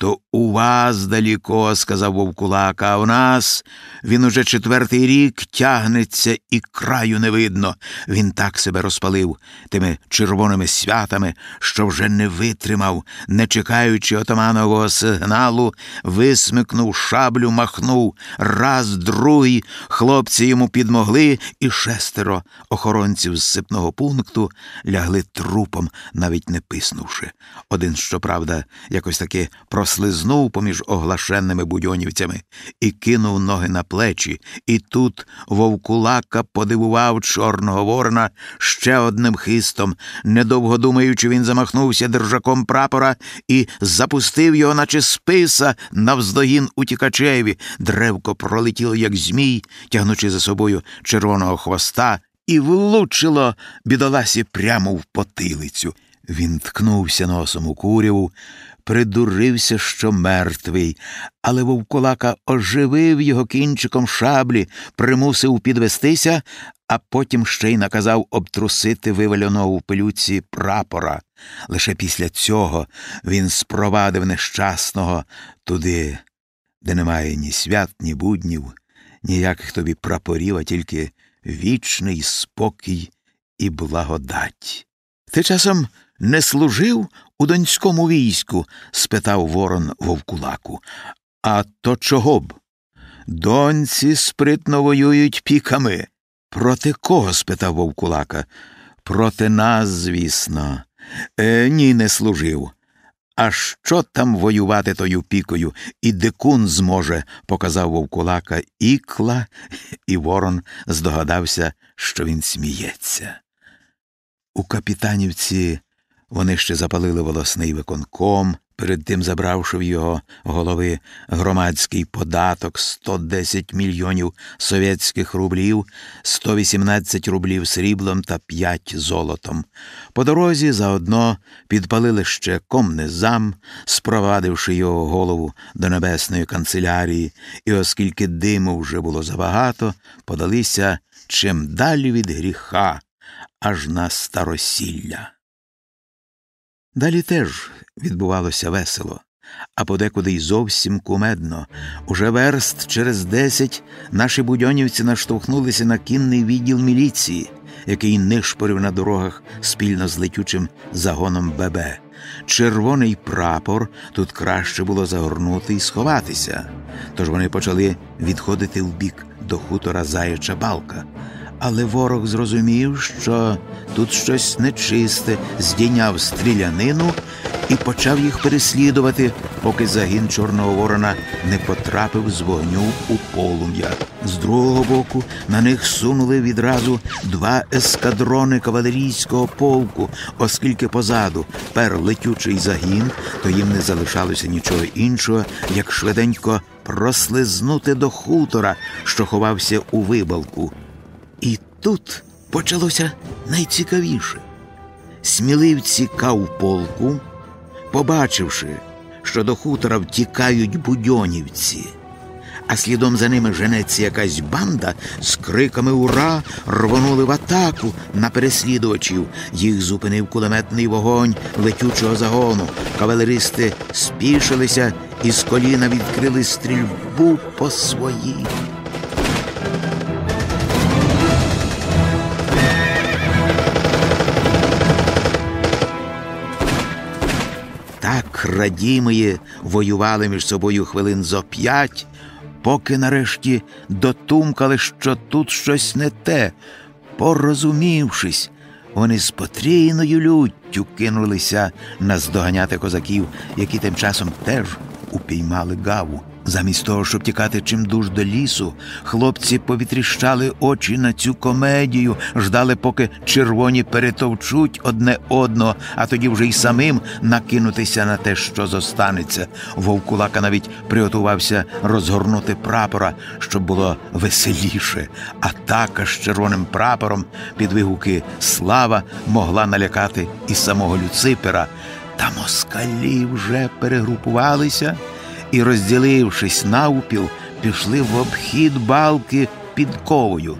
То у вас далеко, сказав Вовкулак, а у нас він уже четвертий рік тягнеться і краю не видно. Він так себе розпалив тими червоними святами, що вже не витримав, не чекаючи отаманового сигналу, висмикнув шаблю, махнув. Раз, другий хлопці йому підмогли, і шестеро охоронців з сипного пункту лягли трупом, навіть не писнувши. Один, щоправда, якось таки прос прослизнув поміж оглашенними будьонівцями і кинув ноги на плечі, і тут вовкулака подивував Чорного Ворона ще одним хистом. Недовго думаючи, він замахнувся держаком прапора і запустив його, наче списа, навздогін утікачеві. Древко пролетіло, як змій, тягнучи за собою червоного хвоста, і влучило бідоласі прямо в потилицю. Він ткнувся носом у куряву, придурився, що мертвий, але вовкулака оживив його кінчиком шаблі, примусив підвестися, а потім ще й наказав обтрусити виваленого у пилюці прапора. Лише після цього він спровадив нещасного туди, де немає ні свят, ні буднів, ніяких тобі прапорів, а тільки вічний спокій і благодать. Ти часом не служив у донському війську? спитав ворон вовкулаку. А то чого б? Донці спритно воюють піками. Проти кого? спитав вовкулака. Проти нас, звісно. Е, Ні, не служив. А що там воювати тою пікою? І дикун зможе, показав вовкулака ікла, і ворон здогадався, що він сміється. У капітанівці вони ще запалили волосний виконком, перед тим забравши в його голови громадський податок 110 мільйонів совєтських рублів, 118 рублів сріблом та 5 золотом. По дорозі заодно підпалили ще комнезам, спровадивши його голову до небесної канцелярії, і, оскільки диму вже було забагато, подалися чим далі від гріха, аж на старосілля. Далі теж відбувалося весело, а подекуди й зовсім кумедно. Уже верст через десять наші будьонівці наштовхнулися на кінний відділ міліції, який нишпорив на дорогах спільно з летючим загоном ББ. Червоний прапор тут краще було загорнути і сховатися, тож вони почали відходити в бік до хутора Заяча балка. Але ворог зрозумів, що тут щось нечисте, здійняв стрілянину і почав їх переслідувати, поки загін Чорного Ворона не потрапив з вогню у полум'я. З другого боку на них сунули відразу два ескадрони кавалерійського полку, оскільки позаду пер летючий загін, то їм не залишалося нічого іншого, як швиденько прослизнути до хутора, що ховався у вибалку. І тут почалося найцікавіше. Сміливці кавполку, побачивши, що до хутора втікають будьонівці, а слідом за ними женеться якась банда з криками Ура! рвонули в атаку на переслідувачів. Їх зупинив кулеметний вогонь летючого загону. Кавалеристи спішилися і з коліна відкрили стрільбу по своїй. Так воювали між собою хвилин зо п'ять, поки нарешті дотумкали, що тут щось не те. Порозумівшись, вони з потрійною люттю кинулися наздоганяти козаків, які тим часом теж упіймали гаву. Замість того, щоб тікати чимдуж до лісу, хлопці повітріщали очі на цю комедію, ждали, поки червоні перетовчуть одне одного, а тоді вже й самим накинутися на те, що зостанеться. Вовкулака навіть приготувався розгорнути прапора, щоб було веселіше. Атака з червоним прапором під вигуки Слава могла налякати і самого Люципера. Та москалі вже перегрупувалися і, розділившись навпіл, пішли в обхід балки під ковою.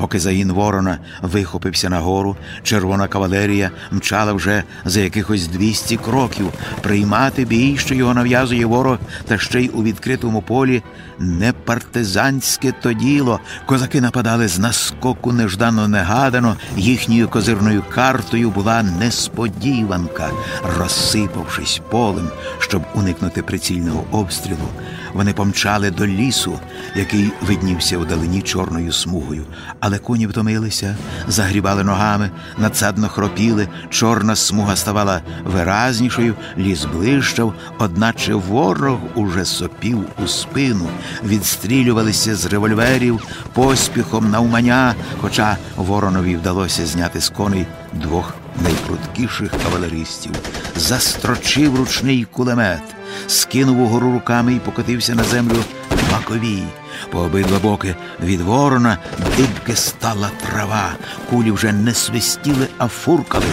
Поки загін ворона вихопився нагору, червона кавалерія мчала вже за якихось двісті кроків приймати бій, що його нав'язує ворог, та ще й у відкритому полі не партизанське то діло. Козаки нападали з наскоку неждано негадано. Їхньою козирною картою була несподіванка, розсипавшись полем, щоб уникнути прицільного обстрілу. Вони помчали до лісу, який виднівся вдалині чорною смугою. Але коні втомилися, загрібали ногами, надсадно хропіли, чорна смуга ставала виразнішою, ліс блищав, одначе ворог уже сопів у спину, відстрілювалися з револьверів поспіхом навмання, хоча воронові вдалося зняти з коней двох найпруткіших кавалеристів, застрочив ручний кулемет, скинув угору руками і покотився на землю Маковій. По обидва боки від ворона дибки стала трава, кулі вже не свистіли, а фуркали.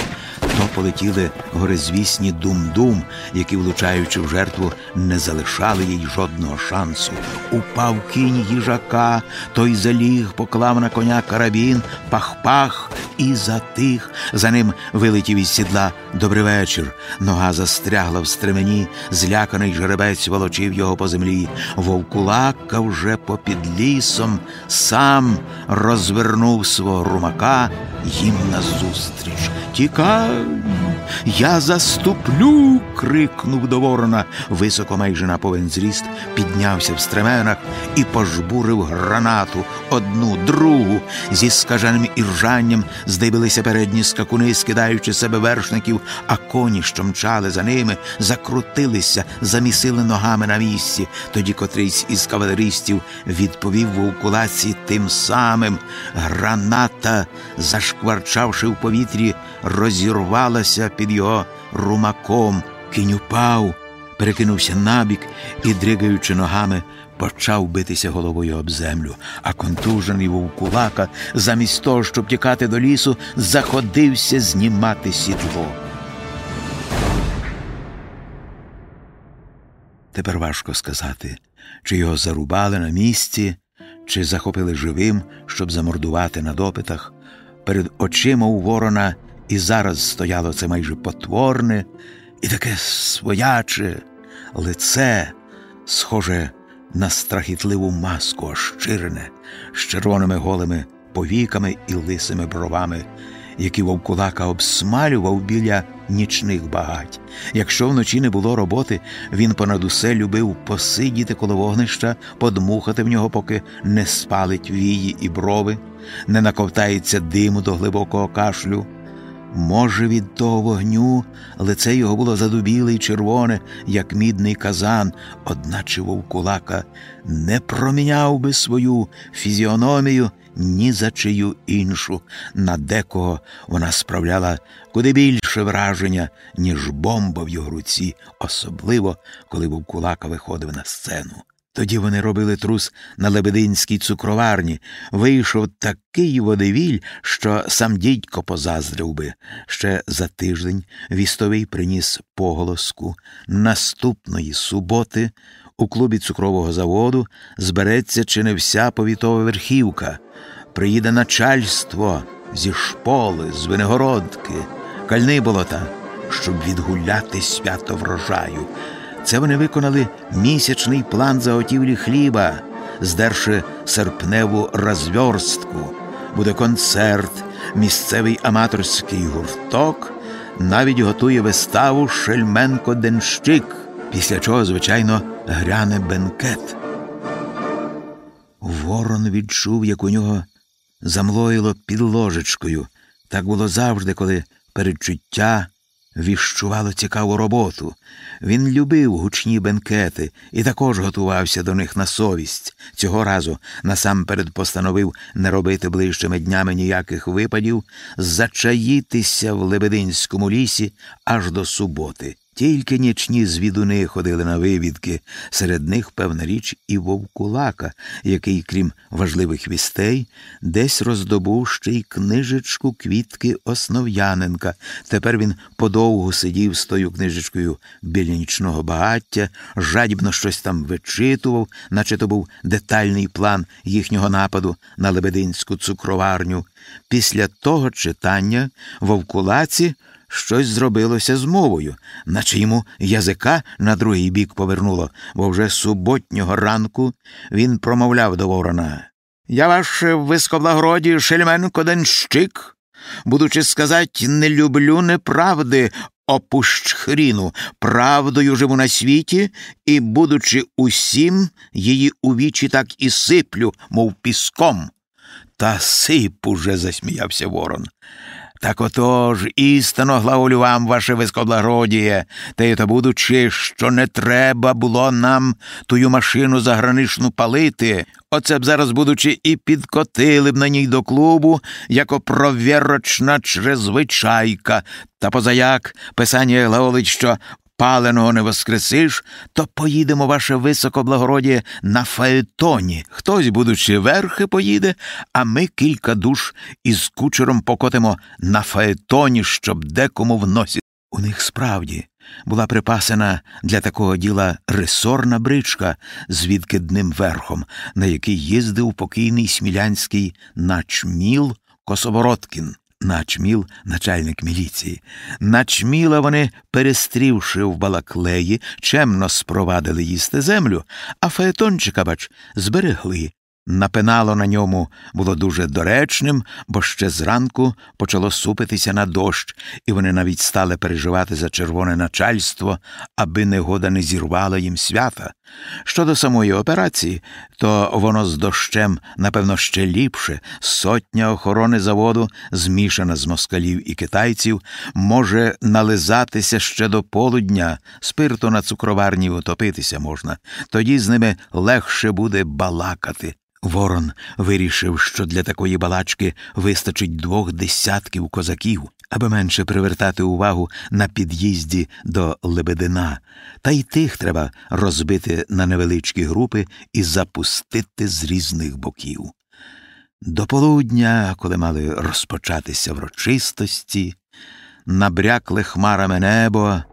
То полетіли горизвісні дум-дум, які, влучаючи в жертву, не залишали їй жодного шансу. Упав кінь їжака, той заліг, поклав на коня карабін, пах-пах і затих. За ним вилетів із сідла добрий вечір. Нога застрягла в стремені, зляканий жеребець волочив його по землі. Вовкулака вже попід лісом сам розвернув свого румака їм назустріч. Тікай, Thank you. Я заступлю. крикнув до ворона. Високо майже на повен зріст піднявся в стременах і пожбурив гранату одну, другу. Зі скаженим іржанням здибилися передні скакуни, скидаючи себе вершників, а коні, що мчали за ними, закрутилися, замісили ногами на місці. Тоді котрийсь із кавалеристів відповів вовкулаці тим самим. Граната, зашкварчавши в повітрі, розірвалася під його румаком. Кінь упав, перекинувся набік і, дригаючи ногами, почав битися головою об землю, а контужений вовкулака, замість того, щоб тікати до лісу, заходився знімати сідло. Тепер важко сказати, чи його зарубали на місці, чи захопили живим, щоб замордувати на допитах. Перед очима у ворона і зараз стояло це майже потворне і таке свояче лице, схоже на страхітливу маску ощирене, з червоними голими повіками і лисими бровами, які вовкулака обсмалював біля нічних багать. Якщо вночі не було роботи, він понад усе любив посидіти коло вогнища, подмухати в нього, поки не спалить вії і брови, не наковтається диму до глибокого кашлю. Може, від того вогню лице його було задубіле й червоне, як мідний казан, одначе вовкулака не проміняв би свою фізіономію ні за чию іншу. На декого вона справляла куди більше враження, ніж бомба в його руці, особливо коли вовкулака виходив на сцену. Тоді вони робили трус на лебединській цукроварні. Вийшов такий водевіль, що сам дідько позаздрив би. Ще за тиждень вістовий приніс поголоску. Наступної суботи у клубі цукрового заводу збереться чи не вся повітова верхівка. Приїде начальство зі шполи, з виногородки, кальни болота, щоб відгуляти свято врожаю. Це вони виконали місячний план заготівлі хліба, здерши серпневу розвьорстку. Буде концерт, місцевий аматорський гурток, навіть готує виставу Шельменко Денщик, після чого, звичайно, гряне бенкет. Ворон відчув, як у нього замлоїло під ложечкою. Так було завжди, коли передчуття віщувало цікаву роботу. Він любив гучні бенкети і також готувався до них на совість. Цього разу насамперед постановив не робити ближчими днями ніяких випадів, зачаїтися в Лебединському лісі аж до суботи. Тільки нічні звідуни ходили на вивідки, серед них, певна річ, і вовкулака, який, крім важливих вістей, десь роздобув ще й книжечку квітки Основ'яненка. Тепер він подовгу сидів з тою книжечкою біля нічного багаття, жадібно щось там вичитував, наче то був детальний план їхнього нападу на Лебединську цукроварню. Після того читання вовкулаці щось зробилося з мовою, наче йому язика на другий бік повернуло, бо вже суботнього ранку він промовляв до ворона. Я ваш вискоблагороді Шельменко Денщик, будучи сказать, не люблю неправди, опущ хріну, правдою живу на світі, і, будучи усім, її у вічі так і сиплю, мов піском. Та сип уже, засміявся ворон. Так отож, істинно главолю вам, ваше вискоблагородіє, та й то будучи, що не треба було нам тую машину заграничну палити. Оце б зараз, будучи, і підкотили б на ній до клубу, яко провірочна чрезвичайка. Та позаяк писання глаголить, що паленого не воскресиш, то поїдемо, ваше високоблагородіє, на фаетоні. Хтось, будучи верхи, поїде, а ми кілька душ із кучером покотимо на фаетоні, щоб декому в носі. У них справді була припасена для такого діла ресорна бричка з відкидним верхом, на який їздив покійний смілянський начміл Кособородкін. Начміл, начальник міліції. Начміла вони, перестрівши в балаклеї, чемно спровадили їсти землю, а фаетончика, бач, зберегли. Напинало на ньому було дуже доречним, бо ще зранку почало супитися на дощ, і вони навіть стали переживати за червоне начальство, аби негода не зірвала їм свята. Щодо самої операції, то воно з дощем, напевно, ще ліпше. Сотня охорони заводу, змішана з москалів і китайців, може нализатися ще до полудня, спирту на цукроварні утопитися можна, тоді з ними легше буде балакати. Ворон вирішив, що для такої балачки вистачить двох десятків козаків, аби менше привертати увагу на під'їзді до Лебедина, та й тих треба розбити на невеличкі групи і запустити з різних боків. До полудня, коли мали розпочатися врочистості, набрякле хмарами небо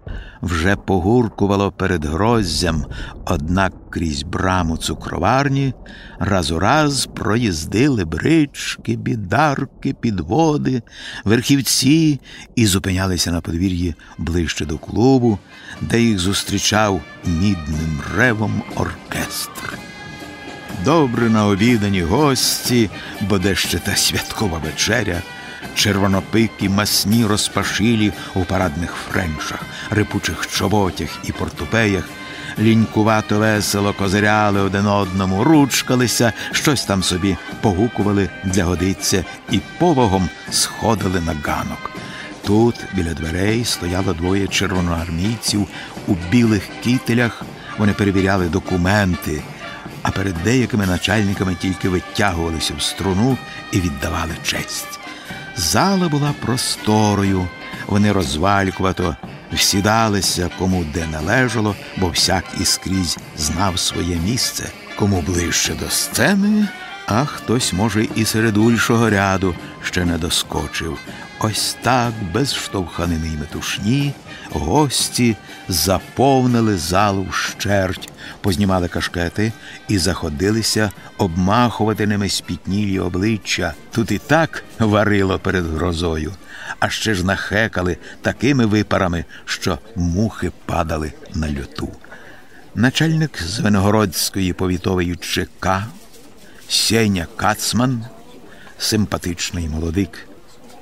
вже погуркувало перед гроздям, однак крізь браму цукроварні раз у раз проїздили брички, бідарки, підводи, верхівці і зупинялися на подвір'ї ближче до клубу, де їх зустрічав мідним ревом оркестр. Добре наобідані гості, бо де ще та святкова вечеря червонопикі масні розпашилі у парадних френчах, рипучих чоботях і портупеях, лінькувато весело козиряли один одному, ручкалися, щось там собі погукували для годиться і повагом сходили на ганок. Тут, біля дверей, стояло двоє червоноармійців у білих кітелях. Вони перевіряли документи, а перед деякими начальниками тільки витягувалися в струну і віддавали честь. Зала була просторою, вони розвалькувато всідалися, кому де належало, бо всяк і скрізь знав своє місце, кому ближче до сцени, а хтось, може, і серед ульшого ряду ще не доскочив. Ось так, без штовханини метушні, гості заповнили залу вщерть, познімали кашкети і заходилися обмахувати ними спітнілі обличчя. Тут і так варило перед грозою, а ще ж нахекали такими випарами, що мухи падали на льоту. Начальник Звенигородської повітової ЧК Сеня Кацман, симпатичний молодик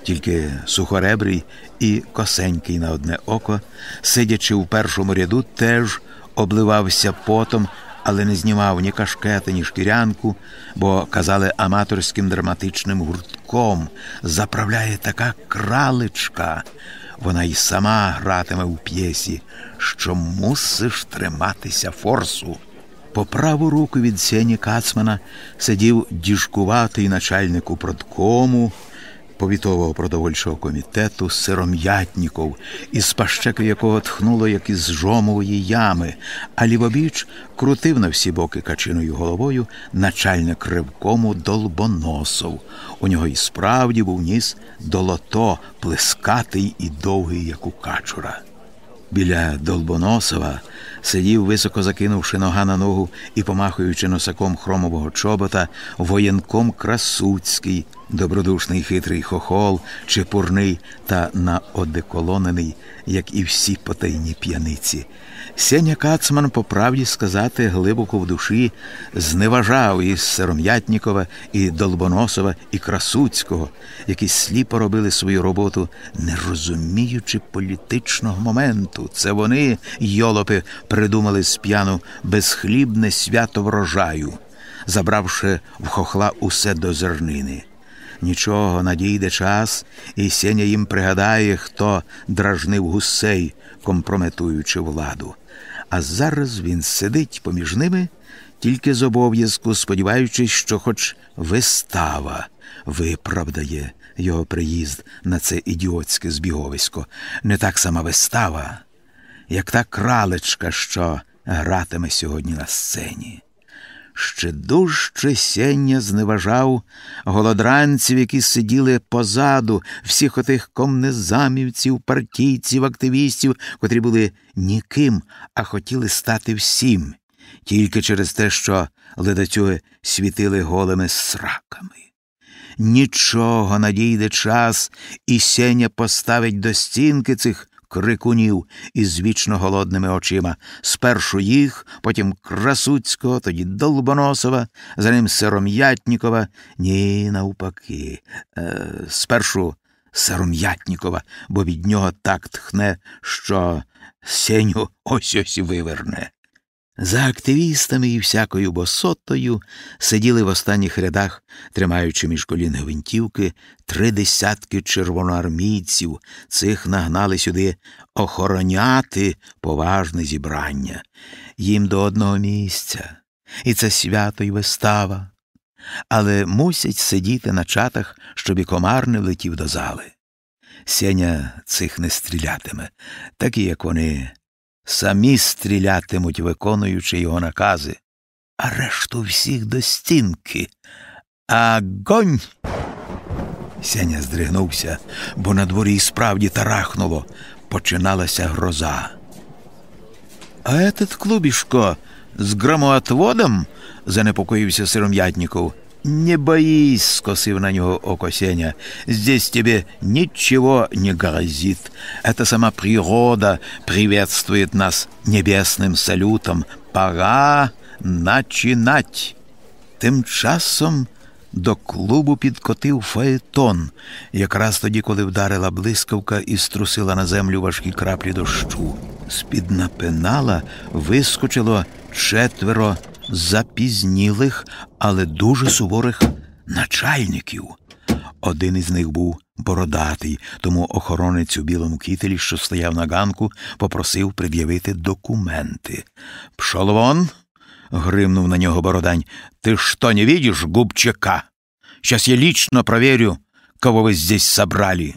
тільки сухоребрий і косенький на одне око, сидячи у першому ряду, теж обливався потом, але не знімав ні кашкети, ні шкірянку, бо казали аматорським драматичним гуртком заправляє така кралечка. Вона й сама гратиме у п'єсі, що мусиш триматися форсу. По праву руку від Сені Кацмана сидів діжкуватий начальник упродкому, повітового продовольчого комітету Сиром'ятніков, із пащеки якого тхнуло, як із жомової ями, а лівобіч крутив на всі боки качиною головою начальник ревкому Долбоносов. У нього і справді був ніс долото, плескатий і довгий, як у качура. Біля Долбоносова сидів, високо закинувши нога на ногу і помахуючи носаком хромового чобота, воєнком Красуцький, добродушний хитрий хохол, чепурний та наодеколонений, як і всі потайні п'яниці. Сеня Кацман, по правді сказати, глибоко в душі зневажав і Сиром'ятнікова, і Долбоносова, і Красуцького, які сліпо робили свою роботу, не розуміючи політичного моменту. Це вони, йолопи, придумали з п'яну безхлібне свято врожаю, забравши в хохла усе до зернини. Нічого, надійде час, і Сеня їм пригадає, хто дражнив гусей, компрометуючи владу. А зараз він сидить поміж ними тільки з обов'язку, сподіваючись, що хоч вистава виправдає його приїзд на це ідіотське збіговисько, не так сама вистава, як та кралечка, що гратиме сьогодні на сцені. Ще дужче сення зневажав голодранців, які сиділи позаду, всіх отих комнезамівців, партійців, активістів, котрі були ніким, а хотіли стати всім, тільки через те, що ледацюги світили голими сраками. Нічого надійде час, і сеня поставить до стінки цих крикунів із вічно голодними очима. Спершу їх, потім Красуцького, тоді Долбоносова, за ним Сиром'ятнікова. Ні, навпаки. Е, Спершу Сиром'ятнікова, бо від нього так тхне, що сеню ось ось виверне. За активістами і всякою босотою сиділи в останніх рядах, тримаючи між колін гвинтівки, три десятки червоноармійців. Цих нагнали сюди охороняти поважне зібрання. Їм до одного місця. І це свято й вистава. Але мусять сидіти на чатах, щоб і комар не летів до зали. Сеня цих не стрілятиме, такі, як вони самі стрілятимуть, виконуючи його накази, а решту всіх до стінки. Агонь! Сеня здригнувся, бо на дворі справді тарахнуло. Починалася гроза. А этот клубішко з громоотводом? занепокоївся Сиром'ятніков. Не боись, скосив на нього око Сеня. Здесь тебе ничего не грозит. Это сама природа приветствует нас небесным салютом. Пора начинать. Тим часом до клубу підкотив фаетон, якраз тоді, коли вдарила блискавка і струсила на землю важкі краплі дощу. З-під напинала вискочило четверо запізнілих, але дуже суворих начальників. Один із них був бородатий, тому охоронець у білому кітелі, що стояв на ганку, попросив пред'явити документи. Пшол вон, гримнув на нього бородань. Ты что, не видишь губчака? Сейчас я лично проверю, кого вы здесь собрали.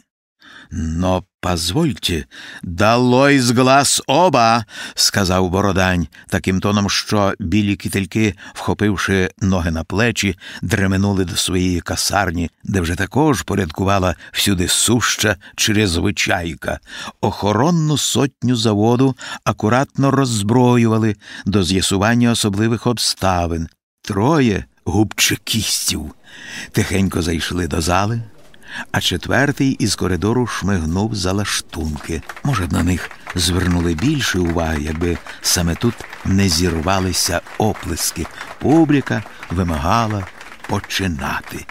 Но позвольте, долой з глаз оба, сказав Бородань, таким тоном, що білі кітельки, вхопивши ноги на плечі, дременули до своєї касарні, де вже також порядкувала всюди суща чрезвичайка. Охоронну сотню заводу акуратно роззброювали до з'ясування особливих обставин. Троє губчикістів тихенько зайшли до зали а четвертий із коридору шмигнув за лаштунки. Може, б на них звернули більше уваги, якби саме тут не зірвалися оплески. Публіка вимагала починати.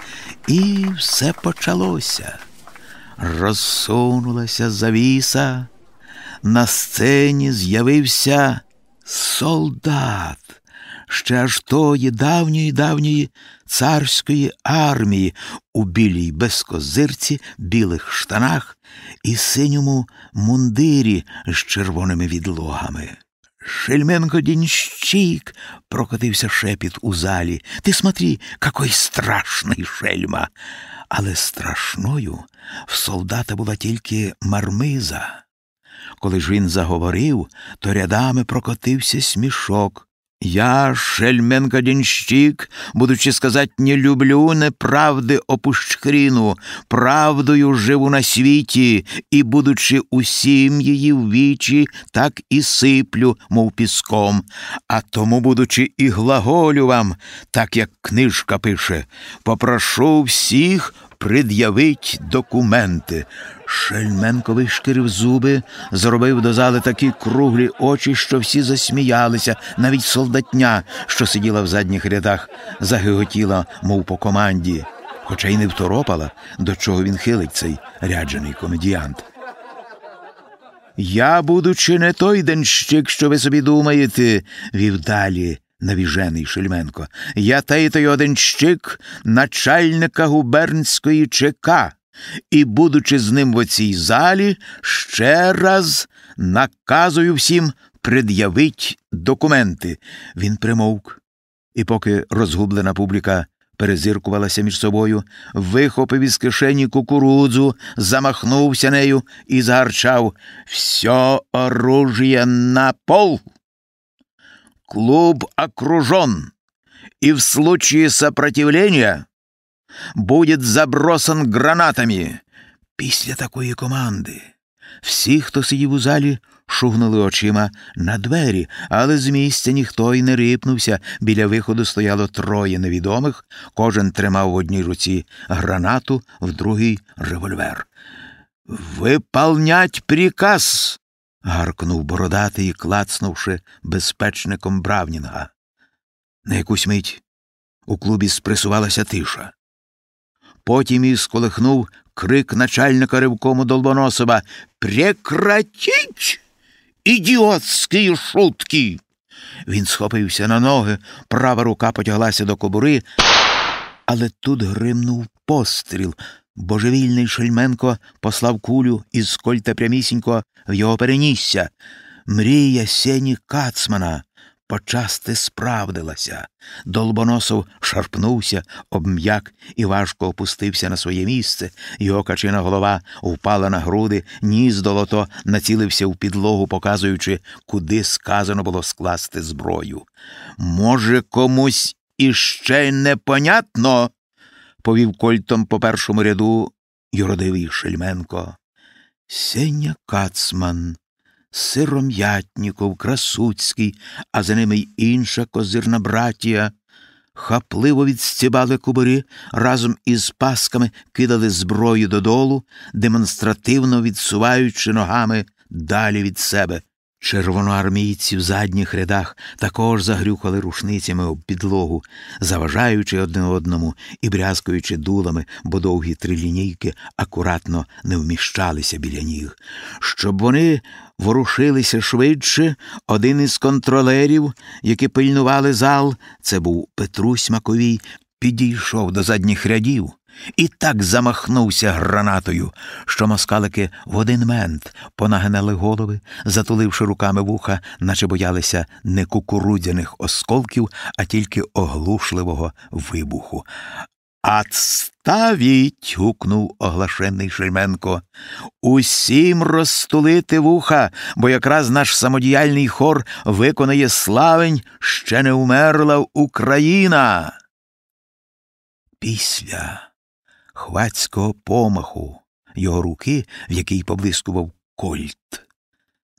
І все почалося. Розсунулася завіса. На сцені з'явився солдат ще аж тої давньої давньої царської армії у білій безкозирці, білих штанах і синьому мундирі з червоними відлогами. Шельменко денщик, прокотився шепіт у залі. Ти смотри, какой страшний шельма. Але страшною в солдата була тільки мармиза. Коли ж він заговорив, то рядами прокотився смішок. Я, шельменка денщик, будучи сказать, не люблю неправди опущхріну, правдою живу на світі, і, будучи усім її в вічі, так і сиплю, мов піском, а тому, будучи і глаголю вам, так як книжка пише, попрошу всіх пред'явить документи. Шельменко вишкірив зуби, зробив до зали такі круглі очі, що всі засміялися, навіть солдатня, що сиділа в задніх рядах, загиготіла, мов по команді, хоча й не второпала, до чого він хилить цей ряджений комедіант. Я, будучи не той денщик, що ви собі думаєте, вів далі навіжений Шельменко. Я тайтою один щик начальника губернської ЧК, і, будучи з ним в оцій залі, ще раз наказую всім пред'явить документи. Він примовк, і поки розгублена публіка перезиркувалася між собою, вихопив із кишені кукурудзу, замахнувся нею і загарчав Все оружие на пол. Клуб окружен, и в случае сопротивления будет забросан гранатами. Після такої команди всі, хто сидів у залі, шугнули очима на двері, але з місця ніхто й не рипнувся. Біля виходу стояло троє невідомих, кожен тримав в одній руці гранату, в другій револьвер. Виполнять приказ гаркнув бородатий, клацнувши безпечником Бравнінга. На якусь мить у клубі спресувалася тиша. Потім і сколихнув крик начальника ревкому Долбоносова Прекратіть ідіотські шутки. Він схопився на ноги, права рука потяглася до кобури, але тут гримнув постріл. Божевільний Шельменко послав кулю із кольта прямісінько в його перенісся. Мрія сені кацмана почасти справдилася. Долбоносов шарпнувся, обм'як і важко опустився на своє місце. Його качина голова впала на груди, ніс долото націлився в підлогу, показуючи, куди сказано було скласти зброю. Може, комусь іще непонятно? Повів кольтом по першому ряду юродивий Шельменко. Сеня Кацман, Сиром'ятніков, Красуцький, а за ними й інша козирна братія. Хапливо відстібали кубарі, разом із пасками кидали зброю додолу, демонстративно відсуваючи ногами далі від себе. Червоноармійці в задніх рядах також загрюкали рушницями об підлогу, заважаючи одне одному і брязкаючи дулами, бо довгі трилінійки акуратно не вміщалися біля ніг. Щоб вони ворушилися швидше, один із контролерів, які пильнували зал, це був Петрусь Маковій, підійшов до задніх рядів і так замахнувся гранатою, що москалики в один мент понагинали голови, затуливши руками вуха, наче боялися не кукурудзяних осколків, а тільки оглушливого вибуху. Отставіть. гукнув оглашений Шельменко. Усім розтулити вуха, бо якраз наш самодіяльний хор виконає славень, ще не умерла Україна. Після хвацького помаху його руки, в якій поблискував кольт,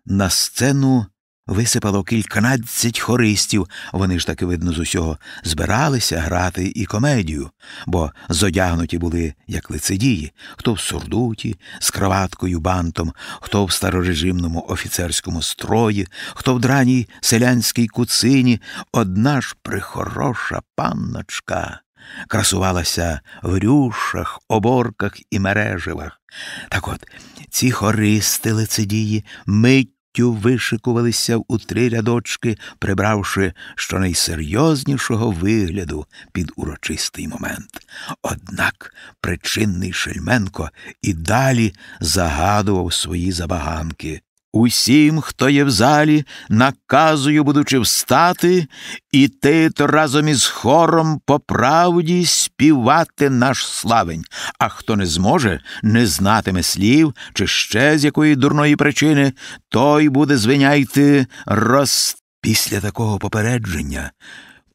на сцену Висипало кільканадцять хористів, вони ж таки, видно, з усього збиралися грати і комедію, бо зодягнуті були, як лицедії, хто в сурдуті, з кроваткою бантом, хто в старорежимному офіцерському строї, хто в драній селянській куцині, одна ж прихороша панночка. Красувалася в рюшах, оборках і мереживах. Так от ці хористи лицедії миттю вишикувалися у три рядочки, прибравши щонайсерйознішого вигляду під урочистий момент. Однак причинний Шельменко і далі загадував свої забаганки. Усім, хто є в залі, наказую, будучи встати, іти то разом із хором по правді співати наш славень, а хто не зможе, не знатиме слів чи ще з якої дурної причини, той буде звиняйти роз. Після такого попередження.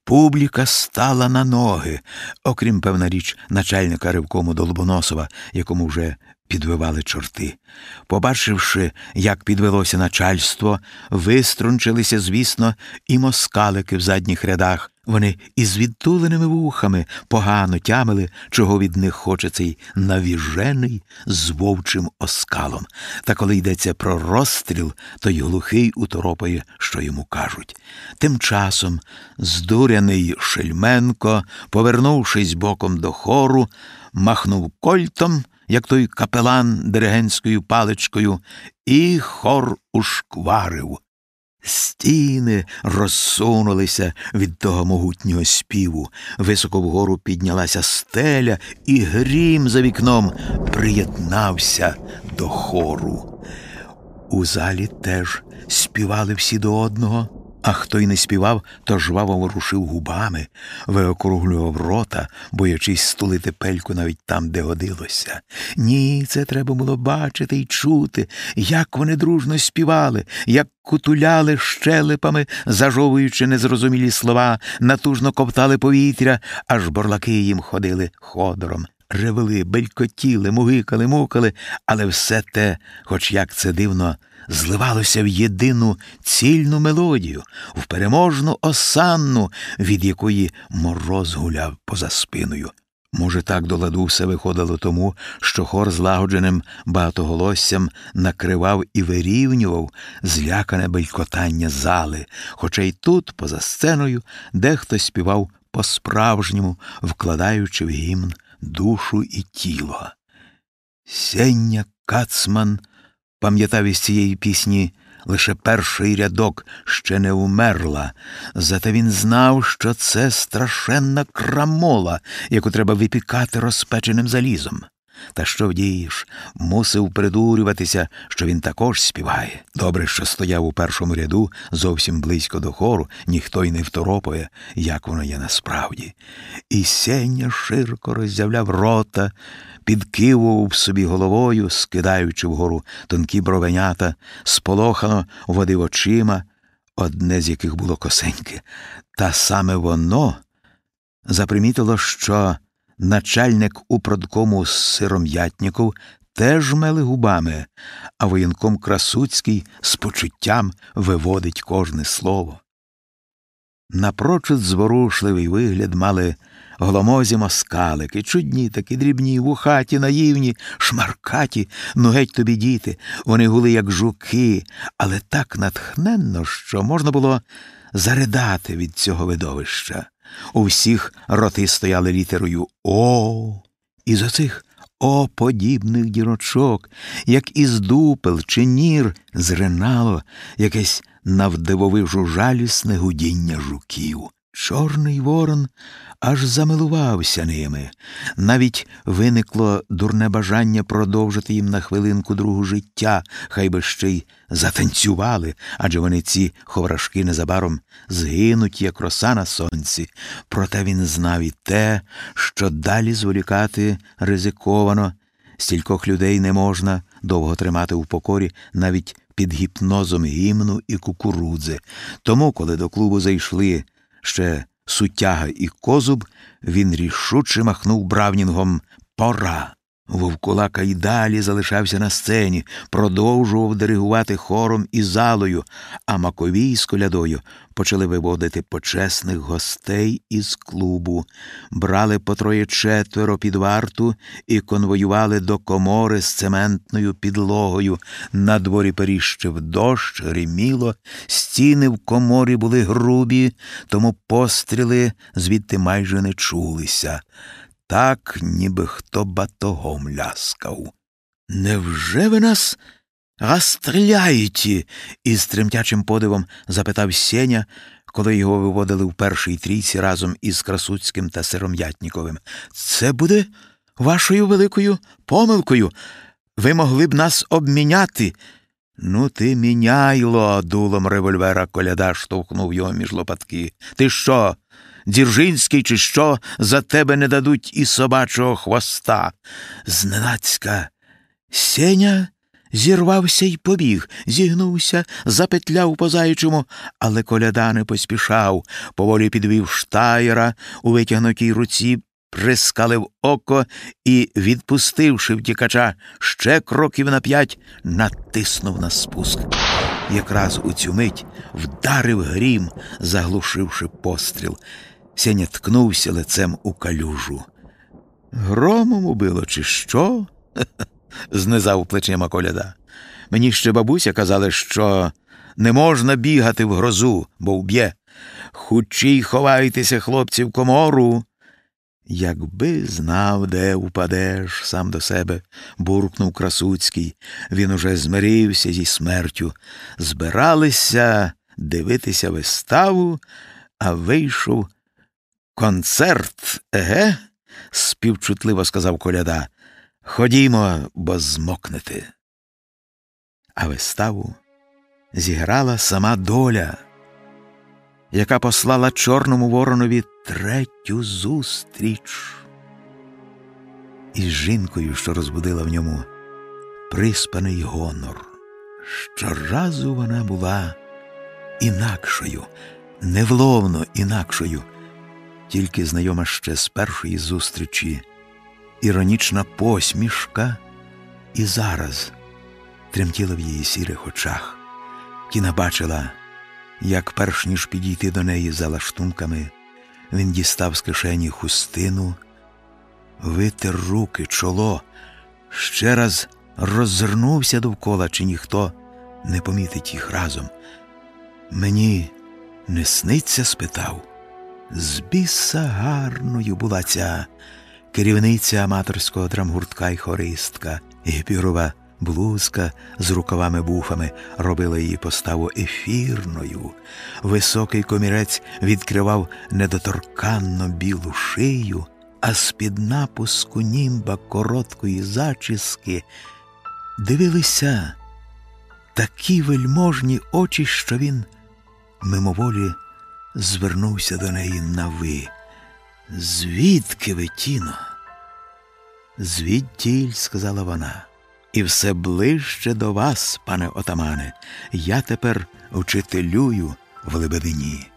Публіка стала на ноги, окрім певна річ, начальника ревкому Долбоносова, якому вже підвивали чорти. Побачивши, як підвелося начальство, виструнчилися, звісно, і москалики в задніх рядах. Вони із відтуленими вухами погано тямили, чого від них хоче цей навіжений з вовчим оскалом. Та коли йдеться про розстріл, то й глухий уторопає, що йому кажуть. Тим часом здуряний Шельменко, повернувшись боком до хору, махнув кольтом як той капелан диригентською паличкою, і хор ушкварив. Стіни розсунулися від того могутнього співу, високо вгору піднялася стеля, і грім за вікном приєднався до хору. У залі теж співали всі до одного. А хто й не співав, то жваво ворушив губами, виокруглював рота, боячись стулити пельку навіть там, де годилося. Ні, це треба було бачити й чути, як вони дружно співали, як кутуляли щелепами, зажовуючи незрозумілі слова, натужно коптали повітря, аж борлаки їм ходили ходором. Ревели, белькотіли, мугикали, мукали, але все те, хоч як це дивно, зливалося в єдину цільну мелодію, в переможну осанну, від якої мороз гуляв поза спиною. Може, так до ладу все виходило тому, що хор злагодженим багатоголоссям накривав і вирівнював злякане белькотання зали, хоча й тут, поза сценою, дехто співав по-справжньому, вкладаючи в гімн душу і тіло. Сення Кацман пам'ятав із цієї пісні лише перший рядок ще не умерла, зате він знав, що це страшенна крамола, яку треба випікати розпеченим залізом. Та що вдієш, мусив придурюватися, що він також співає. Добре, що стояв у першому ряду зовсім близько до хору, ніхто й не второпує, як воно є насправді. І сення широко роззявляв рота, підкивував собі головою, скидаючи вгору тонкі бровенята, сполохано водив очима, одне з яких було косеньке. Та саме воно запримітило, що начальник упродкому Сиром'ятніков теж мели губами, а воєнком Красуцький з почуттям виводить кожне слово. Напрочуд зворушливий вигляд мали гломозі москалики, чудні такі дрібні, вухаті, наївні, шмаркаті, ну геть тобі діти, вони гули, як жуки, але так натхненно, що можна було заридати від цього видовища. У всіх роти стояли літерою О. Із оцих о подібних дірочок, як із дупел чи нір, зринало якесь навдивовижу жалісне гудіння жуків. Чорний ворон аж замилувався ними. Навіть виникло дурне бажання продовжити їм на хвилинку другу життя, хай би ще й затанцювали, адже вони ці ховрашки незабаром згинуть, як роса на сонці. Проте він знав і те, що далі зволікати ризиковано. Стількох людей не можна довго тримати в покорі навіть під гіпнозом гімну і кукурудзи. Тому, коли до клубу зайшли ще сутяга і козуб, він рішуче махнув Бравнінгом Пора. Вовкулака й далі залишався на сцені, продовжував диригувати хором і залою, а Маковій з колядою почали виводити почесних гостей із клубу, брали по троє четверо під варту і конвоювали до комори з цементною підлогою. На дворі періщив дощ, гриміло, стіни в коморі були грубі, тому постріли звідти майже не чулися так, ніби хто батогом ляскав. Невже ви нас розстріляєте? із тремтячим подивом запитав Сеня, коли його виводили в першій трійці разом із Красуцьким та Сиром'ятніковим. Це буде вашою великою помилкою. Ви могли б нас обміняти. Ну, ти міняйло, дулом револьвера коляда штовхнув його між лопатки. Ти що? Дзіржинський, чи що, за тебе не дадуть і собачого хвоста. Зненацька Сеня зірвався й побіг, зігнувся, запетляв по зайчому, але коляда не поспішав, поволі підвів штаєра у витягнутій руці, прискалив око і, відпустивши втікача ще кроків на п'ять, натиснув на спуск. Якраз у цю мить вдарив грім, заглушивши постріл. Сеня ткнувся лицем у калюжу. Громом убило, чи що? знизав плечима коляда. Мені ще бабуся казали, що не можна бігати в грозу, бо вб'є. Хучій ховайтеся, хлопці, в комору. Якби знав, де упадеш, сам до себе, буркнув Красуцький. Він уже змирився зі смертю. Збиралися дивитися виставу, а вийшов концерт, еге? співчутливо сказав коляда. Ходімо, бо змокнете. А виставу зіграла сама доля яка послала Чорному воронові третю зустріч із жінкою, що розбудила в ньому приспаний гонор. Щоразу вона була інакшою, невловно інакшою, тільки знайома ще з першої зустрічі, іронічна посмішка і зараз тремтіла в її сірих очах. Тіна бачила як, перш ніж підійти до неї за лаштунками, він дістав з кишені хустину, витер руки, чоло, ще раз роззирнувся довкола, чи ніхто не помітить їх разом. Мені не сниться? спитав. З біса гарною була ця керівниця аматорського драмгуртка й хористка, Гіпірова Блузка з рукавами буфами робила її поставу ефірною. Високий комірець відкривав недоторканно білу шию, а з-під напуску німба короткої зачіски дивилися такі вельможні очі, що він мимоволі звернувся до неї на ви. Звідки ви, Тіно? Звідтіль, сказала вона. І все ближче до вас, пане отамане, я тепер вчителюю в Лебедині.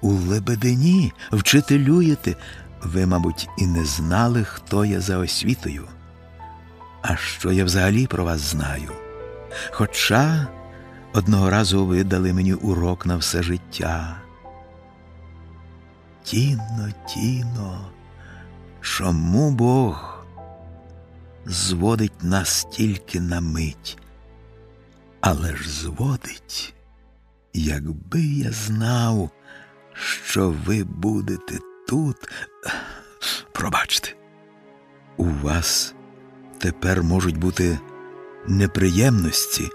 У Лебедині вчителюєте, ви, мабуть, і не знали, хто я за освітою. А що я взагалі про вас знаю? Хоча одного разу ви дали мені урок на все життя. Тіно, тіно, чому Бог? зводить нас тільки на мить, але ж зводить, якби я знав, що ви будете тут. Пробачте, у вас тепер можуть бути неприємності,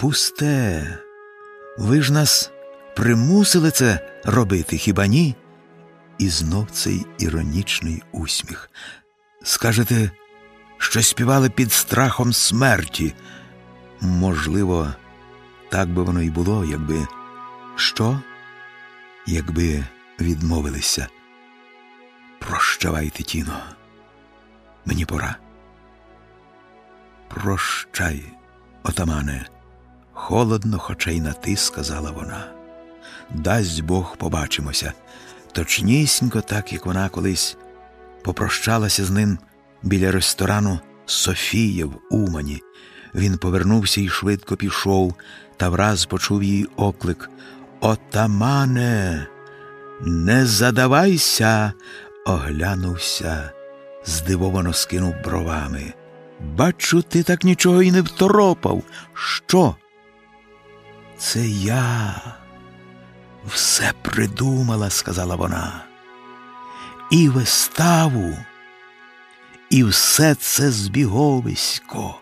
пусте, ви ж нас примусили це робити, хіба ні? І знов цей іронічний усміх. Скажете, що співали під страхом смерті. Можливо, так би воно і було, якби що? Якби відмовилися. Прощавайте, Тіно. Мені пора. Прощай, отамане, холодно, хоча й на ти, сказала вона. Дасть Бог побачимося. Точнісінько, так як вона колись попрощалася з ним біля ресторану Софія в Умані. Він повернувся і швидко пішов, та враз почув її оклик Отамане, не задавайся, оглянувся, здивовано скинув бровами. Бачу, ти так нічого й не второпав. Що? Це я все придумала, сказала вона. І виставу, і все це збіговисько.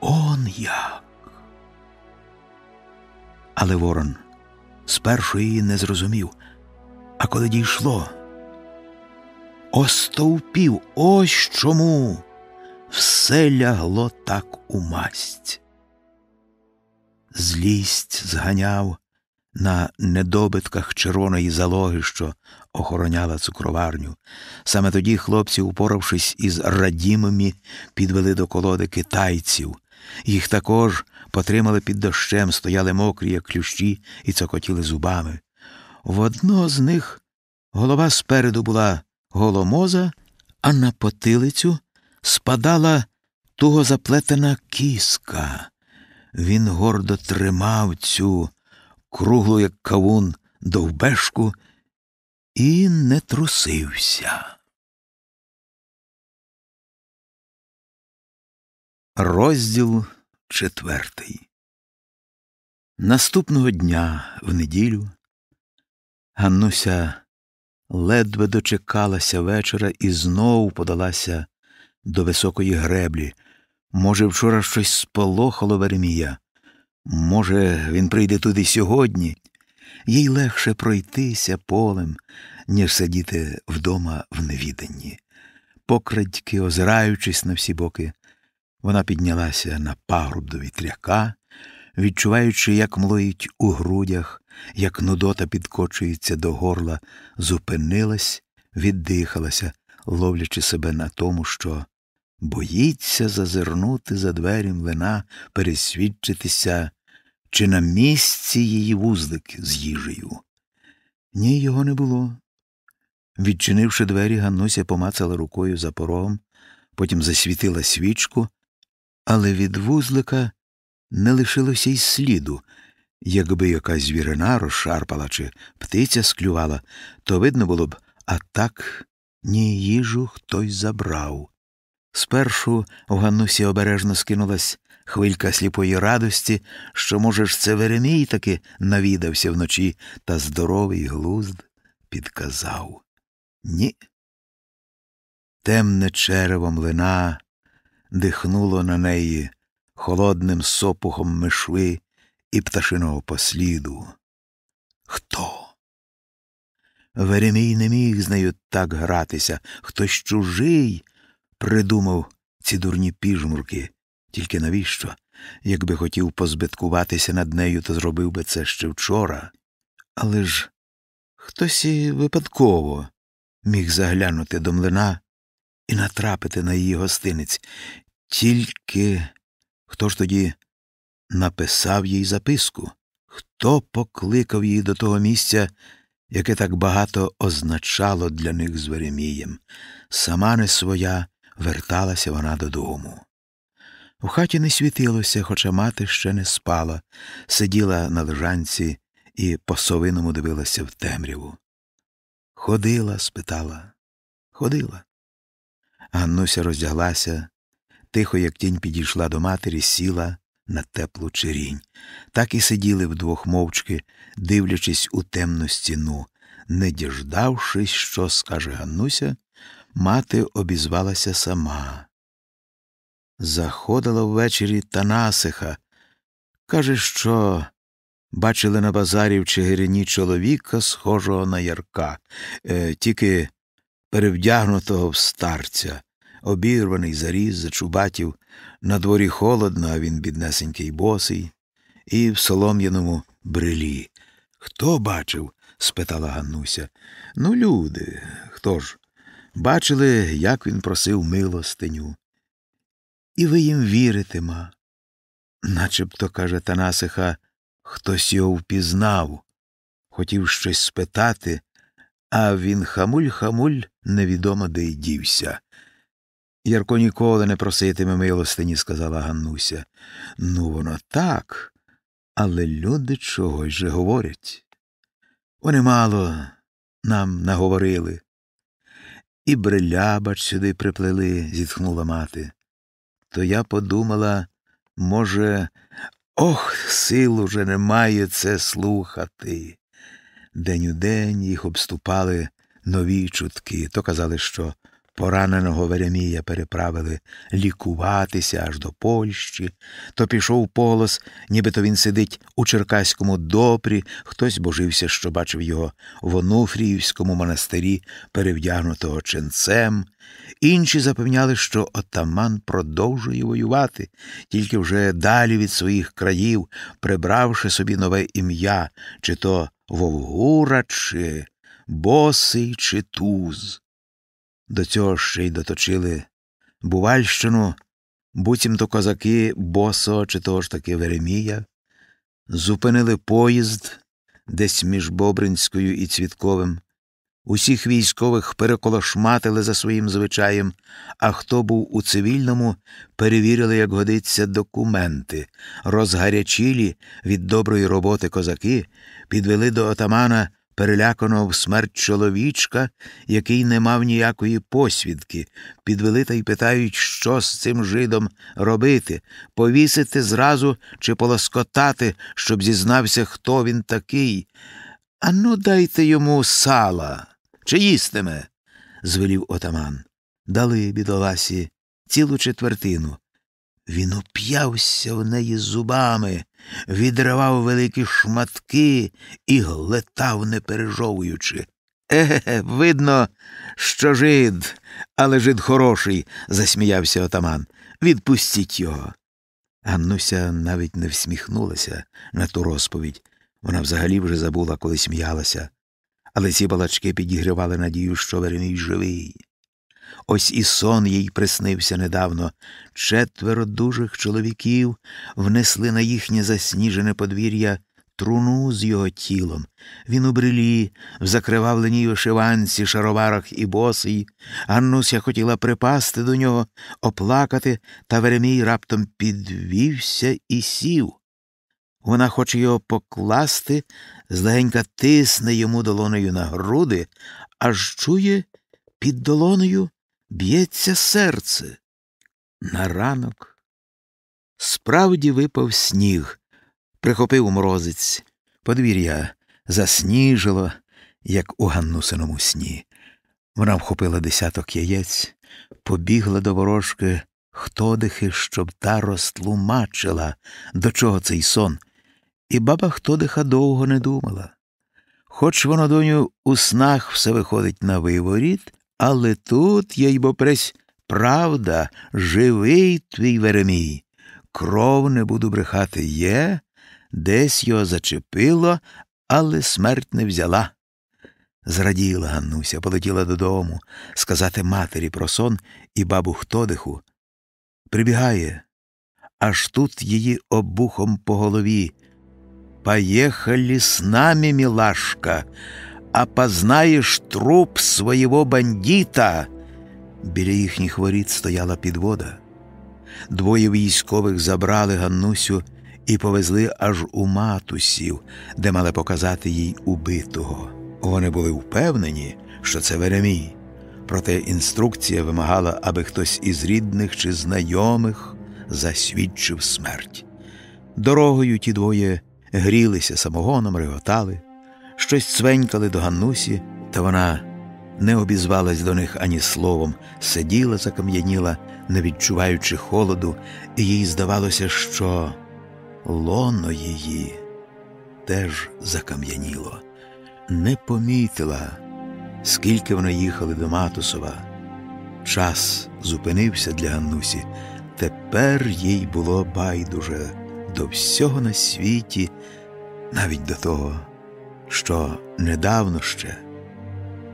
Он як. Але Ворон спершу її не зрозумів, а коли дійшло, остовпів ось чому все лягло так у масть. Злість зганяв на недобитках червоної залоги, що охороняла цукроварню. Саме тоді хлопці, упоравшись із радімами, підвели до колоди китайців. Їх також потримали під дощем, стояли мокрі, як клющі, і цокотіли зубами. В одного з них голова спереду була голомоза, а на потилицю спадала туго заплетена кіска. Він гордо тримав цю круглу, як кавун, довбешку і не трусився. Розділ четвертий. Наступного дня в неділю Ганнуся ледве дочекалася вечора і знову подалася до високої греблі. Може, вчора щось сполохало Веремія. Може, він прийде туди сьогодні, їй легше пройтися полем, ніж сидіти вдома в невіданні. Покрадьки, озираючись на всі боки, вона піднялася на пагруб до вітряка, відчуваючи, як млоїть у грудях, як нудота підкочується до горла, зупинилась, віддихалася, ловлячи себе на тому, що боїться зазирнути за двері млина, пересвідчитися, чи на місці її вузлик з їжею. Ні, його не було. Відчинивши двері, Ганнуся помацала рукою за порогом, потім засвітила свічку, але від вузлика не лишилося й сліду. Якби якась звірина розшарпала чи птиця склювала, то видно було б, а так ні їжу хтось забрав. Спершу в Ганнусі обережно скинулась хвилька сліпої радості, що, може ж, це Веремій таки навідався вночі, та здоровий глузд підказав ні. Темне черево млина дихнуло на неї холодним сопухом мишви і пташиного посліду. Хто? Веремій не міг з нею так гратися, хтось чужий придумав ці дурні піжмурки. Тільки навіщо? Якби хотів позбиткуватися над нею, то зробив би це ще вчора. Але ж хтось і випадково міг заглянути до млина і натрапити на її гостиниць. Тільки хто ж тоді написав їй записку? Хто покликав її до того місця, яке так багато означало для них з Веремієм? Сама не своя верталася вона додому. В хаті не світилося, хоча мати ще не спала, сиділа на лежанці і по совиному дивилася в темряву. Ходила? спитала. Ходила. Ганнуся роздяглася, тихо, як тінь підійшла до матері, сіла на теплу черінь. Так і сиділи вдвох мовчки, дивлячись у темну стіну. Не діждавшись, що скаже Ганнуся, мати обізвалася сама. Заходила ввечері Танасиха. Каже, що бачили на базарі в Чигирині чоловіка, схожого на ярка, е, тільки перевдягнутого в старця, обірваний заріз, зачубатів, на дворі холодно, а він біднесенький босий, і в солом'яному брелі. Хто бачив? спитала Ганнуся. Ну, люди, хто ж? Бачили, як він просив милостиню. І ви їм вірите, ма. Начебто, каже Танасиха, хтось його впізнав, хотів щось спитати, а він хамуль-хамуль невідомо де й дівся. Ярко ніколи не проситиме милостині, сказала Ганнуся. Ну, воно так, але люди чогось же говорять. Вони мало нам наговорили. І брилябач сюди приплели, зітхнула мати. То я подумала, може, ох, сил уже немає це слухати. День у день їх обступали нові чутки, то казали, що Пораненого Веремія переправили лікуватися аж до Польщі, то пішов полос, нібито він сидить у Черкаському допрі, хтось божився, що бачив його в Онуфріївському монастирі, перевдягнутого ченцем. Інші запевняли, що отаман продовжує воювати, тільки вже далі від своїх країв, прибравши собі нове ім'я, чи то Вовгура, чи Босий, чи Туз. До цього ще й доточили Бувальщину, буцімто козаки босо чи того ж таки Веремія, зупинили поїзд десь між Бобринською і Цвітковим. Усіх військових переколошматили за своїм звичаєм, а хто був у цивільному, перевірили, як годиться, документи, розгарячілі від доброї роботи козаки, підвели до отамана переляканого в смерть чоловічка, який не мав ніякої посвідки, підвели та й питають, що з цим жидом робити, повісити зразу чи полоскотати, щоб зізнався, хто він такий. Ану, дайте йому сала. Чи їстиме? звелів отаман. Дали бідоласі цілу четвертину. Він уп'явся в неї зубами, відривав великі шматки і глетав, не пережовуючи. Еге, видно, що жид, але жид хороший, засміявся отаман. Відпустіть його. Ганнуся навіть не всміхнулася на ту розповідь. Вона взагалі вже забула, коли сміялася. Але ці балачки підігрівали надію, що Веремій живий. Ось і сон їй приснився недавно. Четверо дужих чоловіків внесли на їхнє засніжене подвір'я труну з його тілом. Він у брилі, в закривавленій вишиванці, шароварах і босий. Ганнуся хотіла припасти до нього, оплакати, та Веремій раптом підвівся і сів. Вона хоче його покласти, злегенька тисне йому долонею на груди, аж чує під долонею б'ється серце. На ранок справді випав сніг, прихопив морозець, подвір'я засніжило, як у Ганнусиному сні. Вона вхопила десяток яєць, побігла до ворожки Хтодихи, щоб та розтлумачила, до чого цей сон, і баба Хтодиха довго не думала. Хоч воно, доню, у снах все виходить на виворіт, але тут, їй бо пресь, правда, живий твій Веремій. Кров не буду брехати є, десь його зачепило, але смерть не взяла. Зраділа Ганнуся, полетіла додому сказати матері про сон і бабу Хтодиху. Прибігає, аж тут її обухом по голові. Поехали с нами, милашка, а познаєш труп свого бандита. Біля їхніх воріт стояла підвода. Двоє військових забрали Ганнусю і повезли аж у матусів, де мали показати їй убитого. Вони були впевнені, що це Веремій. Проте інструкція вимагала, аби хтось із рідних чи знайомих засвідчив смерть. Дорогою ті двоє грілися самогоном, реготали щось цвенькали до Ганнусі, та вона не обізвалась до них ані словом, сиділа, закам'яніла, не відчуваючи холоду, і їй здавалося, що лоно її теж закам'яніло. Не помітила, скільки вони їхали до Матусова. Час зупинився для Ганнусі. Тепер їй було байдуже до всього на світі, навіть до того, що недавно ще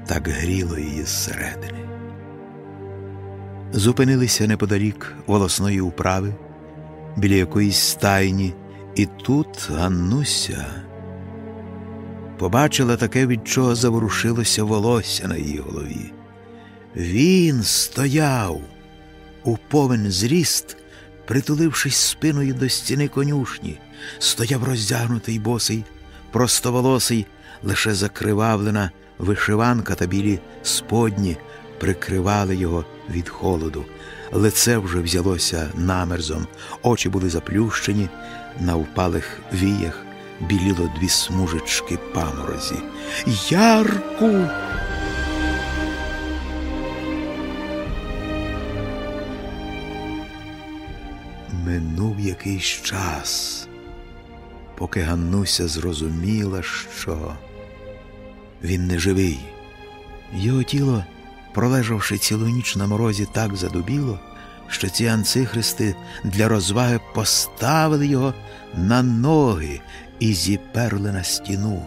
так гріло її зсередини. Зупинилися неподалік волосної управи, біля якоїсь стайні, і тут Ганнуся побачила таке, від чого заворушилося волосся на її голові. Він стояв у повен зріст, притулившись спиною до стіни конюшні, стояв роздягнутий босий, простоволосий, лише закривавлена вишиванка та білі сподні прикривали його від холоду. Лице вже взялося намерзом, очі були заплющені, на впалих віях біліло дві смужечки паморозі. Ярку! Минув якийсь час, поки Ганнуся зрозуміла, що він не живий. Його тіло, пролежавши цілу ніч на морозі, так задубіло, що ці анцихристи для розваги поставили його на ноги і зіперли на стіну.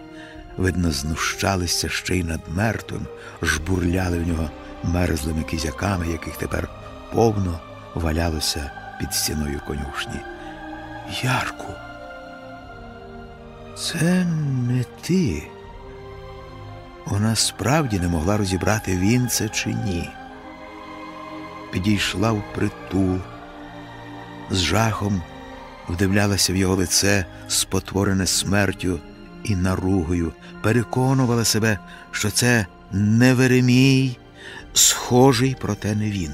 Видно, знущалися ще й над мертвим, жбурляли в нього мерзлими кізяками, яких тепер повно валялося під стіною конюшні. Ярку, це не ти. Вона справді не могла розібрати, він це чи ні. Підійшла в притул, з жахом вдивлялася в його лице, спотворене смертю і наругою, переконувала себе, що це не Веремій, схожий, проте не він.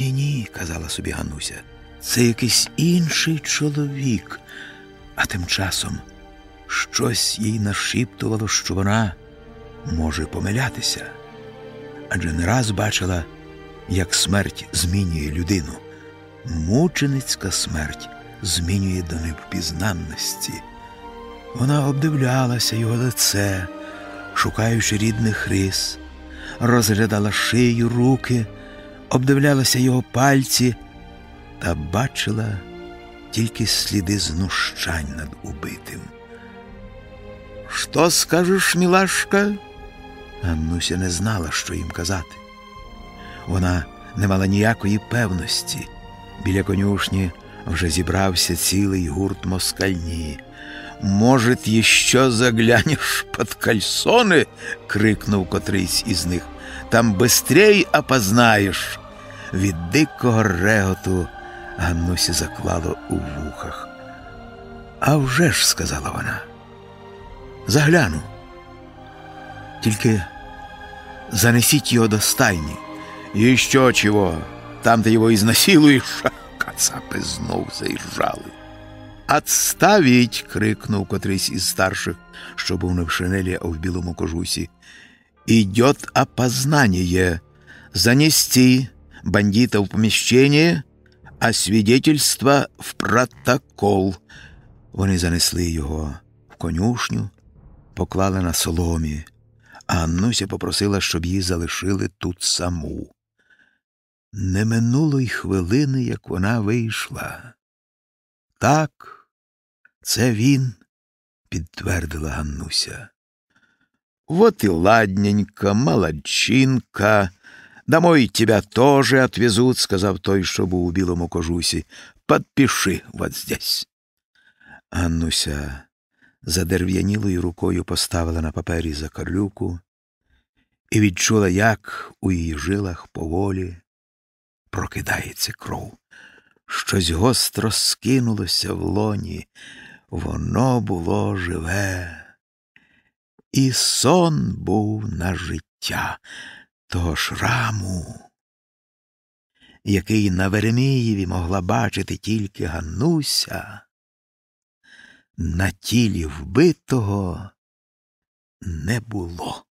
Ні, ні, казала собі Гануся, це якийсь інший чоловік, а тим часом щось їй нашіптувало, що вона може помилятися. Адже не раз бачила, як смерть змінює людину. Мученицька смерть змінює до невпізнанності. Вона обдивлялася його лице, шукаючи рідних рис, розглядала шию, руки, обдивлялася його пальці та бачила тільки сліди знущань над убитим. Що скажеш, мілашка? Ганнуся не знала, що їм казати. Вона не мала ніякої певності. Біля конюшні вже зібрався цілий гурт москальні. Может, еще заглянешь под кальсони? крикнув котрийсь із них. Там бистрей опознаєш. Від дикого реготу Ганнусі заклало у вухах. «А вже ж», – сказала вона, загляну. Тільки занесіть його до стайні. І що чого? Там ти його ізнасилуєш. Кацапи знов заїжджали. «Отставіть!» – крикнув котрийсь із старших, що був не в шинелі, а в білому кожусі. «Идет опознание. Занести бандита в поміщення, а свидетельство в протокол». Вони занесли його в конюшню, поклали на соломі, а Аннуся попросила, щоб її залишили тут саму. Не минуло й хвилини, як вона вийшла. Так, це він, підтвердила Ганнуся. Вот и ладненько, молодчинка. Домой тебя тоже отвезут, сказав той, що був у білому кожусі. Подпиши вот здесь. Ганнуся задерв'янілою рукою поставила на папері закарлюку і відчула, як у її жилах поволі прокидається кров. Щось гостро скинулося в лоні, воно було живе. І сон був на життя того шраму, який на Веремієві могла бачити тільки Ганнуся, на тілі вбитого не було.